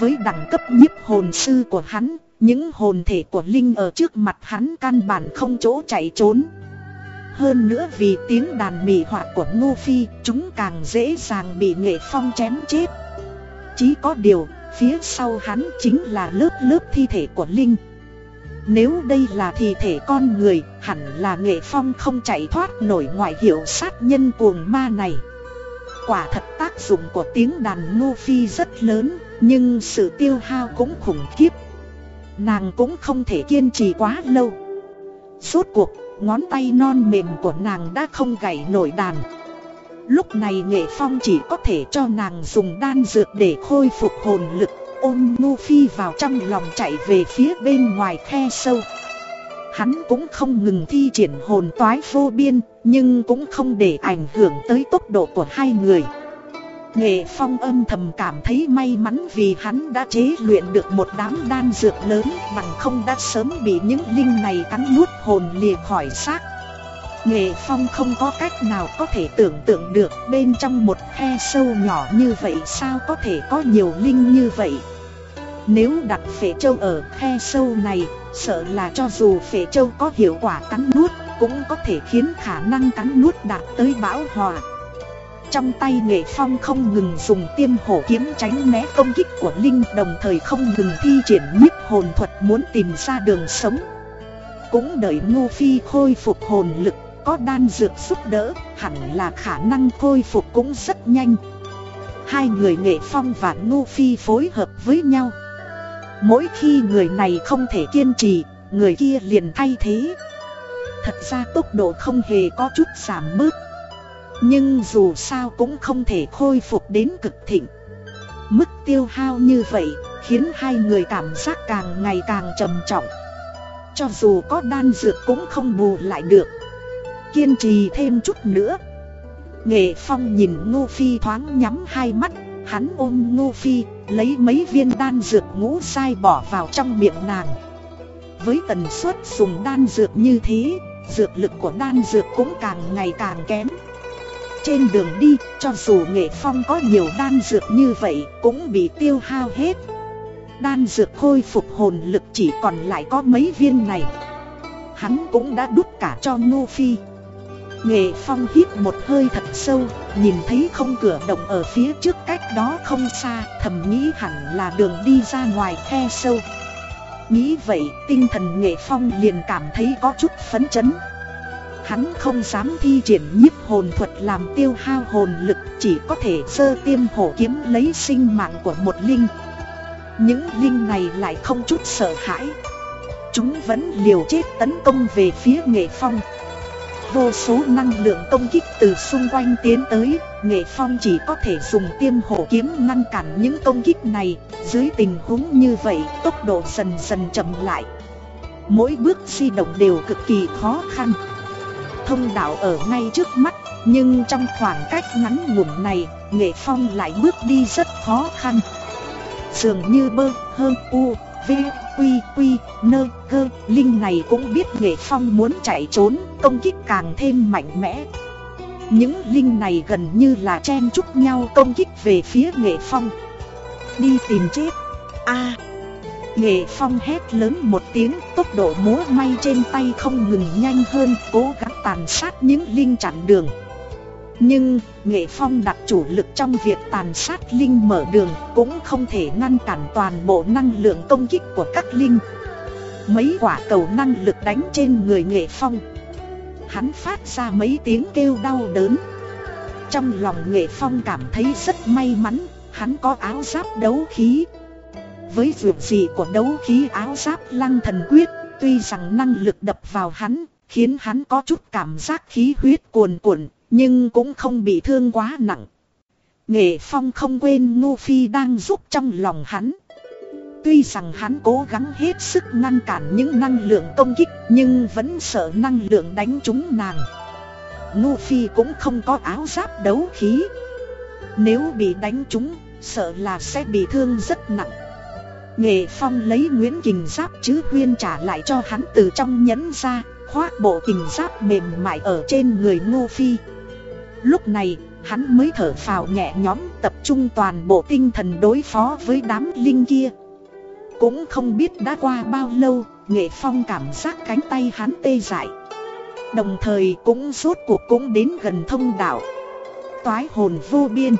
Với đẳng cấp nhiếp hồn sư của hắn, Những hồn thể của Linh ở trước mặt hắn căn bản không chỗ chạy trốn. Hơn nữa vì tiếng đàn mì họa của Ngô Phi, Chúng càng dễ dàng bị nghệ phong chém chết. Chỉ có điều, Phía sau hắn chính là lớp lớp thi thể của Linh. Nếu đây là thi thể con người, Hẳn là nghệ phong không chạy thoát nổi ngoại hiệu sát nhân cuồng ma này. Quả thật tác dụng của tiếng đàn Ngô Phi rất lớn, Nhưng sự tiêu hao cũng khủng khiếp. Nàng cũng không thể kiên trì quá lâu. Suốt cuộc, Ngón tay non mềm của nàng đã không gảy nổi đàn. Lúc này nghệ phong chỉ có thể cho nàng dùng đan dược để khôi phục hồn lực Ôm Ngu Phi vào trong lòng chạy về phía bên ngoài khe sâu Hắn cũng không ngừng thi triển hồn toái vô biên, Nhưng cũng không để ảnh hưởng tới tốc độ của hai người Nghệ Phong âm thầm cảm thấy may mắn vì hắn đã chế luyện được một đám đan dược lớn bằng không đã sớm bị những linh này cắn nuốt hồn lìa khỏi xác. Nghệ Phong không có cách nào có thể tưởng tượng được bên trong một khe sâu nhỏ như vậy sao có thể có nhiều linh như vậy. Nếu đặt phệ châu ở khe sâu này, sợ là cho dù phệ châu có hiệu quả cắn nuốt, cũng có thể khiến khả năng cắn nuốt đạt tới bão hòa. Trong tay nghệ phong không ngừng dùng tiêm hổ kiếm tránh né công kích của Linh Đồng thời không ngừng thi triển nhiếp hồn thuật muốn tìm ra đường sống Cũng đợi Ngô Phi khôi phục hồn lực có đan dược giúp đỡ, hẳn là khả năng khôi phục cũng rất nhanh. Hai người nghệ phong và Ngô Phi phối hợp với nhau. Mỗi khi người này không thể kiên trì, Người kia liền thay thế. Thật ra tốc độ không hề có chút giảm bớt. Nhưng dù sao cũng không thể khôi phục đến cực thịnh. Mức tiêu hao như vậy khiến hai người cảm giác càng ngày càng trầm trọng. Cho dù có đan dược cũng không bù lại được. Kiên trì thêm chút nữa. Nghệ Phong nhìn Ngô Phi thoáng nhắm hai mắt Hắn ôm Ngô Phi lấy mấy viên đan dược ngũ sai bỏ vào trong miệng nàng. Với tần suất dùng đan dược như thế Dược lực của đan dược cũng càng ngày càng kém. Trên đường đi, cho dù nghệ phong có nhiều đan dược như vậy cũng bị tiêu hao hết. Đan dược khôi phục hồn lực chỉ còn lại có mấy viên này. Hắn cũng đã đút cả cho Ngô Phi. Nghệ Phong hít một hơi thật sâu, nhìn thấy không cửa động ở phía trước cách đó không xa, thầm nghĩ hẳn là đường đi ra ngoài khe sâu. Nghĩ vậy, tinh thần Nghệ Phong liền cảm thấy có chút phấn chấn. Hắn không dám thi triển nhiếp hồn thuật làm tiêu hao hồn lực Chỉ có thể sơ tiêm hổ kiếm lấy sinh mạng của một linh Những linh này lại không chút sợ hãi Chúng vẫn liều chết tấn công về phía nghệ phong Vô số năng lượng công kích từ xung quanh tiến tới Nghệ phong chỉ có thể dùng tiêm hổ kiếm ngăn cản những công kích này. Dưới tình huống như vậy tốc độ dần dần chậm lại. Mỗi bước di động đều cực kỳ khó khăn. Thông đạo ở ngay trước mắt Nhưng trong khoảng cách ngắn ngủn này Nghệ Phong lại bước đi rất khó khăn. Dường như bơ, hơn u, v, quy, quy, nơ, cơ Linh này cũng biết Nghệ Phong muốn chạy trốn Công kích càng thêm mạnh mẽ. Những linh này gần như là chen chúc nhau công kích về phía Nghệ Phong. Đi tìm chết. A. Nghệ phong hét lớn một tiếng tốc độ múa may trên tay không ngừng nhanh hơn cố gắng tàn sát những linh chặn đường. Nhưng Nghệ phong đặt chủ lực trong việc tàn sát linh mở đường cũng không thể ngăn cản toàn bộ năng lượng công kích của các linh. Mấy quả cầu năng lực đánh trên người Nghệ phong. Hắn phát ra mấy tiếng kêu đau đớn. Trong lòng Nghệ phong cảm thấy rất may mắn Hắn có áo giáp đấu khí. Với việc gì của đấu khí áo giáp lăng thần quyết, tuy rằng năng lực đập vào hắn, khiến hắn có chút cảm giác khí huyết cuồn cuộn, nhưng cũng không bị thương quá nặng. Nghệ Phong không quên Ngô Phi đang giúp trong lòng hắn. Tuy rằng hắn cố gắng hết sức ngăn cản những năng lượng công kích nhưng vẫn sợ năng lượng đánh trúng nàng. Ngô Phi cũng không có áo giáp đấu khí. Nếu bị đánh trúng, sợ là sẽ bị thương rất nặng. Nghệ Phong lấy Nguyễn Kình Giáp chứ Huyên trả lại cho hắn từ trong nhẫn ra, khoác bộ kình giáp mềm mại ở trên người Ngô Phi. Lúc này, hắn mới thở phào nhẹ nhõm tập trung toàn bộ tinh thần đối phó với đám linh kia. Cũng không biết đã qua bao lâu, Nghệ Phong cảm giác cánh tay hắn tê dại. Đồng thời cũng rốt cuộc cũng đến gần thông đạo. Toái hồn vô biên.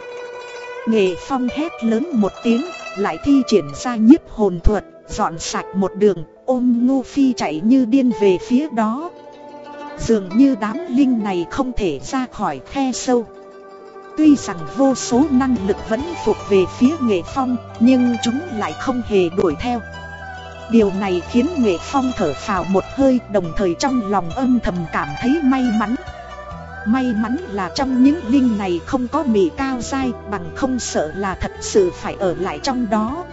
Nghệ Phong hét lớn một tiếng, lại thi triển ra nhiếp hồn thuật, dọn sạch một đường, ôm Ngô Phi chạy như điên về phía đó. Dường như đám linh này không thể ra khỏi khe sâu. Tuy rằng vô số năng lực vẫn phục về phía Nghệ Phong, nhưng chúng lại không hề đuổi theo. Điều này khiến Nghệ Phong thở phào một hơi đồng thời trong lòng âm thầm cảm thấy may mắn. May mắn là trong những linh này không có mì cao dai bằng không sợ là thật sự phải ở lại trong đó.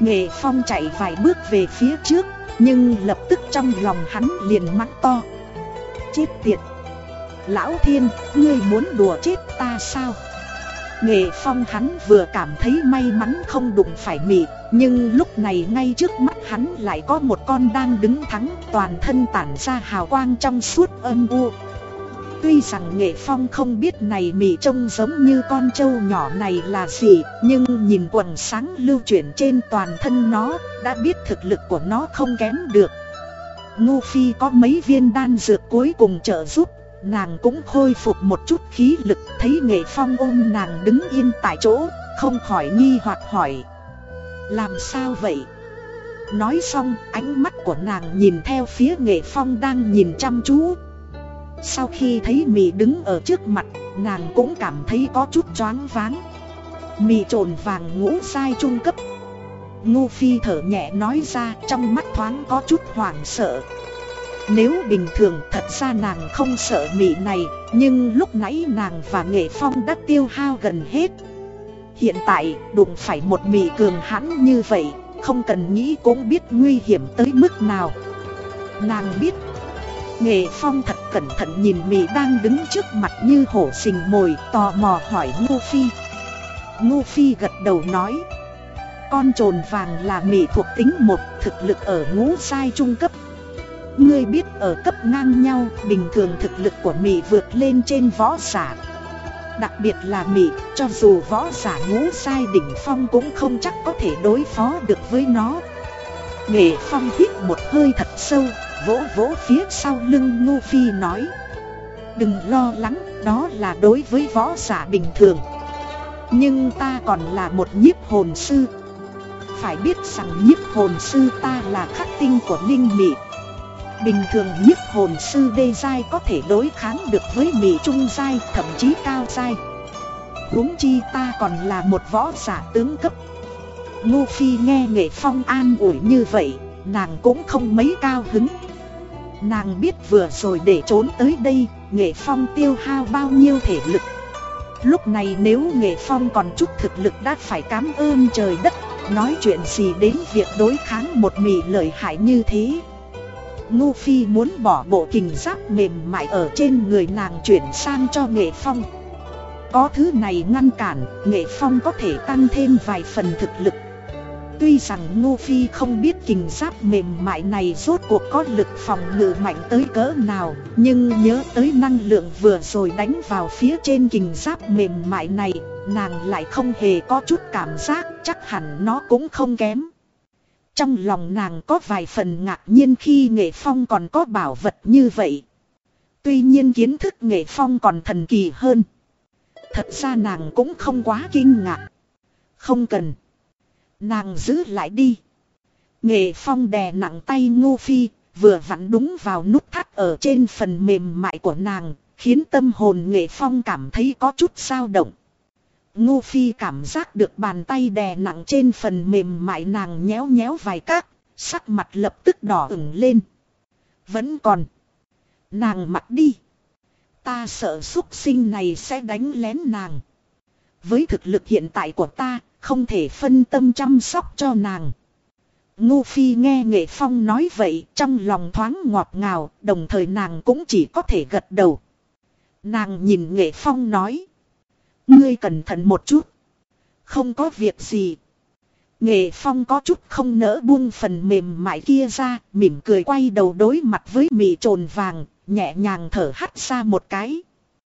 Nghệ Phong chạy vài bước về phía trước, nhưng lập tức trong lòng hắn liền mắng to. Chết tiệt! Lão Thiên, ngươi muốn đùa chết ta sao? Nghệ Phong hắn vừa cảm thấy may mắn không đụng phải mị, nhưng lúc này ngay trước mắt hắn lại có một con đang đứng thắng toàn thân tản ra hào quang trong suốt âm u. Tuy rằng nghệ phong không biết này mị trông giống như con trâu nhỏ này là gì Nhưng nhìn quần sáng lưu chuyển trên toàn thân nó Đã biết thực lực của nó không kém được Ngô Phi có mấy viên đan dược cuối cùng trợ giúp Nàng cũng khôi phục một chút khí lực Thấy nghệ phong ôm nàng đứng yên tại chỗ Không khỏi nghi hoặc hỏi Làm sao vậy? Nói xong ánh mắt của nàng nhìn theo phía nghệ phong đang nhìn chăm chú sau khi thấy mì đứng ở trước mặt, nàng cũng cảm thấy có chút choáng váng. Mì trồn vàng ngũ sai trung cấp. Ngô Phi thở nhẹ nói ra trong mắt thoáng có chút hoảng sợ. Nếu bình thường thật ra nàng không sợ mị này, nhưng lúc nãy nàng và nghệ phong đã tiêu hao gần hết. Hiện tại đụng phải một mị cường hãn như vậy, không cần nghĩ cũng biết nguy hiểm tới mức nào. Nàng biết Nghệ Phong thật cẩn thận nhìn mị đang đứng trước mặt như hổ sình mồi tò mò hỏi Ngô Phi Ngô Phi gật đầu nói con trồn vàng là mị thuộc tính một thực lực ở ngũ sai trung cấp. Ngươi biết ở cấp ngang nhau bình thường thực lực của mị vượt lên trên võ giả. Đặc biệt là mị cho dù võ giả ngũ sai đỉnh phong cũng không chắc có thể đối phó được với nó. Nghệ Phong hít một hơi thật sâu vỗ vỗ phía sau lưng Ngô Phi nói. Đừng lo lắng, đó là đối với võ giả bình thường. Nhưng ta còn là một nhiếp hồn sư phải biết rằng nhiếp hồn sư ta là khắc tinh của linh mị. Bình thường nhiếp hồn sư đê giai có thể đối kháng được với mị trung giai, thậm chí cao giai. Huống chi ta còn là một võ giả tướng cấp. Ngô Phi nghe nghệ phong an ủi như vậy, nàng cũng không mấy cao hứng. Nàng biết vừa rồi để trốn tới đây, nghệ phong tiêu hao bao nhiêu thể lực. Lúc này nếu nghệ phong còn chút thực lực đã phải cảm ơn trời đất Nói chuyện gì đến việc đối kháng một mì lợi hại như thế. Ngu Phi muốn bỏ bộ kình giáp mềm mại ở trên người nàng chuyển sang cho nghệ phong. Có thứ này ngăn cản, nghệ phong có thể tăng thêm vài phần thực lực. Tuy rằng Ngô Phi không biết kình giáp mềm mại này rốt cuộc có lực phòng ngự mạnh tới cỡ nào Nhưng nhớ tới năng lượng vừa rồi đánh vào phía trên kình giáp mềm mại này Nàng lại không hề có chút cảm giác chắc hẳn nó cũng không kém Trong lòng nàng có vài phần ngạc nhiên khi nghệ phong còn có bảo vật như vậy. Tuy nhiên kiến thức nghệ phong còn thần kỳ hơn. Thật ra nàng cũng không quá kinh ngạc. Không cần. Nàng giữ lại đi. Nghệ phong đè nặng tay ngô phi, vừa vặn đúng vào nút thắt ở trên phần mềm mại của nàng, khiến tâm hồn nghệ phong cảm thấy có chút sao động. Ngô phi cảm giác được bàn tay đè nặng trên phần mềm mại nàng nhéo nhéo vài các, sắc mặt lập tức đỏ ửng lên. Vẫn còn. Nàng mặc đi. Ta sợ xúc sinh này sẽ đánh lén nàng. Với thực lực hiện tại của ta, không thể phân tâm chăm sóc cho nàng. Ngô Phi nghe Nghệ Phong nói vậy trong lòng thoáng ngọt ngào, đồng thời nàng cũng chỉ có thể gật đầu. Nàng nhìn Nghệ Phong nói. Ngươi cẩn thận một chút. Không có việc gì. Nghệ Phong có chút không nỡ buông phần mềm mại kia ra, mỉm cười quay đầu đối mặt với mì trồn vàng, nhẹ nhàng thở hắt ra một cái.